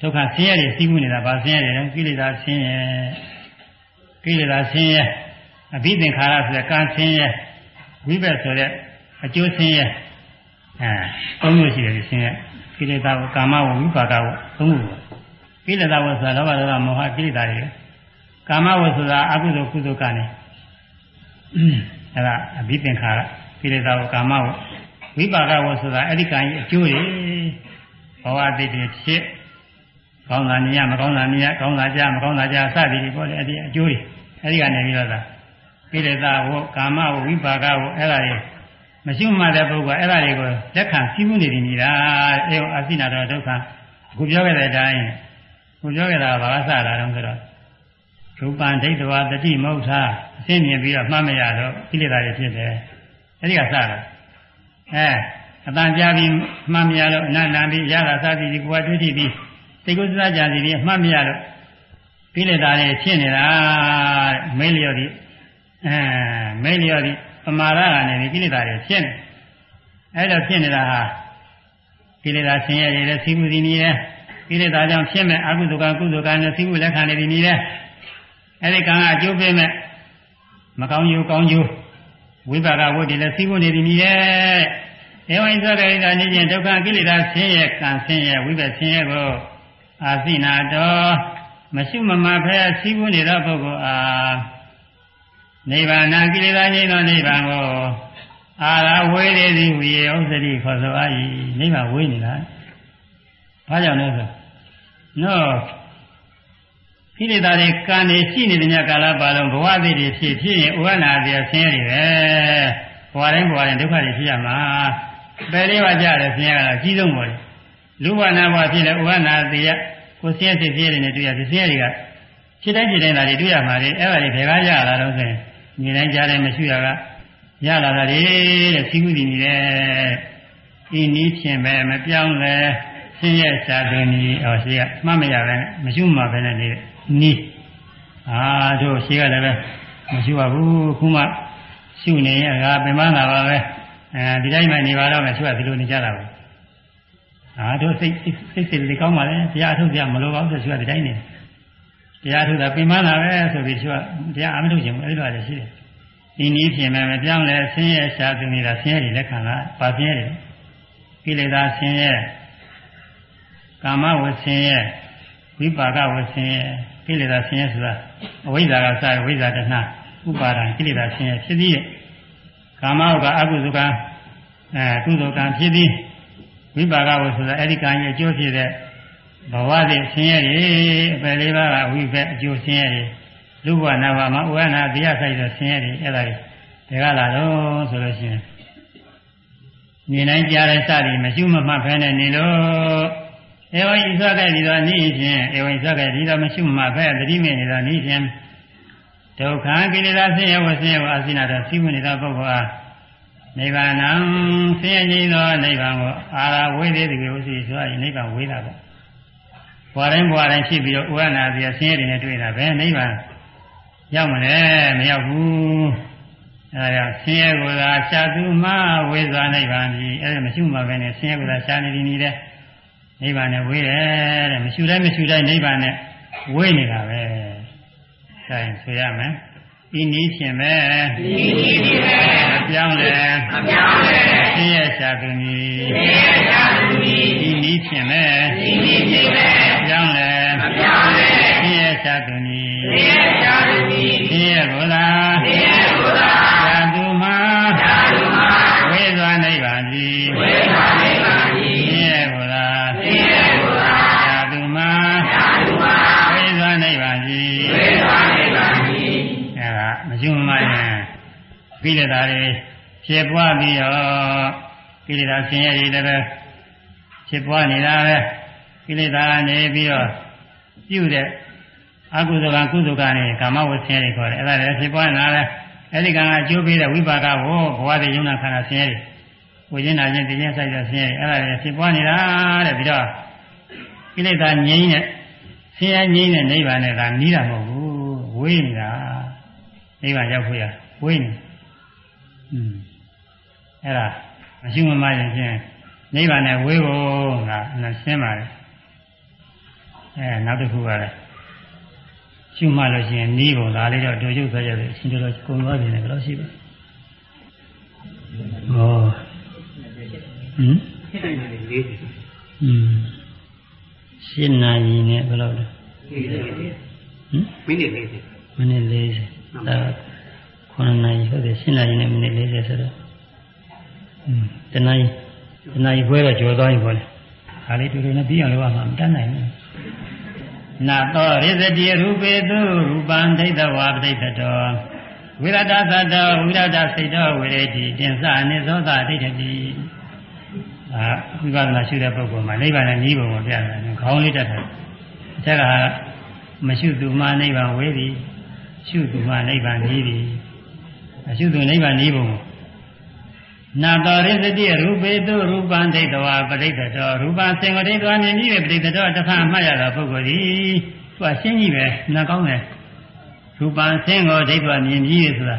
ဒုက္ခဆင်းရဲတွေစီးပူးနေတာဗာဆင်းရဲတွေကိလေသာဆင်းရဲကိလေသာဆင်းရဲအဘိသင်္ခါရဆိုတဲ့ကံဆင်းရဲဝိဘက်ဆိုတဲ့အကျိုးဆင်းရဲအဲသုံးမျိုးရှိတယ်ဆင်းရဲကိလေသာကိုကာမဝဝိပါကဝသုံးခုကိလေသာဝဆိုတာလောဘဒေါသမောဟကိလေသာတွေ ကာမဝဆိုတာအကုသိုလ်ကုသိုလ်ကနေအဲဒါအဘိသင်္ခါရကိလေသာကိုကာမဝဝိပါကဝဆိုတာအဲ့ဒီကံကြီးအကျိုးတွေဘဝတည်တည်ဖြစ်ကောင်းတာနေရမကောင်းတာနေရကောင်းတာကြားမကောင်းတာကြားစသည်တွေပေါ့လေအဲ့ဒီအကျိုးတွေအဲ့ဒီကနေပြီးတော့သာကိလေသာဝကာမဝဝိပါကဝအဲ့ဒါတွေမရှိမှတဲ့ပုဂ္ဂိုလ်အဲ့ဒါတွေကိုလက်ခံစီးမှုနေနေနေတာအေဝအစိနာတော်ဒုက္ခအခုပြောခဲ့တဲ့အတိုင်းခုပြောခဲ့တာကဘာသာစတာတော့ဆိုတော့ ရူပံဒိဋ္ဌဝတတိမௌထာအသိမြင်ပြီးတော့မှတ်မရတော့ကိလေသာတွေဖြစ်တယ်အဲ့ဒီကစတာအဲအတန်ကြားပြီးမှတ်မရတော့အနန္တန်ပြီးရတာစသည်ဒီကိုယ်ကတွေ့ထိပြီးသိကုသဇာကြစီပြီးမှတ်မရတော့ကိလေသာတွေဖြစ်နေတာမိလျော်ဒီအဲမိလျော်ဒီပမာဒကနေဒီကိလေသာတွေဖြစ်နေအဲ့တော့ဖြစ်နေတာဟာကိလေသာဆင်းရဲရတဲ့သိမှုစီနေတယ်ကိလေသာကြောင့်ဖြစ်မဲ့အကုသိုလ်ကကုသိုလ်ကနဲ့သိမှုလက်ခံနေပြီနေတယ် အဲ့ဒီကံကအကျိုးပေးမဲ့မကောင်းယူကောင်းယူဝိပါကဝတ်တွေလည်းသိမှုနေပြီနေတယ်ဧဝံသက္ကိတာနေခြင်းဒုက္ခကိလေသာဆင်းရဲကံဆင်းရဲဝိပဿဆင်းရဲကိုအာသိနာတော်မရှိမမဖဲသိမှုနေသောပုဂ္ဂိုလ်အားနိဗ္ဗာန်ကိလေသာငြိမ်းသောနိဗ္ဗာန်ကိုအာရဝေရသည်ဝေဥစ္စတိခေါ်ဆိုအပ်၏နိဗ္ဗာန်ဝေးနေတာဘာကြောင့်လဲဆိုနော် ကိလေသာတွေကံနေရှိနေတဲ့ညကာလပါလုံးဘဝသစ်တွေဖြစ်ဖြစ်ရင်ဥဝနာတရားဆင်းရဲတွေပဲဘဝတိုင်းဘဝတိုင်းဒုက္ခတွေဖြစ်ရမှာပယ်လေးပါးကြတယ်ဆင်းရဲတာအကြီးဆုံးပါလေလူဘဝနာဘဝဖြစ်တဲ့ဥဝနာတရားကိုဆင်းရဲဖြစ်ဖြစ်နေတွေ့ရဒီဆင်းရဲတွေကဖြစ်တိုင်းဖြစ်တိုင်းဒါတွေတွေ့ရမှာလေအဲ့ဒါတွေဘယ်ကရလာတော့ဆိုရင်ညီတိုင်းကြားတယ်မရှိရကရလာတာလေတဲ့စီးမှုတည်နေတယ်ဤနည်းဖြင့်ပဲမပြောင်းလဲဆင်းရဲစာပင်ကြီးဟောရှိကမှတ်မရပဲမရှိမှပဲနဲ့နေတဲ့ နီးအာတို့ရှိကလည်းပဲမရှိပါဘူးခုမှရှုနေရတာပင်မလာပါပဲအဲဒီတိုင်းမှနေပါတော့မယ်သူကဒီလိုနေကြတာပဲအာတို့စိတ်စိတ်စိတ်လေးကောင်းပါလေတရားထုတ်ပြမလိုပါဘူးဆိုသူကဒီတိုင်းနေတရားထုတ်တာပင်မလာပဲဆိုပြီးသူကတရားအမထုတ်ချင်ဘူးအဲ့လိုလည်းရှိတယ်ဒီနည်းဖြင့်ပဲမပြောင်းလဲဆင်းရဲရှားသူနေတာဆင်းရဲတွေလက်ခံလာပါဆင်းရဲတွေကိလေသာဆင်းရဲကာမဝဆင်းရဲဝိပါကဝဆင်းရဲ ကိလေသာဆင်းရဲဆိုတာအဝိဇ္ဇာကစရဝိဇ္ဇာတဏှဥပါဒံကိလေသာဆင်းရဲဖြစ်ပြီးကာမဝကအကုသကအဲကုသကံဖြစ်ပြီးဝိပါကဝဆိုတာအဲ့ဒီကံရဲ့အကျိုးဖြစ်တဲ့ဘဝတည်းဆင်းရဲတွေအပယ်လေးပါးကဝိဘက်အကျိုးဆင်းရဲတွေလူဘဝနာဘမှာဥဝနာတရားဆိုင်တော့ဆင်းရဲတွေအဲ့ဒါတွေဒါကလာတော့ဆိုလို့ရှိရင်မြင်တိုင်းကြားတဲ့စသည်မရှိမမှတ်ဖဲနဲ့နေလို့ ဧဝံဤသကဲ့ဒီတော့နေဖြင့်ဧဝံဤသကဲ့ဒီတော့မရှိမမှတ်ဖဲတတိမေနေတော့နေဖြင့်ဒုက္ခကိလေသာဆင်းရဲဝဆင်းရဲဝအာစိနာတော့သိဝင်နေတဲ့ပုဂ္ဂိုလ်အားနိဗ္ဗာန်ဆင်းရဲခြင်းသောနိဗ္ဗာန်ကိုအာရဝိသေတိကိုစီဆိုရင်နိဗ္ဗာန်ဝေးတာပေါ့ဘဝတိုင်းဘဝတိုင်းဖြစ်ပြီးတော့ဥရဏပြဆင်းရဲတွေနဲ့တွေ့တာပဲနိဗ္ဗာန်ရောက်မလဲမရောက်ဘူးအဲဒါဆင်းရဲကိုသာရှားသူမှဝေစွာနိဗ္ဗာန်ကြီးအဲဒါမရှိမှပဲနဲ့ဆင်းရဲကိုသာရှားနေနေနေတယ် နိဗ္ဗာန်နဲ့ဝေးတယ်တဲ့မရှိတိုင်းမရှိတိုင်းနိဗ္ဗာန်နဲ့ဝေးနေတာပဲဒါဒါရင်ဆိုရမယ်ဤနည်းဖြင့်ပဲဒီနည်းဖြင့်ပဲမပြောင်းလဲမပြောင်းလဲသိရရှာသူမည်သိရရှာသူမည်ဤနည်းဖြင့်ပဲဒီနည်းဖြင့်ပဲမပြောင်းလဲမပြောင်းလဲသိရရှာသူမည်သိရရှာသူမည်သိရကိုလား ကိလေသာတွေဖြစ်ပွားပြီးတော့ကိလေသာဆင်းရဲတွေလည်းပဲဖြစ်ပွားနေတာပဲကိလေသာနေပြီးတော့ပြုတဲ့အကုသိုလ်ကကုသိုလ်ကနဲ့ကာမဝဆင်းရဲတွေခေါ်တယ်အဲ့ဒါလည်းဖြစ်ပွားနေတာပဲအဲ့ဒီကံကအကျိုးပေးတဲ့ဝိပါကကိုဘဝတည်ယုံနာခန္ဓာဆင်းရဲတွေဝိညာဉ်နာခြင်းတည်ခြင်းစိုက်တဲ့ဆင်းရဲတွေအဲ့ဒါလည်းဖြစ်ပွားနေတာတဲ့ပြီးတော့ကိလေသာငြိမ်းတဲ့ဆင်းရဲငြိမ်းတဲ့နိဗ္ဗာန်နဲ့ကနီးတာမဟုတ်ဘူးဝေးနေတာနိဗ္ဗာန်ရောက်ဖို့ရဝေးနေอืม အဲ့ဒါမရှိမမရင်ချင်းနိဗ္ဗာန်နဲ့ဝေးဖို့ကအနရှင်းပါလေအဲနောက်တစ်ခုကလည်းရှုမှတ်လို့ရှိရင်နီးပုံဒါလေးတော့တို့ရုပ်ဆွဲရတယ်အရှင်တို့တော့ကုံသွားနေတယ်ဘယ်လိုရှိပါဩဟမ်อืมရှင်းနာရီနဲ့ဘယ်လိုလဲဟမ်မိနစ်လေးစီမိနစ်40ဒါ 9နာရီဟုတ်တယ်7နာရီနဲ့မိနစ်40ဆိုတော့อืมတနာရီတနာရီခွဲတော့ကျော်သွားပြီပေါ့လေဒါလေးတူတူနဲ့ပြီးအောင်လုပ်ရမှာမတတ်နိုင်ဘူးနာတော်ရိသတိရူပေတုရူပံဒိဋ္ဌဝါပဋိဋ္ဌတောဝိရဒသတ္တဝိရဒစိတ်တော်ဝိရတိတင်္စအနိသောသဒိဋ္ဌတိအာဝိပဿနာရှုတဲ့ပုဂ္ဂိုလ်မှာနိဗ္ဗာန်နဲ့ဤဘုံကိုပြတယ်ခေါင်းလေးတက်တယ်အချက်ကမရှုသူမှနိဗ္ဗာန်ဝေးသည်ရှုသူမှနိဗ္ဗာန်ဤသည် အရှုသူနိဗ္ဗာန်ဤဘုံနာတော်ရိသတိရူပေတုရူပံဒိဋ္ဌဝါပဋိဋ္ဌတောရူပံစင်္ဂဒိဋ္ဌဝါမြင်ပြီးပဋိဋ္ဌတောတစ်ဖန်မှတ်ရတာပုဂ္ဂိုလ်သည်သူကရှင်းကြီးပဲနာကောင်းတယ်ရူပံစင်္ဂဒိဋ္ဌဝါမြင်ပြီးဆိုတာ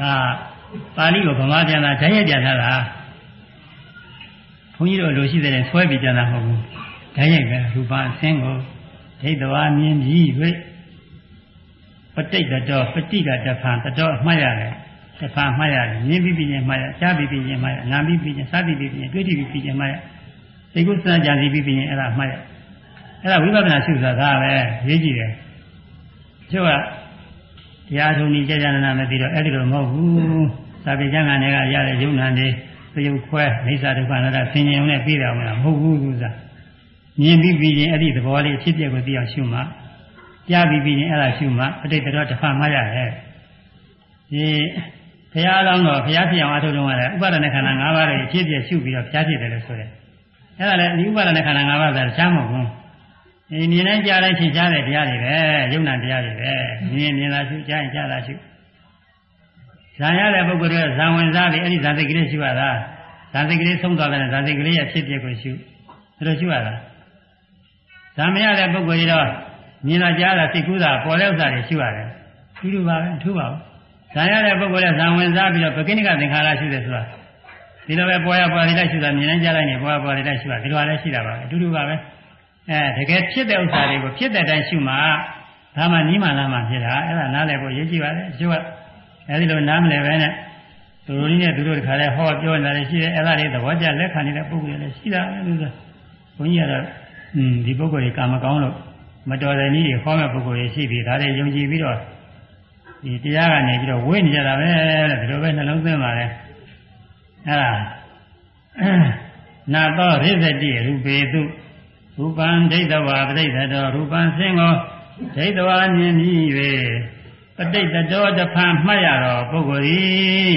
ဒါပါဠိကိုဗမာပြန်တာဓာတ်ရိုက်ပြန်တာလားဘုန်းကြီးတို့လိုရှိတဲ့ဆွဲပြီးပြန်တာမဟုတ်ဘူးဓာတ်ရိုက်ပဲရူပံစင်္ဂဒိဋ္ဌဝါမြင်ပြီး၍ ပဋိဋ္ဌတောပဋိကတဖန်တတော်မှတ်ရတယ်တဖန်မှတ်ရတယ်မြင်ပြီးပြီးချင်းမှတ်ရကြားပြီးပြီးချင်းမှတ်ရနားပြီးပြီးချင်းစားပြီးပြီးချင်းတွေ့ပြီးပြီးချင်းမှတ်ရသိကုသနာကြံစီပြီးပြီးချင်းအဲ့ဒါမှတ်ရအဲ့ဒါဝိပဿနာရှုဆိုတာကပဲရေးကြည့်တယ်ကျို့ကတရားထုံကြီးကြာကြာနာနာမသိတော့အဲ့ဒီလိုမဟုတ်ဘူးသာပေကျမ်းဂန်တွေကရတဲ့ယုံနာတွေသရုပ်ခွဲမိစ္ဆာဒုက္ခနာတာဆင်ញင်ုံနဲ့ပြီးတာမလားမဟုတ်ဘူးသူစားမြင်ပြီးပြီးချင်းအဲ့ဒီသဘောလေးအဖြစ်အပျက်ကိုသိအောင်ရှုမှ ပြပြီးပြီးရင်အဲ့ဒါရှုမှပဋိသရောတဖန်မှရတယ်ဒီဘုရားအောင်တော့ဘုရားဖြစ်အောင်အထုလုံးရတယ်ဥပါဒနာခန္ဓာ၅ပါးရဲ့ဖြစ်ပြရှုပြီးတော့ဘုရားဖြစ်တယ်လို့ဆိုတယ်အဲ့ဒါလည်းဒီဥပါဒနာခန္ဓာ၅ပါးဆိုတာရှားမဟုတ်ဘူးဒီမြင်တိုင်းကြားတိုင်းသင်ရှားတဲ့တရားတွေပဲယုံနာတရားတွေပဲမြင်မြင်လာရှုကြားရင်ကြားလာရှုဇံရတဲ့ပုဂ္ဂိုလ်တွေကဇံဝင်စားပြီးအဲ့ဒီဇံစိတ်ကလေးရှုရတာဇံစိတ်ကလေးဆုံးသွားတယ်ဇံစိတ်ကလေးရဲ့ဖြစ်ပျက်ကိုရှုဒါလိုရှုရတာဇံမရတဲ့ပုဂ္ဂိုလ်တွေတော့ မြင်လာကြားလာသိကူးတာပေါ်တဲ့ဥစ္စာတွေရှုရတယ်ဒီလိုပါပဲအထူးပါဘူးဇာရတဲ့ပုဂ္ဂိုလ်ကဇံဝင်စားပြီးတော့ပကိနိကသင်္ခါရရှုတယ်ဆိုတာဒီလိုပဲပေါ်ရပေါ်ရလိုက်ရှုတာမြင်တိုင်းကြားလိုက်နေပေါ်ရပေါ်ရလိုက်ရှုတာဒီလိုလည်းရှိတာပါပဲအတူတူပါပဲအဲတကယ်ဖြစ်တဲ့ဥစ္စာတွေကိုဖြစ်တဲ့အတိုင်းရှုမှဒါမှနီးမှလားမှဖြစ်တာအဲ့ဒါနားလည်ဖို့ရည်ကြည့်ပါလေအကျိုးကအဲဒီလိုနားမလည်ပဲနဲ့သူတို့ကြီးနဲ့သူတို့တခါလဲဟောပြောနေတာလည်းရှိတယ်အဲ့ဒါတွေသဘောကျလက်ခံနေတဲ့ပုဂ္ဂိုလ်တွေလည်းရှိတာပဲလို့ဆိုဘုန်းကြီးကတော့อืมဒီပုဂ္ဂိုလ်ကြီးကာမကောင်းလို့ မတော်တဲ့နည်းတွေဟောမဲ့ပုဂ္ဂိုလ်တွေရှိပြီဒါတွေယုံကြည်ပြီးတော့ဒီတရားကနေပြီးတော့ဝိနေကြတာပဲတဲ့ဒီလိုပဲနှလုံးသွင်းပါလေအဲ့ဒါနာတော့ရိသတိရူပေတုရူပံဒိဋ္ဌဝါပဋိဋ္ဌတောရူပံစင်္ဂောဒိဋ္ဌဝါမြင်ပြီး၍ပဋိဋ္ဌတောတဖန်မှတ်ရတော့ပုဂ္ဂိုလ်သည်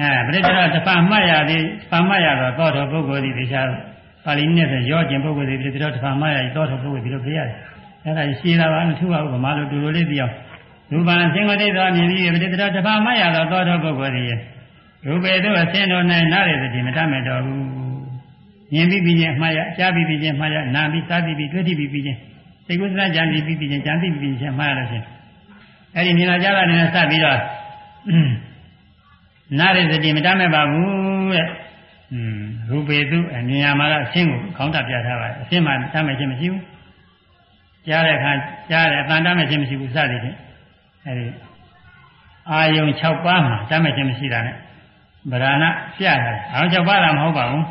အဲပဋိဋ္ဌတောတဖန်မှတ်ရသည်ဖန်မှတ်ရတော့သောတော်ပုဂ္ဂိုလ်သည်တရား ပါဠိနဲ့ဆိုရောကျင်ပုဂ္ဂိုလ်သည်ပဋိဋ္ဌတောတဖန်မှတ်ရသောတော်ပုဂ္ဂိုလ်ဒီလိုပြရတယ်အဲ့ဒါရှင်းလာပါမထူပါဘူးဗမာလိုတူလိုလေးပြောင်းရူပံစင်္ဂောဒိဋ္ဌဝါမြင်ပြီးပဋိဋ္ဌတောတဖန်မှတ်ရတော့သောတော်ပုဂ္ဂိုလ်သည်ရူပေတို့အစင်တော်၌နားရသည်မတတ်မဲ့တော်ဘူးမြင်ပြီးပြီးချင်းမှားရကြားပြီးပြီးချင်းမှားရနာပြီးစားပြီးပြီးတွေ့ပြီးပြီးချင်းစိတ်ကုသနာကြံပြီးပြီးချင်းကြံပြီးပြီးချင်းမှားရလို့ချင်းအဲ့ဒီမြင်လာကြတာနဲ့စပြီးတော့နာရစတိမတတ်မဲ့ပါဘူးတဲ့อืม ရူပေသူအမြင်ရမှာတော့အရှင်းကိုခေါင်းတပြထားပါတယ်အရှင်းမှတတ်မဲ့ခြင်းမရှိဘူးကြားတဲ့အခါကြားတယ်အတန်တမဲ့ခြင်းမရှိဘူးစသည်ဖြင့်အဲဒီအာယုံ6ပါးမှာတမဲ့ခြင်းမရှိတာနဲ့ဗราဏပြရတယ်အာယုံ6ပါးလားမဟုတ်ပါဘူး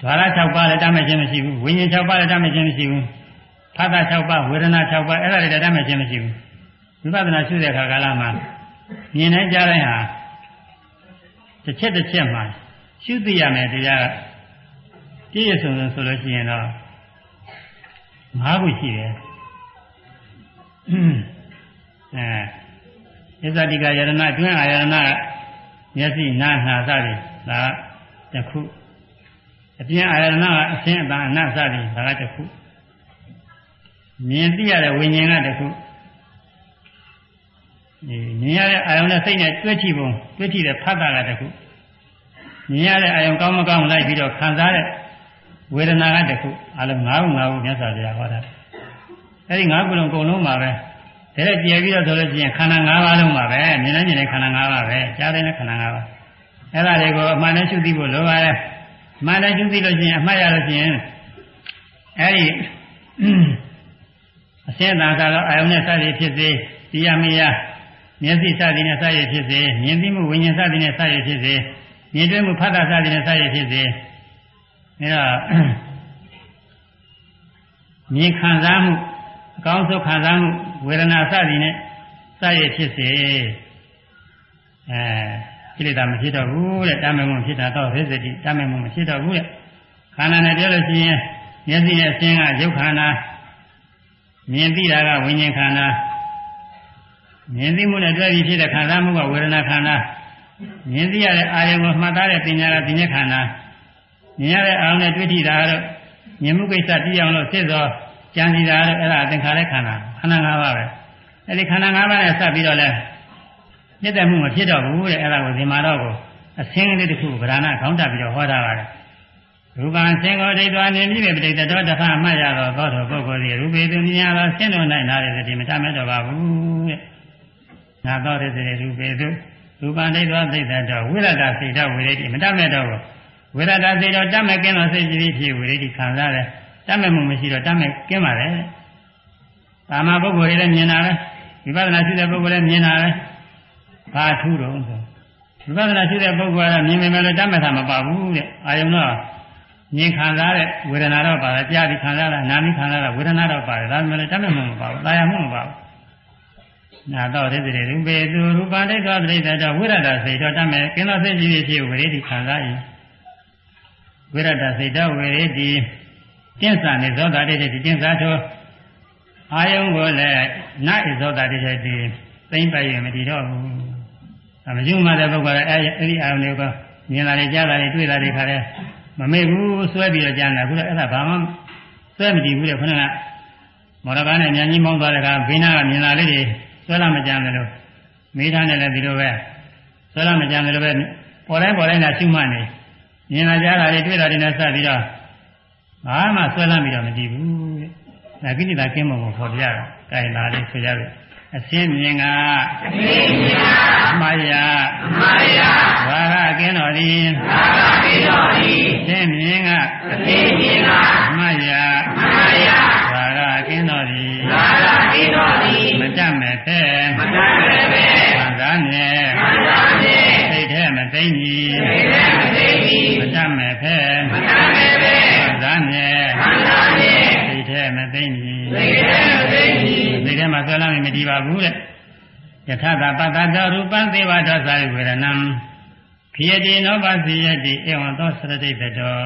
ဓာရ6ပါးလည်းတမဲ့ခြင်းမရှိဘူးဝိညာဉ်6ပါးလည်းတမဲ့ခြင်းမရှိဘူးဖသ6ပါးဝေဒနာ6ပါးအဲ့ဒါတွေတမဲ့ခြင်းမရှိဘူးဝိပဿနာရှုတဲ့အခါကာလမှာမြင်နိုင်ကြတဲ့ဟာ တစ်ချက်တစ်ချက်မှာရှုသိရမယ်တရားပြည့်ရစုံစုံဆိုလို့ရှိရင်တော့၅ခုရှိတယ်အဲဣဇတိကယရဏအတွင်းအာယရဏမျက်စိနားနှာစသည်ဒါတစ်ခုအပြင်အာယရဏကအရှင်းအတန်အနတ်စသည်ဒါကတစ်ခုမြင်သိရတဲ့ဝိညာဉ်ကတစ်ခုဒီ မြင်ရတဲ့အာယုံနဲ့စိတ်နဲ့တွေ့ထိပုံတွေ့ထိတဲ့ဖတ်တာကတစ်ခုမြင်ရတဲ့အာယုံကောင်းမကောင်းလိုက်ပြီးတော့ခံစားတဲ့ဝေဒနာကတစ်ခုအလုံး၅ခု၅ခုမြတ်စွာဘုရားဟောတာအဲဒီ၅ခုလုံးအကုန်လုံးပါပဲဒါနဲ့ကြည်ပြီးတော့ဆိုလို့ရှိရင်ခန္ဓာ၅ပါးလုံးပါပဲမြင်နေမြင်နေခန္ဓာ၅ပါးပဲကြားတဲ့ခန္ဓာ၅ပါးအဲ့ဒါတွေကိုအမှန်တည်းရှုသိဖို့လိုပါတယ်အမှန်တည်းရှုသိလို့ရှိရင်အမှတ်ရလို့ရှိရင်အဲ့ဒီအစင်းသာသာတော့အာယုန်နဲ့စသည်ဖြစ်စေတရားမရ မျက်စိစသည်နဲ့စရဖြစ်စေမြင်သိမှုဝိညာဉ်စသည်နဲ့စရဖြစ်စေမြင်တွေ့မှုဖတ်တာစသည်နဲ့စရဖြစ်စေအဲဒါမြင်ခံစားမှုအကောင်းဆုံးခံစားမှုဝေဒနာစသည်နဲ့စရဖြစ်စေအဲကိလေသာမဖြစ်တော့ဘူးတဲ့တမ်းမမှုဖြစ်တာတော့ရစ္စတိတမ်းမမှုမဖြစ်တော့ဘူးတဲ့ခန္ဓာနဲ့ပြောလို့ရှိရင်မျက်စိနဲ့ဆင်းကရုပ်ခန္ဓာမြင်သိတာကဝိညာဉ်ခန္ဓာ မြင်သိမှုနဲ့တွဲပြီးဖြစ်တဲ့ခံစားမှုကဝေဒနာခန္ဓာမြင်သိရတဲ့အာယုံကိုမှတ်သားတဲ့ပညာကပညာခန္ဓာမြင်ရတဲ့အာရုံနဲ့တွေ့ထိတာတော့မြင်မှုကိစ္စသိအောင်လို့ဖြစ်သောကြံစီတာတော့အဲ့ဒါသင်္ခါရခန္ဓာခန္ဓာ၅ပါးပဲအဲ့ဒီခန္ဓာ၅ပါးနဲ့ဆက်ပြီးတော့လဲမြင့်တဲ့မှုမဖြစ်တော့ဘူးတဲ့အဲ့ဒါကိုဒီမှာတော့ကိုအစင်းလေးတစ်ခုဗราဏခေါင်းတက်ပြီးတော့ဟောထားပါတယ်ရူပံစင်ကိုဒိဋ္ဌာနေမြည့်ပြိတ္တတော်တခါမှတ်ရတော့သောတော်ပုဂ္ဂိုလ်သည်ရူပေသူမြင်ရတော့ဆင်းတော်၌နားရတဲ့ဒီမတတ်မဲ့တော့ပါဘူးတဲ့ နာတော်တဲ့စေရူပေသူရူပံဒိဋ္ဌာသိတ္တတော်ဝိရဒစိတ်တော်ဝိရိတိမတတ်မဲ့တော့ဘူးဝိရဒစိတ်တော်တတ်မဲ့ကင်းတော်စိတ်ကြီးဖြစ်ဝိရိတိခံစားတယ်တတ်မဲ့မှုမရှိတော့တတ်မဲ့ကင်းပါလေ။ကာမပုဂ္ဂိုလ်တွေလည်းမြင်တာပဲဝိပဿနာရှိတဲ့ပုဂ္ဂိုလ်လည်းမြင်တာပဲ။ဘာထူးတော့ဆိုဝိပဿနာရှိတဲ့ပုဂ္ဂိုလ်ကမြင်မြင်မယ်လို့တတ်မဲ့တာမပါဘူးတဲ့။အာယုံတော့မြင်ခံစားတဲ့ဝေဒနာတော့ပါတယ်ကြားပြီးခံစားတာနားပြီးခံစားတာဝေဒနာတော့ပါတယ်ဒါပေမဲ့တတ်မဲ့မှုမပါဘူး။တာယာမှုမပါဘူး။ နာတော့တဲ့တဲ့ရူပေသူရူပဒိဋ္ဌာတိတ္တဝိရဒစိတ်တော့တတ်မဲ့ကိလေသာစိတ်ကြီးဖြစ်ဝိရိတိခံစားရင်ဝိရဒစိတ်တော့ဝိရိတိကျင့်စာနဲ့ဇောတာတိတဲ့ကျင့်စာတော်အာယုံကိုလည်းနတ်ဇောတာတိတဲ့ဒီသိမ့်ပိုက်ရမတည်တော့ဘူး။အမကျုံမှတဲ့ပုဂ္ဂိုလ်ကအဲအဲ့ဒီအာယုံတွေကမြင်လာတယ်ကြားလာတယ်တွေ့လာတယ်ခါတယ်မမေ့ဘူးဆွဲပြီးတော့ကြားနေတာခုတော့အဲ့ဒါဘာမှဆွဲမတည်ဘူးတဲ့ခဏကမော်ဒကာနဲ့ညာကြီးမောင်းသွားတဲ့ကဘေးနာကမြင်လာလေးတွေ ဆွဲလာမကြမ်းတယ်လို့မိသားနဲ့လည်းဒီလိုပဲဆွဲလာမကြမ်းတယ်လို့ပဲပေါ်တိုင်းပေါ်တိုင်းကရှုမှတ်နေမြင်လာကြတာတွေတွေ့တာတွေနဲ့စပြီးတော့ဘာမှဆွဲလမ်းပြီးတော့မကြည့်ဘူးတဲ့။ဒါကိဋ္တာကင်းမုံကိုဖော်ပြတာ။အဲဒါလေးဆိုကြတယ်။အစင်းမြင်ကအစင်းမြင်ကအမှားရအမှားရဘာကကင်းတော်သည်ဘာကကင်းတော်သည်အစင်းမြင်ကအစင်းမြင်ကအမှားရအမှားရဘာကကင်းတော်သည်ဘာကကင်းတော်သည်မ တတ်မဲ့တဲ့မတတ်မဲ့ပဲခံစားမြဲခံစားမြဲစိတ်ထဲမသိမ့်ပြီစိတ်ထဲမသိမ့်ပြီမတတ်မဲ့ဖဲမတတ်မဲ့ပဲခံစားမြဲခံစားမြဲစိတ်ထဲမသိမ့်ပြီစိတ်ထဲမသိမ့်ပြီစိတ်ထဲမှာဆွဲလမ်းမတည်ပါဘူးတဲ့ယထာတာပတ္တတောရူပံသေဝတောသာဝေရဏံခိယတိနောပါစီယတိဧဝံသောသရတိတတော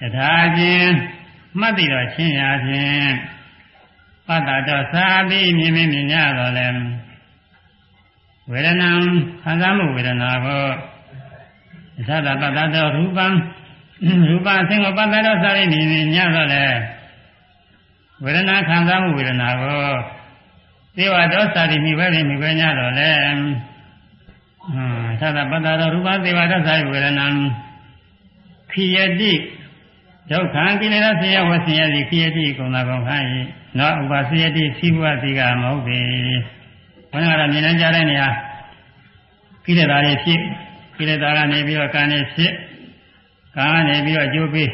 ယထာချင်းမှတ်ပြီးတော့ချင်းရာချင်း ပတ္တတောသာပြီးမြင်မြင်မြင်ရတော့လဲဝေဒနာခံစားမှုဝေဒနာကိုယထာတာပတ္တတောရူပံရူပအစဉ်ကိုပတ္တတောသာပြီးမြင်မြင်ရတော့လဲဝေဒနာခံစားမှုဝေဒနာကိုသေဝတောသာတိမိဘတိမိဘညတော့လဲဟွန်းသာသပတ္တရောရူပသေဝတောသာတိဝေဒနာခိယတိ ဒုက္ခကိလေသာဆင်းရဲဝဆင်းရဲသည်ခိယတိကုံသာကုံခံ၏နောဥပါစေယတိသိဘဝတိကမဟုတ်ပေဘုရားကမြင်နိုင်ကြတဲ့နေရာကိလေသာတွေဖြစ်ကိလေသာကနေပြီးတော့ကံနေဖြစ်ကံကနေပြီးတော့အကျိုးပေး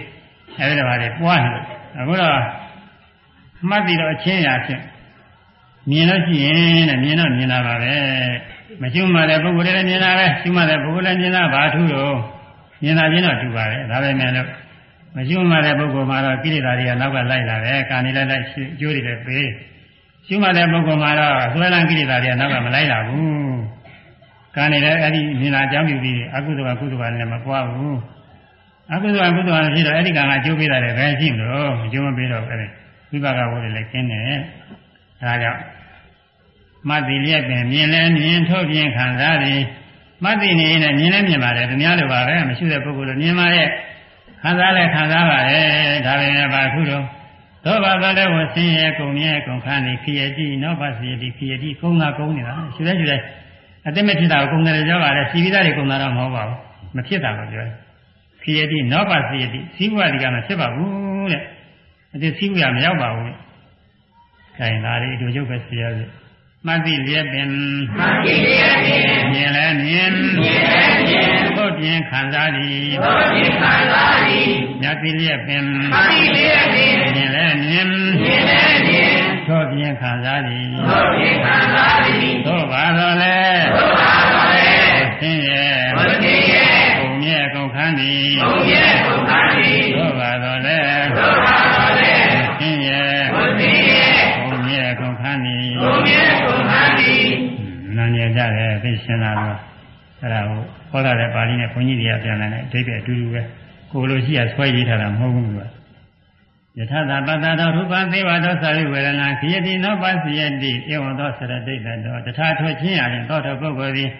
အဲဒီလိုပါလေပွားနေအခုတော့မှတ်ပြီးတော့အချင်းရာဖြင့်မြင်လို့ရှိရင်တဲ့မြင်တော့မြင်တာပါပဲမရှုမှတဲ့ပုဂ္ဂိုလ်လည်းမြင်တာပဲရှုမှတဲ့ပုဂ္ဂိုလ်လည်းမြင်တာဘာထူးတော့မြင်တာချင်းတော့တူပါတယ်ဒါပဲမဲ့လို့ မရှုမှတဲ့ပုဂ္ဂိုလ်မှာတော့ကိလေသာတွေကနောက်ကလိုက်လာတယ်ကာနေလိုက်လိုက်ကျိုးတွေလည်းပေးရှုမှတဲ့ပုဂ္ဂိုလ်မှာတော့သွဲလန်းကိလေသာတွေကနောက်ကမလိုက်လာဘူးကာနေလည်းအဲ့ဒီမြင်တာအကြောင်းပြုပြီးအကုသိုလ်ကကုသိုလ်ကလည်းမပွားဘူးအကုသိုလ်ကကုသိုလ်ကဖြစ်တော့အဲ့ဒီကံကကျိုးပေးတာလည်းပဲရှိမလို့ကျိုးမပေးတော့အဲ့ဒီဝိပါကဝိုးလည်းခင်းတယ်ဒါကြောင့်မတ်တိလျက်ပင်မြင်လဲမြင်ထုတ်ပြင်ခံစားသည်မတ်တိနေနဲ့မြင်လဲမြင်ပါတယ်သူများလိုပါပဲမရှိတဲ့ပုဂ္ဂိုလ်လိုမြင်ပါရဲ့ ခံစားလဲခံစားပါရဲ့ဒါပဲဘာခုတော့သောဘာသာလည်းဝဆင်းရဲကုန်မြဲကုန်ခန်းနေခရတိနောပါစီတိခရတိကုန်းတာကုန်းနေတာရှိလဲရှိလဲအတိမဖြစ်တာကိုကုန်းတယ်ပြောပါလေစီပြီးသားတွေကုန်းတာတော့မဟုတ်ပါဘူးမဖြစ်တာကိုပြောတယ်ခရတိနောပါစီတိစီးပွားဒီကမဖြစ်ပါဘူးတဲ့အတိစီးပွားမရောက်ပါဘူးခိုင်လာရီတို့ရုပ်ပဲစီရစေမှတ်သိလျက်ပင်မှတ်သိလျက်ပင်မြင်လဲမြင်မြင်လဲမြင် ဟုတ်ပြင်ခံစားသည်ဟုတ်ပြင်ခံစားသည်မြတ်သိလျက်ပင်မှတ်သိလျက်ပင်မြင်လဲမြင်မြင်လဲမြင်ဟုတ်ပြင်ခံစားသည်ဟုတ်ပြင်ခံစားသည်သို့ပါတော့လေသို့ပါတော့လေဆင်းရဲမသိရဲကုန်မြဲကုန်ခန်းသည်ကုန်မြဲကုန်ခန်းသည်သို့ပါတော့လေသို့ပါတော့လေဆင်းရဲမသိရဲကုန်မြဲကုန်ခန်းသည်ကုန်မြဲကုန်ခန်းသည်နာနေကြတယ်သိရှင်းလာတော့ အဲ့ဒါကိုဟောတာတဲ့ပါဠိနဲ့ဘုန်းကြီးတွေကပြန်လာတယ်အဓိပ္ပာယ်အတူတူပဲကိုလိုရှိရဆွဲရေးထားတာမဟုတ်ဘူးကွာယထသာပတ္တတော်ရူပသေဝသောသာရိဝေဒနာခယတိနောပစီယတိဧဝံသောစရတိတ်တော်တထာထွက်ချင်းရရင်သောတော်ပုဂ္ဂိုလ်သည်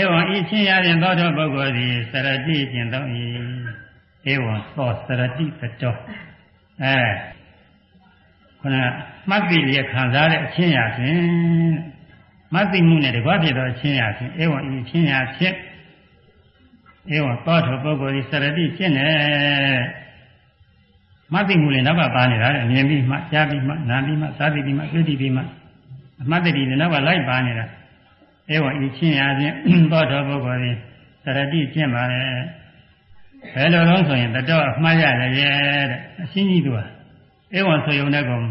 ဧဝံဤချင်းရရင်သောတော်ပုဂ္ဂိုလ်သည်စရတိကျင့်သော၏ဧဝံသောစရတိတတော်အဲခဏမှတ်ပြီးရခံစားတဲ့အချင်းရဖြင့် မသိမှုနဲ့တကွဖြစ်သောအချင်းရဖြင့်ဧဝံဤချင်းရဖြင့်ဧဝံသောတော်ပုဂ္ဂိုလ်သည်စရတိကျင့်တယ်မသိမှုလည်းနောက်ကပါနေတာလေမြင်ပြီးမှကြားပြီးမှနားပြီးမှစားပြီးမှသိပြီးမှအမှတ်တတိလည်းနောက်ကလိုက်ပါနေတာအဲဝဤချင်းရာဖြင့်သောတော်ပုဂ္ဂိုလ်သည်သရတိကျင့်ပါလေဘယ်လိုလုံးဆိုရင်တတော်အမှားရတယ်တဲ့အရှင်းကြီးသူဟာအဲဝဆိုယုံတဲ့ကောင်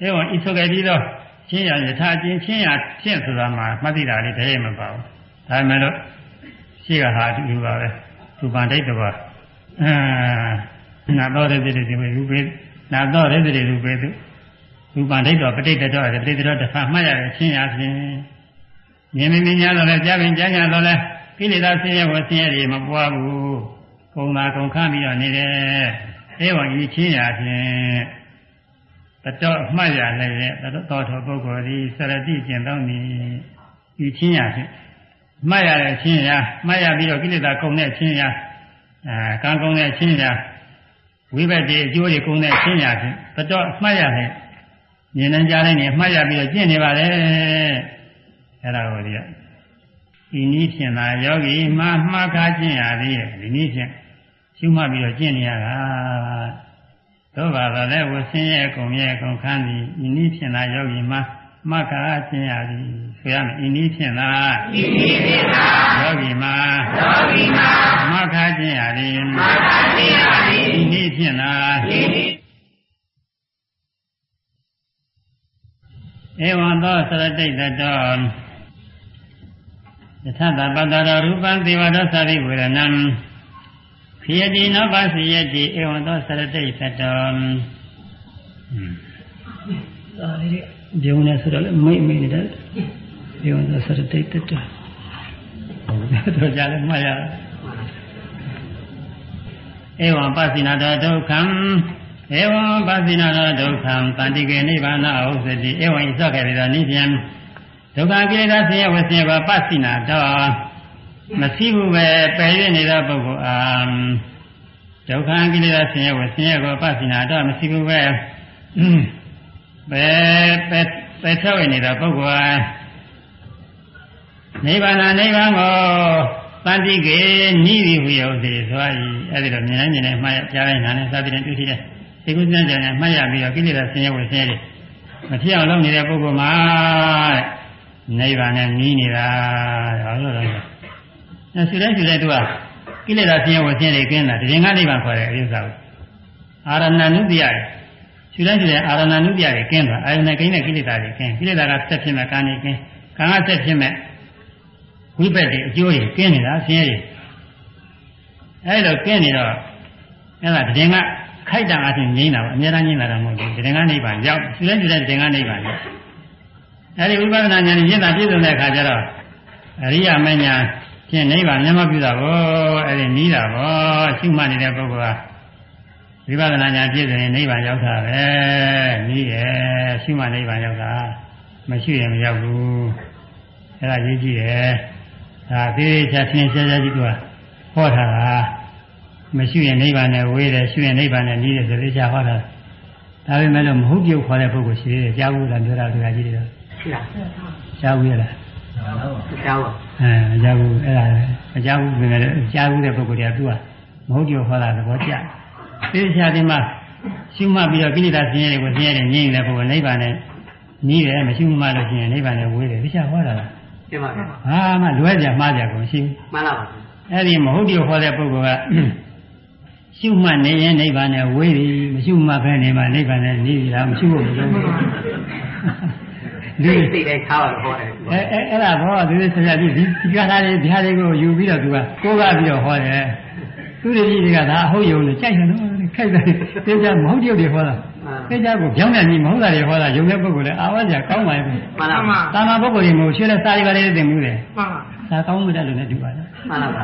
အဲဝဤဆိုကြပြီးတော့ ချင်းရာယထာချင်းချင်းရာဖြင့်ဆိုတာမှာမှတ်သိတာလေးတည်းမပါဘူးဒါပေမဲ့လို့ရှိကဟာအတူတူပါပဲသူပန်တိတ်တော်အာနာတော်တဲ့တိတိဝေရူပေနာတော်တဲ့တိရူပေသူရူပဒိဋ္ဌောပဋိတ္တောပဋိတ္တောတစ်ခါမှတ်ရတဲ့အချင်းအချင်းမြင်မြင်မြင်ညာတော့လဲကြားပင်ကြားညာတော့လဲကိလေသာဆင်းရဲဝဆင်းရဲတွေမပွားဘူးကုံသာကုံခမ်းပြီးတော့နေတယ်အဲဝံဤချင်းရာဖြင့် တတော်မှတ်ရလည်းတတော်တော်ပုဂ္ဂိုလ်ဒီစရတိကျင့်တော့နေဤချင်းရာဖြင့်မှတ်ရတဲ့ချင်းရာမှတ်ရပြီးတော့ကိလေသာကုံတဲ့ချင်းရာအဲကံကုံတဲ့ချင်းရာဝိဘက်တွေအကျိုးတွေကုန်တဲ့အရှင်းရဖြင့်တတော်မှတ်ရတယ်မြင်နေကြတဲ့နေမှတ်ရပြီးတော့ကျင့်နေပါလေအဲ့ဒါကိုဒီကဒီနည်းဖြင့်သာယောဂီမှမှားခါကျင့်ရသေးတယ်ဒီနည်းဖြင့်ရှုမှတ်ပြီးတော့ကျင့်နေရတာ သောဘာသာလည်းဝဆင်းရဲ့ကုံရဲ့ကုံခန်းသည်ဒီနည်းဖြင့်သာယောဂီမှမက္ခာကျင့်ရသည်ဆိုရမယ်ဤနည်းဖြင့်သာဤနည်းဖြင့်သာယောဂီမှာယောဂီမှာမက္ခာကျင့်ရသည်မက္ခာကျင့်ရသည်ဤနည်းဖြင့်သာဤနည်းဧဝံသောသရတိတ်တောယထတပတ္တရရူပံသေဝဒသတိဝေရဏံခိ ယတိနောပစီယတိဧဝံသောသရတိတ်တောသာရိဒီုံနဲ့ဆိုတော့လည်းမိတ်မိတ်နေတယ်ဒီုံဆိုစရတိတ်တက်တယ်တော့ကြားလည်းမှတ်ရဧဝံပသိနာတောဒုက္ခံဧဝံပသိနာတောဒုက္ခံတန်တိကေနိဗ္ဗာန်ဥစ္စတိဧဝံဣသခေရနိဗျံဒုက္ခကိလေသာဆင်းရဲဝဆင်းရဲပါပသိနာတော မရှိဘူးပဲပယ်ရနေတဲ့ပုဂ္ဂိုလ်အာဒုက္ခကိလေသာဆင်းရဲဝဆင်းရဲကိုပသိနာတောမရှိဘူးပဲပဲပဲပဲဖြောက်နေတာပုဂ္ဂိုလ်နိဗ္ဗာန်နိဗ္ဗာန်ကိုတန်တိကေနိဝိဝိယုစီဆိုရည်အဲ့ဒီတော့မြင်နိုင်မြင်နိုင်မှတ်ရကြားနိုင်နားနဲ့သာပြီးတဲ့တွေ့ရှိတဲ့ဒီကုသဉာဏ်နဲ့မှတ်ရပြီးတော့ကိလေသာဆင်းရဲဝဆင်းရဲမဖြစ်အောင်လုပ်နေတဲ့ပုဂ္ဂိုလ်မှာနိဗ္ဗာန်နဲ့နီးနေတာဟောလို့တော့အဲ ဆူတဲ့ဆူတဲ့သူကကိလေသာဆင်းရဲဝဆင်းရဲကင်းတာဒီရင်ကနိဗ္ဗာန်ခေါ်တယ်အဲဒီဥစ္စာကိုအာရဏနုတ္တိယရှုတိုင်းရှုတိုင်းအာရဏနုတ္တိယတွေကင်းသွားအာရဏကိန်းတဲ့ကိလေသာတွေကင်းကိလေသာကဆက်ဖြစ်မဲ့ကာနေကင်းကာကဆက်ဖြစ်မဲ့ဝိပက်တွေအကျိုးတွေကင်းနေတာဆင်းရဲတွေအဲလိုကင်းနေတော့အဲ့ဒါတည်ငါခိုက်တံအချင်းငြိမ်းတာပေါ့အများအားငြိမ်းလာတာမဟုတ်ဘူးတည်ငါနိဗ္ဗာန်ရောက်ရှုတိုင်းရှုတိုင်းတည်ငါနိဗ္ဗာန်ရောက်အဲဒီဝိပဿနာဉာဏ်နဲ့ရင့်တာပြည့်စုံတဲ့အခါကျတော့အရိယာမဉ္ဇဉ် ဖြင့်နိဗ္ဗာန်မျက်မှောက်ပြုတာပေါ့အဲဒီနီးတာပေါ့ရှုမှတ်နေတဲ့ပုဂ္ဂိုလ်ကဝိပဿနာဉာဏ်ပြည့်စုံရင်နိဗ္ဗာန်ရောက်တာပဲနီးရဲ့ရှုမှတ်နိဗ္ဗာန်ရောက်တာမရှိရင်မရောက်ဘူးအဲဒါရေးကြည့်ရဲ့ဒါသေးသေးချာရှင်းရှင်းရှင်းကြည့်သူကဟောထားတာမရှိရင်နိဗ္ဗာန်နဲ့ဝေးတယ်ရှုရင်နိဗ္ဗာန်နဲ့နီးတယ်ဆိုသေးချာဟောတာဒါပေမဲ့လို့မဟုတ်ပြုတ်ခေါ်တဲ့ပုဂ္ဂိုလ်ရှိသေးတယ်ကြားဘူးလားပြောတာဒီကကြီးတွေတော့ရှိလားကြားဘူးရ လားကြားပါအဲမကြားဘူးအဲ့ဒါမကြားဘူးပြင်တယ်ကြားဘူးတဲ့ပုဂ္ဂိုလ်တွေကသူကမဟုတ်ကြောဟောတာသဘောကျသိချာဒီမှာရှုမှတ်ပြီးတော့ကိလေသာဆင်းရဲတွေကိုဆင်းရဲတွေငြိမ့်နေတဲ့ပုဂ္ဂိုလ်နိဗ္ဗာန်နဲ့နီးတယ်မရှုမှတ်လို့ရှိရင်နိဗ္ဗာန်နဲ့ဝေးတယ်သိချာဟောတာလားပြပါဗျာဟာမှလွဲကြမှားကြကုန်ရှိဘူးမှန်လားပါအဲ့ဒီမဟုတ်ကြောဟောတဲ့ပုဂ္ဂိုလ်ကရှုမှတ်နေရင်နိဗ္ဗာန်နဲ့ဝေးပြီမရှုမှတ်ဘဲနေမှနိဗ္ဗာန်နဲ့နီးပြီလားမရှုဖို့မလိုဘူး ဒီစိတ်တိုင်းခါပါတော့ဟောတယ်အဲအဲအဲ့ဒါဘောသူဆရာကြီးဒီဒီကလာလေးဒီဟာလေးကိုယူပြီးတော့သူကကိုးကားပြီးတော့ဟောတယ်သူတကြီးတွေကဒါအဟုတ်ယုံနဲ့ကြိုက်တယ်နော်ခိုက်တယ်တင်းကြမဟုတ်တရုပ်တွေဟောတာတင်းကြကိုပြောင်းတယ်ကြီးမဟုတ်တာတွေဟောတာယုံတဲ့ပုဂ္ဂိုလ်လည်းအာဝါကြကောင်းပါရဲ့မှန်လားမှန်တာမန်ပုဂ္ဂိုလ်တွေမျိုးရှင်းတဲ့စာရီပါလေးသင်မှုတယ်ပါဒါကောင်းမှုတယ်လို့လည်းဒီပါတယ်မှန်လားပါ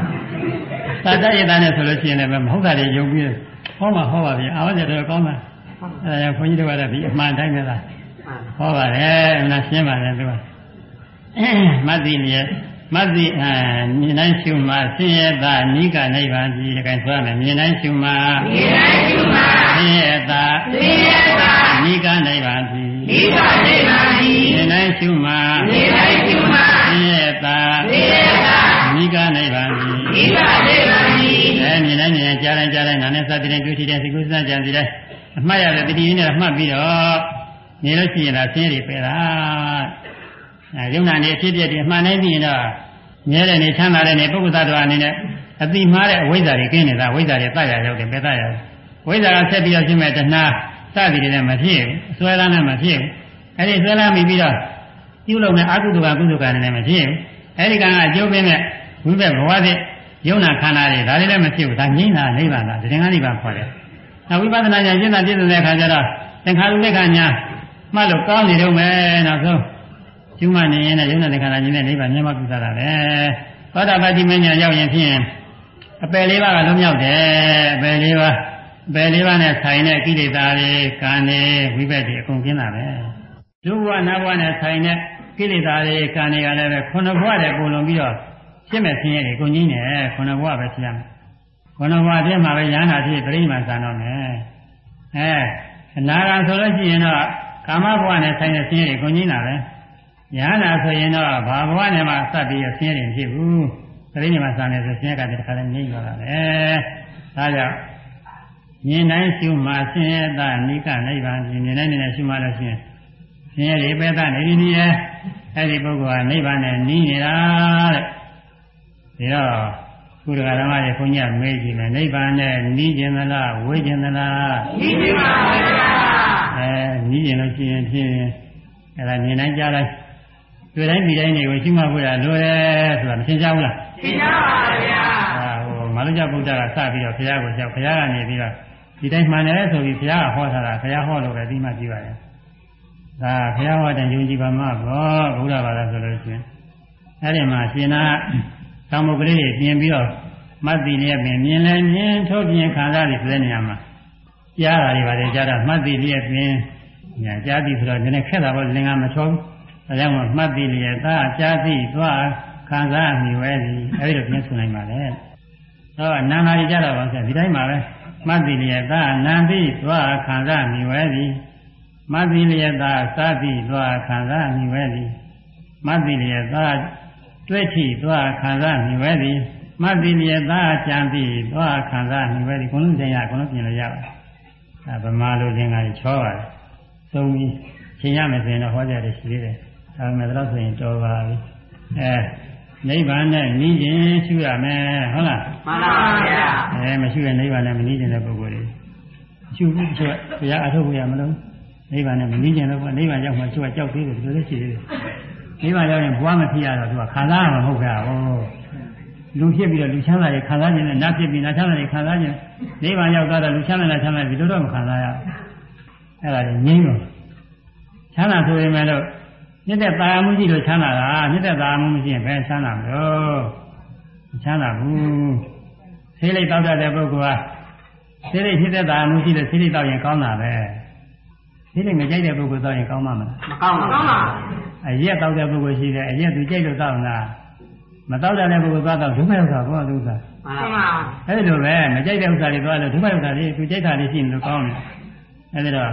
သာတရည်သားနဲ့ဆိုလို့ရှိရင်လည်းမဟုတ်တာတွေယုံပြီးဟောမှာဟောပါပြီအာဝါကြတော့ကောင်းတာအဲဒါကြောင့်ခွန်ကြီးတို့ကတော့ဒီအမှန်တိုင်းပဲလား ဟောပါတယ်အမှန်ရှင်းပါတယ်သူကမတ်တိလျက်မတ်တိအာမြင်တိုင်းရှုမှာဆင်းရဲတာနိကနိဗ္ဗာန်ကြီးတကယ်ဆိုရမယ်မြင်တိုင်းရှုမှာဒီတိုင်းဒီမှာဆင်းရဲတာသိရတာနိကနိဗ္ဗာန်ကြီးဒီပါနေပါဒီမြင်တိုင်းရှုမှာဒီတိုင်းဒီမှာဆင်းရဲတာသိရတာနိကနိဗ္ဗာန်ကြီးဒီပါနေပါဒီအဲမြင်တိုင်းမြင်တိုင်းကြားတိုင်းကြားတိုင်းနာနဲ့စသည်တိုင်းတွေ့ထိတဲ့စိတ်ကူးစမ်းကြံစီတိုင်းအမှတ်ရတဲ့တတိယနဲ့အမှတ်ပြီးတော့ နေလို့ရှိရင်ဒါဆင်းရဲတွေပဲလားအဲယုံနာနေအဖြစ်အပျက်တွေအမှန်တိုင်းပြီးရင်တော့မြဲတဲ့နေချမ်းသာတဲ့နေပုဂ္ဂိုလ်သတ္တဝါအနေနဲ့အတိမှားတဲ့အဝိဇ္ဇာတွေကင်းနေတာဝိဇ္ဇာတွေတတ်ရရောက်တယ်ပဲတတ်ရဝိဇ္ဇာကဆက်ပြီးတော့ရှိမဲ့တဏှာစသည်တွေနဲ့မဖြစ်ဘူးအစွဲလန်းနဲ့မဖြစ်ဘူးအဲဒီဆွဲလန်းပြီးပြီးတော့ပြုလုပ်တဲ့အကုသိုလ်ကကုသိုလ်ကနဲ့မဖြစ်ဘူးအဲဒီကံကအကျိုးပေးမဲ့ဝိဘက်ဘဝတဲ့ယုံနာခန္ဓာတွေဒါတွေလည်းမဖြစ်ဘူးဒါငြိမ့်တာနိဗ္ဗာန်လားတကယ်ကနိဗ္ဗာန်ခေါ်တယ်နောက်ဝိပဿနာဉာဏ်ရှင်းတာပြည့်စုံတဲ့အခါကျတော့သင်္ခါရုပ္ပခညာ မှတ်လို့ကောင်းနေတော့မယ်နောက်ဆုံးကျူးမနေရင်လည်းယုံနာသင်္ခါရကြီးနဲ့နိဗ္ဗာန်မျက်မှောက်ပြုတာပဲသောတာပတိမညာရောက်ရင်ဖြင့်အပယ်လေးပါးကလုံးမြောက်တယ်အပယ်လေးပါးအပယ်လေးပါးနဲ့ဆိုင်တဲ့ကိလေသာတွေကံတွေဝိဘက်တွေအကုန်ကျင်းတာပဲလူဘဝနတ်ဘဝနဲ့ဆိုင်တဲ့ကိလေသာတွေကံတွေကလည်းပဲခုနှစ်ဘဝတည်းပုံလုံးပြီးတော့ရှင်းမဲ့ဆင်းရဲတွေကုန်ကြီးနေခုနှစ်ဘဝပဲရှင်းရမယ်ခုနှစ်ဘဝတည်းမှာပဲရဟန္တာဖြစ်ပြိမှန်စံတော့မယ်အဲအနာဂံဆိုလို့ရှိရင်တော့ ကာမဘဝနဲ့ဆိုင်တဲ့ဆင်းရဲတွေကုန်ကြီးတာပဲယဟန္တာဆိုရင်တော့ဘာဘဝနဲ့မှစပ်ပြီးဆင်းရဲတွေဖြစ်ဘူးပြိမှန်စံတယ်ဆိုဆင်းရဲကတည်းကလည်းငြိမ့်သွားတာပဲဒါကြောင့်မြင်တိုင်းရှုမှဆင်းရဲတာနိကနိဗ္ဗာန်မြင်တိုင်းမြင်တိုင်းရှုမှလို့ရှိရင်ဆင်းရဲတွေပဲတာနေပြီနည်းရဲ့အဲ့ဒီပုဂ္ဂိုလ်ကနိဗ္ဗာန်နဲ့နီးနေတာတဲ့ဒါတော့ကုရကဓမ္မရဲ့ခွန်ကြီးမေးကြည့်မယ်နိဗ္ဗာန်နဲ့နီးခြင်းသလားဝေးခြင်းသလားဒီဒီပါဗျာ အဲနီးခြင်းလို့ရှိရင်ဖြင့်အဲ့ဒါမြင်တိုင်းကြားတိုင်းတွေ့တိုင်းပြီးတိုင်းတွေကိုရှိမှဖို့ရလိုတယ်ဆိုတာမရှင်းကြဘူးလားသိကြပါဗျာအာဟိုမလုကြဗုဒ္ဓကစပြီးတော့ဘုရားကိုကြောက်ဘုရားကနေပြီးတော့ဒီတိုင်းမှန်တယ်ဆိုပြီးဘုရားကဟောထားတာဘုရားဟောလို့ပဲဒီမှကြည့်ပါရဲ့ဒါဘုရားဟောတဲ့ယုံကြည်ပါမှာဘောဘုရားဘာသာဆိုလို့ရှိရင်အဲ့ဒီမှာရှင်နာသံဃာကလေးတွေပြင်ပြီးတော့မတ်တိလည်းပင်မြင်လည်းမြင်ထုတ်ပြင်ခံစားပြီးဆိုတဲ့နေရာမှာ ကြားတာတွေပါတယ်ကြားတာမှတ်တိလည်းပင်ညာကြားပြီဆိုတော့နည်းနည်းခက်တာပေါ့လင်္ကာမချောဘူးဒါကြောင့်မှတ်တိလည်းသာကြားသိသွားခံစားမိဝဲသည်အဲ့ဒီလိုပြင်ဆိုနိုင်ပါလေတော့နာနာကြီးကြတော့ပါဆက်ဒီတိုင်းမှာပဲမှတ်တိလည်းသာနန္တိသွားခံစားမိဝဲသည်မှတ်တိလည်းသာစာတိသွားခံစားမိဝဲသည်မှတ်တိလည်းသာတွေ့ထိသွားခံစားမိဝဲသည်မှတ်တိလည်းသာကြံပြီးသွားခံစားမိဝဲသည်ကိုလုံးတင်ရကိုလုံးပြင်လို့ရပါတယ် အဲဗမာလိုသင်္ကာကြီးချောပါတယ်သုံးပြီးချိန်ရမယ်ဆိုရင်တော့ဟောကြတယ်ရှိသေးတယ်ဒါပေမဲ့တော့ဆိုရင်တော်ပါပြီအဲနိဗ္ဗာန်နဲ့နီးခြင်းရှုရမယ်ဟုတ်လားမှန်ပါဗျာအဲမရှိရင်နိဗ္ဗာန်နဲ့မနီးခြင်းတဲ့ပုဂ္ဂိုလ်တွေရှုဘူးဆိုတော့တရားအထုတ်ဖို့ရမလို့နိဗ္ဗာန်နဲ့မမြင်ကြတော့ဘူးနိဗ္ဗာန်ရောက်မှသူကကြောက်သေးတယ်ဒီလိုလေးရှိသေးတယ်နိဗ္ဗာန်ရောက်ရင်ဘဝမဖြစ်ရတော့သူကခံစားရမှာမဟုတ်ကြဘူး လူဖြစ်ပြီးတော့လူချမ်းသာတွေခံစားခြင်းနဲ့နတ်ဖြစ်ပြီးနတ်ချမ်းသာတွေခံစားခြင်းနိဗ္ဗာန်ရောက်သွားတော့လူချမ်းသာနဲ့ချမ်းသာပြီးတော့မခံစားရအဲ့ဒါတွေငြိမ်းလို့ချမ်းသာဆိုရင်လည်းမြစ်တဲ့တာယာမှုကြီးလို့ချမ်းသာတာမြစ်တဲ့တာယာမှုမရှိရင်ဘယ်ချမ်းသာမလို့ချမ်းသာဘူးဆေးလိပ်တောက်တတ်တဲ့ပုဂ္ဂိုလ်ဟာဆေးလိပ်ဖြစ်တဲ့တာယာမှုရှိလို့ဆေးလိပ်တောက်ရင်ကောင်းတာပဲဆေးလိပ်မကြိုက်တဲ့ပုဂ္ဂိုလ်တောက်ရင်ကောင်းမှာမလားမကောင်းပါကောင်းပါအရက်တောက်တဲ့ပုဂ္ဂိုလ်ရှိတယ်အရက်သူကြိုက်လို့တောက်တာ မတောက်တဲ့ပုဂ္ဂိုလ်သွားတော့ဒုက္ခရောက်တာဘောဒုက္ခမှန်ကောင်းပါပါအဲ့ဒီလိုပဲမကြိုက်တဲ့ဥစ္စာတွေသွားလို့ဒုက္ခရောက်တာလေးသူကြိုက်တာလေးရှိနေလို့ကောင်းတယ်အဲ့ဒီတော့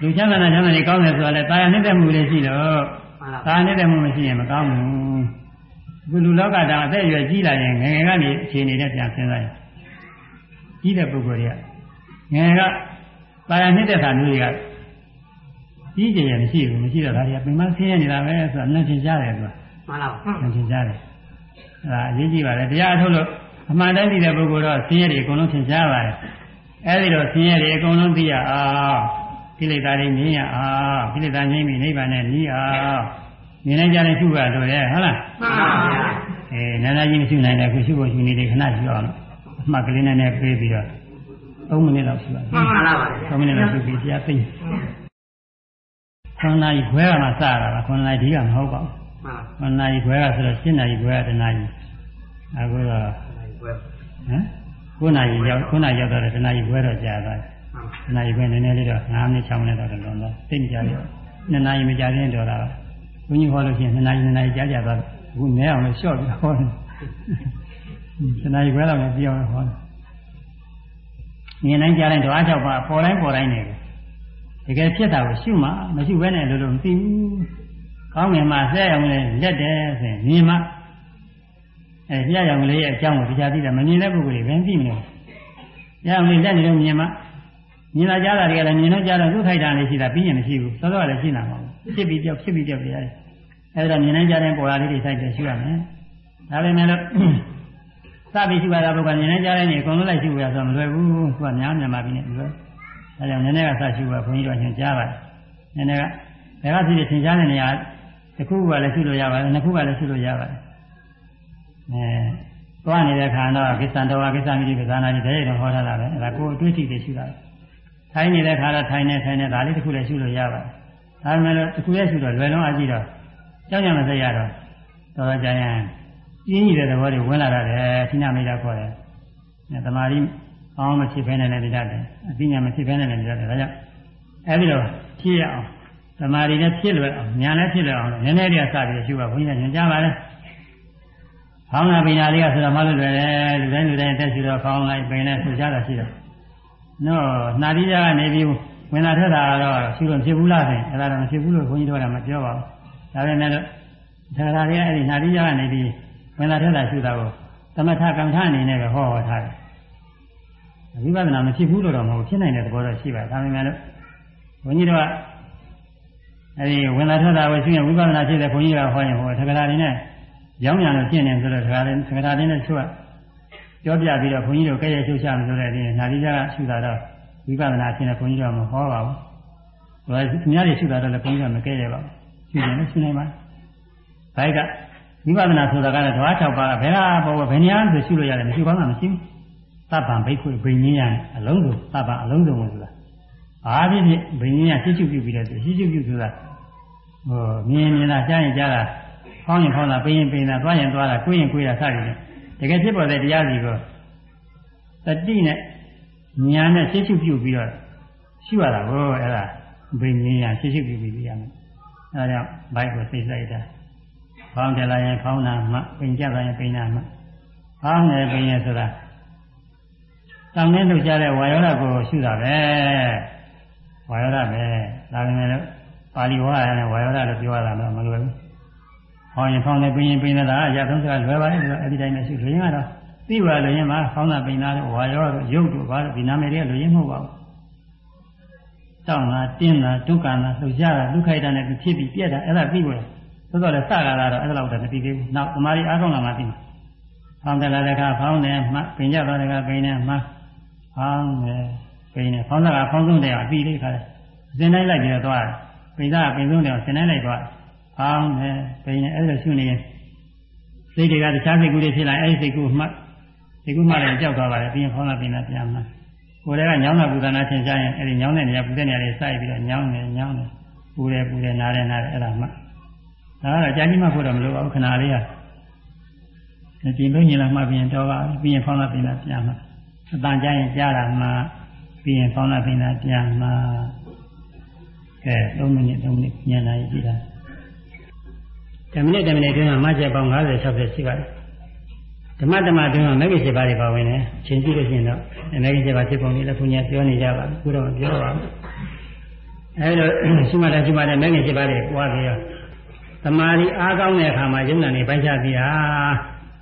လူချမ်းသာတဲ့ချမ်းသာတွေကောင်းတယ်ဆိုတာလေတာယာနှိမ့်တဲ့မှုလေးရှိတော့မှန်ပါတာယာနှိမ့်တဲ့မှုမရှိရင်မကောင်းဘူးအခုလူလောကတောင်အသက်အရွယ်ကြီးလာရင်ငယ်ငယ်ကနေအခြေအနေနဲ့ပြန်စဉ်းစားရင်ကြီးတဲ့ပုဂ္ဂိုလ်တွေကငယ်ငယ်ကတာယာနှိမ့်တဲ့ခါမျိုးတွေကကြီးကျယ်ရမရှိဘူးမရှိတော့ဒါတွေကပင်မဆင်းရဲနေတာပဲဆိုတာအမှန်သင်ကြားတယ်ဆိုတာမှန်ပါသင်ကြားတယ်အဲ ဒါအရေးကြီးပါတယ်တရားအထုတ်လို့အမှန်တမ်းသိတဲ့ပုဂ္ဂိုလ်တော့ဆင်းရဲတွေအကုန်လုံးသင်ကြားပါတယ်အဲဒီတော့ဆင်းရဲတွေအကုန်လုံးသိရအောင်ကိလေသာတွေငြိမ်းရအောင်ကိလေသာငြိမ်းပြီးနိဗ္ဗာန်နဲ့နီးအောင်မြင်နိုင်ကြတဲ့ရှုပါတော့ရဲ့ဟုတ်လားမှန်ပါဗျာအဲနာနာကြီးမရှုနိုင်တဲ့ခုရှုဖို့ရှုနေတယ်ခဏရှုအောင်အမှတ်ကလေးနဲ့ပေးပြီးတော့3မိနစ်လောက်ရှုပါမှန်ပါမှန်ပါပါ3မိနစ်လောက်ရှုပြီးတရားသိ9နာရီခွဲကမှစတာပါ9နာရီဒီကမဟုတ်ပါဘူး မှန်ပါ9နာရီခွဲကဆိုတော့7နာရီခွဲကတနာရီအခုတော့ဘယ်ဟမ်9နာရီရောက်9နာရီရောက်တော့တနာရီခွဲတော့ကြာသွားတယ်တနာရီခွဲနည်းနည်းလေးတော့9မိနစ်6မိနစ်တော့လွန်တော့သိမကြရဘူး2နာရီမကြာသေးတော့တာဘုန်းကြီးဟောလို့ရှိရင်2နာရီ2နာရီကြာကြာသွားအခုနည်းအောင်လို့ရှော့ပြီးဟောတယ်တနာရီခွဲတော့မပြောင်းဟောတယ်မြင်တိုင်းကြားတိုင်းတော့အားကြောက်ပါပေါ်တိုင်းပေါ်တိုင်းနေတယ်တကယ်ဖြစ်တာကိုရှုမှမရှိဘဲနဲ့လို့လို့မသိဘူး ကောင်းငင်မှာဆက်အောင်လဲလက်တယ်ဆိုရင်မြင်မှအဲပြရအောင်လေးရဲ့အကြောင်းကိုတရားသိတာမမြင်တဲ့ပုဂ္ဂိုလ်တွေဘယ်သိမလဲရအောင်လေးလက်နေလို့မြင်မှမြင်လာကြတာတွေကလည်းမြင်တော့ကြတော့သူ့ထိုက်တာလေးရှိတာပြီးရင်မရှိဘူးသောတော့လည်းရှိနေမှာဖြစ်ပြီးပြောက်ဖြစ်ပြီးပြောက်တရားတယ်အဲဒါမြင်နိုင်ကြတဲ့ပေါ်လာလေးတွေစိုက်တယ်ရှုရမယ်ဒါပေမဲ့လို့စပြီးရှုရတာဘုရားမြင်နိုင်ကြတဲ့နေအကုန်လုံးလိုက်ရှုရဆိုမလွယ်ဘူးသူကများမြန်မာပြည်နဲ့မလွယ်အဲကြောင့်နည်းနည်းကစရှုရဘုန်းကြီးတို့အရှင်ကြားပါတယ်နည်းနည်းကဘယ်ကဖြစ်ဖြစ်သင်ကြားတဲ့နေရာ တစ်ခုကလည်းရှုလို့ရပါတယ်နှစ်ခုကလည်းရှုလို့ရပါတယ်အဲသွားနေတဲ့ခါတော့ကိစ္စံတော်ကိစ္စမိတိပဇာနာတိတည်းတော့ဟောထားတာပဲအဲဒါကိုယ်အတွေ့အထိတွေရှုတာထိုင်းနေတဲ့ခါတော့ထိုင်းနေထိုင်းနေဒါလေးတစ်ခုလည်းရှုလို့ရပါတယ်ဒါပေမဲ့လို့တစ်ခုရဲ့ရှုတော့လွယ်လုံးအကြည့်တော့ကြောက်ကြမစက်ရတော့တော်တော်ကြာရင်ပြင်းကြီးတဲ့သဘောတွေဝင်လာတာလေသီနာမိတာခေါ်တယ်အဲတမာရီအောင်းမဖြစ်ဖဲနဲ့လည်းတတ်တယ်အသိဉာဏ်မဖြစ်ဖဲနဲ့လည်းတတ်တယ်ဒါကြောင့်အဲဒီတော့ဖြစ်ရအောင် တမာရီနဲ့ဖြစ်လွယ်အောင်ညာနဲ့ဖြစ်လွယ်အောင်နည်းနည်းလေးစပြီးရှုပါဘုန်းကြီးကညွှန်ကြားပါလေ။ဖောင်းလာပင်လာလေးကဆိုတော့မလို့လွယ်တယ်လူတိုင်းလူတိုင်းတက်ရှိတော့ဖောင်းလိုက်ပင်နဲ့ဆူကြတာရှိတော့နော်နှာတိကြကနေပြီးဝင်လာထက်တာတော့ရှုလို့ဖြစ်ဘူးလားဆိုရင်အဲ့ဒါတော့မဖြစ်ဘူးလို့ဘုန်းကြီးတို့ကမပြောပါဘူး။ဒါပေမဲ့လို့ဒါကလေးအဲ့ဒီနှာတိကြကနေပြီးဝင်လာထက်တာရှုတာကိုသမထကမ္မထအနေနဲ့ပဲဟောဟောထားတယ်။ဝိပဿနာမဖြစ်ဘူးလို့တော့မဟုတ်ဖြစ်နိုင်တဲ့သဘောတော့ရှိပါတယ်။ဒါပေမဲ့လို့ဘုန်းကြီးတို့က အဲဒီဝင်လာထက်တာကိုရှိရင်ဝိပဿနာဖြစ်တဲ့ဘုန်းကြီးကဟောရင်ဟောထကရာလေးနဲ့ရောင်းရံလို့ရှင်းနေဆိုတော့ထကရာလေးထကရာလေးနဲ့ချုပ်ပြောပြပြီးတော့ဘုန်းကြီးတို့ကဲ့ရဲ့ရှုချမယ်ဆိုတဲ့ဒီနာတိကြကရှုတာတော့ဝိပဿနာရှင်းတဲ့ဘုန်းကြီးတို့ကမဟောပါဘူး။ဘာသူများတွေရှုတာတော့လည်းဘုန်းကြီးကမကဲ့ရဲ့ပါဘူး။ရှုတယ်လည်းရှုနိုင်ပါ။ဘိုက်ကဝိပဿနာဆိုတာကလည်းဓဝါ၆ပါးကဘယ်ကပေါ်ဘယ်နေရာဆိုရှုလို့ရတယ်မရှိကောင်းတာမရှိဘူး။သဗ္ဗံဘိက္ခုဘိညာဉ်အလုံးစုံသဗ္ဗံအလုံးစုံလို့ဆိုတာဘာဖြစ်ဖြစ်ဘိညာဉ်ရှင်းရှုပြုပြီးတဲ့ရှင်းရှုပြုဆိုတာ ဟိုမြင်မြင်လားကြားရင်ကြားတာဖောင်းရင်ဖောင်းတာပိရင်ပိရင်တာသွားရင်သွားတာကိုယ်ရင်ကိုယ်တာစသည်ဖြင့်တကယ်ဖြစ်ပေါ်တဲ့တရားစီကိုတတိနဲ့ဉာဏ်နဲ့ရှင်းရှုပြုပြီးတော့ရှုရတာကိုအဲ့ဒါဘိညာဉ်ရှင်းရှုပြုပြီးရမယ်အဲဒါကြောင့်ဘိုက်ကိုသိလိုက်တာဖောင်းတယ်လာရင်ဖောင်းတာမှပိန်ကြလာရင်ပိန်တာမှဖောင်းတယ်ပိန်ရဆိုတာတောင်းနေလို့ကြားတဲ့ဝါယောဓကိုရှုတာပဲဝါယောဓပဲဒါပေမဲ့လို့ ပါဠိဝါရနဲ့ဝါယောဓလို့ပြောရတာတော့မလွယ်ဘူး။ဟောရင်ဖောင်းတယ်ပိန်ရင်ပိန်တာအရာသုံးစကားလွယ်ပါလေဆိုတော့အဲ့ဒီတိုင်းပဲရှုလို့ရင်ကတော့သိပါလို့ရင်မှာဖောင်းတာပိန်တာလို့ဝါယောဓရုပ်တို့ဘာလို့ဒီနာမည်တွေကလို့ရင်မဟုတ်ပါဘူး။တောင်းတာတင်းတာဒုက္ခနာလှုပ်ရှားတာဒုက္ခိုက်တာနဲ့ဖြစ်ပြီးပြက်တာအဲ့ဒါပြီးပေါ်သို့တော်လည်းစကားလာတော့အဲ့ဒါတော့မပြီးသေးဘူး။နောက်သမာဓိအားကောင်းလာမှပြီးမှာ။ဖောင်းတယ်လာတဲ့အခါဖောင်းတယ်မှပင်ကြသွားတဲ့အခါပင်တယ်မှဖောင်းတယ်ပပိန်နဲ့ဖောင်းတာကဖောင်းဆုံးတယ်အပြီးလေးခါတယ်စင်တိုင်းလိုက်ပြီးတော့သွားတယ် ပိန်သားကပိန်ဆုံးတယ်စင်တိုင်းလိုက်သွားဖောင်းတယ်ပိန်နဲ့အဲ့လိုရှုနေရင်စိတ်တွေကတခြားစိတ်ကူးတွေဖြစ်လာအဲ့ဒီစိတ်ကူးမှတ်စိတ်ကူးမှတ်တယ်ကြောက်သွားပါတယ်ပြီးရင်ဖောင်းတာပိန်တာပြန်မှကိုယ်တည်းကညောင်းတာပူဇာနာသင်ရှားရင်အဲ့ဒီညောင်းတဲ့နေရာပူတဲ့နေရာလေးစိုက်ပြီးတော့ညောင်းတယ်ညောင်းတယ်ပူတယ်ပူတယ်နားတယ်နားတယ်အဲ့ဒါမှဒါကတော့ကြာကြီးမှဖို့တော့မလိုပါဘူးခဏလေးကဒီလုံးညင်လာမှပြီးရင်တော့ပါပြီးရင်ဖောင်းတာပိန်တာပြန်မှအတန်ကြရင်ကြားတာမှပြီးရင်ဖောင်းတာပိန်တာပြန်မှ ကဲ3မိနစ်3မိနစ်ညနေရည်ကြည့်တာ10မိနစ်10မိနစ်တွင်းမှာမှချက်ပေါင်း50 60ရှိပါတယ်ဓမ္မဓမ္မတွင်းမှာမဂ္ဂင်7ပါးတွေပါဝင်တယ်ချိန်ကြည့်လို့ရှိရင်တော့မဂ္ဂင်7ပါးဖြစ်ပုံလေးလည်းဘုညာပြောနေကြပါဘူးခုတော့ပြောပါဘူးအဲဒါရှိမှလည်းရှိမှလည်းမဂ္ဂင်7ပါးတွေပွားပြီးတော့သမာဓိအားကောင်းတဲ့အခါမှာယုံနာနေပိုင်းခြားပြီးတာ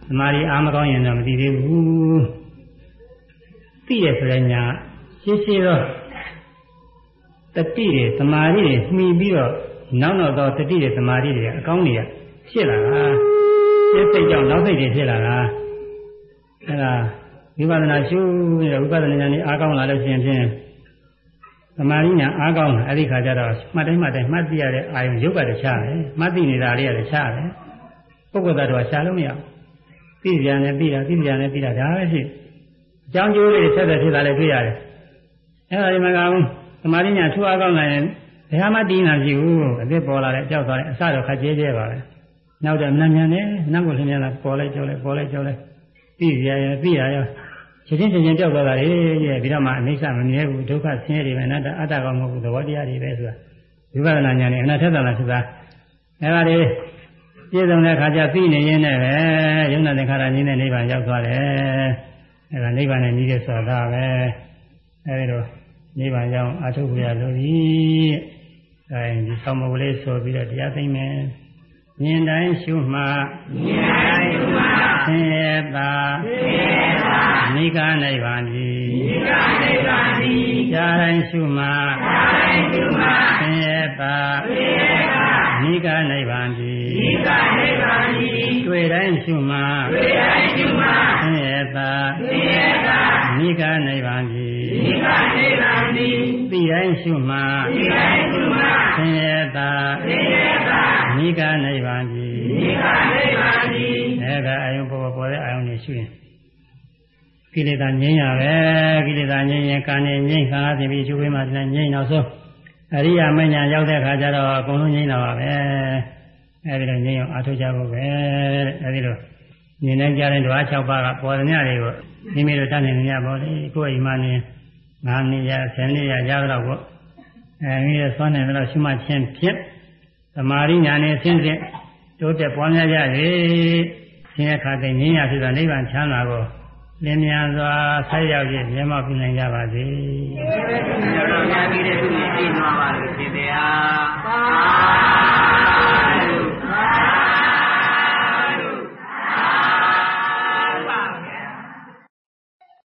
သမာဓိအားမကောင်းရင်တော့မသိသေးဘူးသိရဆိုတဲ့ညာရှင်းရှင်းတော့ တတိတွေသမာဓိတွေမှီပြီးတော့နောက်နောက်တော့တတိတွေသမာဓိတွေအကောင်းတွေကဖြစ်လာတာရှင်းစိတ်ကြောင့်နောက်စိတ်တွေဖြစ်လာတာအဲဒါဝိပဿနာရှုနေတဲ့ဝိပဿနာဉာဏ်ကြီးအားကောင်းလာလို့ရှိရင်ဖြင့်သမာဓိညာအားကောင်းတယ်အဲ့ဒီခါကျတော့မှတ်တိုင်းမှတ်တိုင်းမှတ်သိရတဲ့အာယုံရုပ်ကတခြားပဲမှတ်သိနေတာလေးကတခြားပဲပုဂ္ဂိုလ်သားတော်ရှားလို့မရဘူးသိပြန်တယ်သိတာသိပြန်တယ်သိတာဒါပဲဖြစ်အကြောင်းကျိုးလေးဆက်ဆက်ဖြစ်လာလဲတွေ့ရတယ်အဲ့ဒါဒီမှာကောင် သမာဓိညာထူအားကောင်းလာရင်ဘယ်ဟာမှတည်နေတာမရှိဘူးအသက်ပေါ်လာတဲ့အကြောက်သွားတဲ့အစတော့ခက်ကျဲကျဲပါပဲနောက်တော့နံမြန်တယ်နောက်ကိုလင်းမြန်လာပေါ်လိုက်ကြောက်လိုက်ပေါ်လိုက်ကြောက်လိုက်သိရရသိရရချင်းချင်းချင်းချင်းကြောက်သွားတာလေရဲ့ပြီးတော့မှအိဋ္ဌမမြဲဘူးဒုက္ခဆင်းရဲတွေပဲအနတ္တအတ္တကောင်မဟုတ်ဘူးသဘောတရားတွေပဲဆိုတာဝိပဿနာဉာဏ်နဲ့အနာထက်သနာဆိုတာအဲဒါတွေပြည့်စုံတဲ့အခါကျသိနေရင်းနဲ့ပဲယုံနာသင်္ခါရကြီးနဲ့နိဗ္ဗာန်ရောက်သွားတယ်အဲဒါနိဗ္ဗာန်နဲ့ကြီးတဲ့ဆိုတာပဲအဲဒီတော့ နိဗ္ဗာန်ရောက်အထုပ်ရလို့ပြီအဲဒီဆောင်းမကလေးဆိုပြီးတော့တရားသိမ့်မယ်မြင်တိုင်းရှုမှမြင်တိုင်းရှုမှဆင်းရဲတာဆင်းရဲတာနိဂနိဗ္ဗာန်ကြီးနိဂနိဗ္ဗာန်ကြီးဈာတိုင်းရှုမှဈာတိုင်းရှုမှဆင်းရဲတာဆင်းရဲတာနိဂနိဗ္ဗာန်ကြီးနိဂနိဗ္ဗာန်ကြီးတွေ့တိုင်းရှုမှတွေ့တိုင်းရှုမှဆင်းရဲတာဆင်းရဲတာ နိဂနိဗ္ဗာန်ကြီးနိဂနိဗ္ဗာန်ကြီးသိတိုင်းရှုမှသိတိုင်းရှုမှဆင်းရဲတာဆင်းရဲတာနိဂနိဗ္ဗာန်ကြီးနိဂနိဗ္ဗာန်ကြီးအဲဒါအယုံပေါ်ပေါ်တဲ့အာယုံနဲ့ရှုရင်ကိလေသာငြိမ်းရပဲကိလေသာငြိမ်းရင်ကာနေငြိမ်းခါသိပြီးရှုဝေးမှလည်းငြိမ်းနောက်ဆုံးအရိယာမဉ္ဇဏ်ရောက်တဲ့ခါကျတော့အကုန်လုံးငြိမ်းတော့ပါပဲအဲဒီလိုငြိမ်းအောင်အားထုတ်ကြဖို့ပဲအဲဒီလို မြင်နိုင်ကြတဲ့ဓဝါ6ပါးကပေါ်သမျှတွေကိုမိမိတို့တတ်နိုင်ကြပါလေကိုယ့်အိမ်မှာနေ9နေရ10နေရရတော့ပေါ့အဲမိရဲ့ဆွမ်းနေတော့ရှိမှချင်းဖြစ်သမာဓိညာနဲ့ဆင်းရဲတိုးတက်ပွားများကြလေဆင်းရဲခါတဲ့ငြိမ်းရဖြစ်တာနိဗ္ဗာန်ချမ်းသာကိုလင်းမြန်စွာဆက်ရောက်ခြင်းမျက်မှောက်ပြုနိုင်ကြပါစေ။ဘုရားရှင်ရဲ့ဉာဏ်ကြီးတဲ့သူကြီးသိသွားပါလို့ရှင်တရား။သာ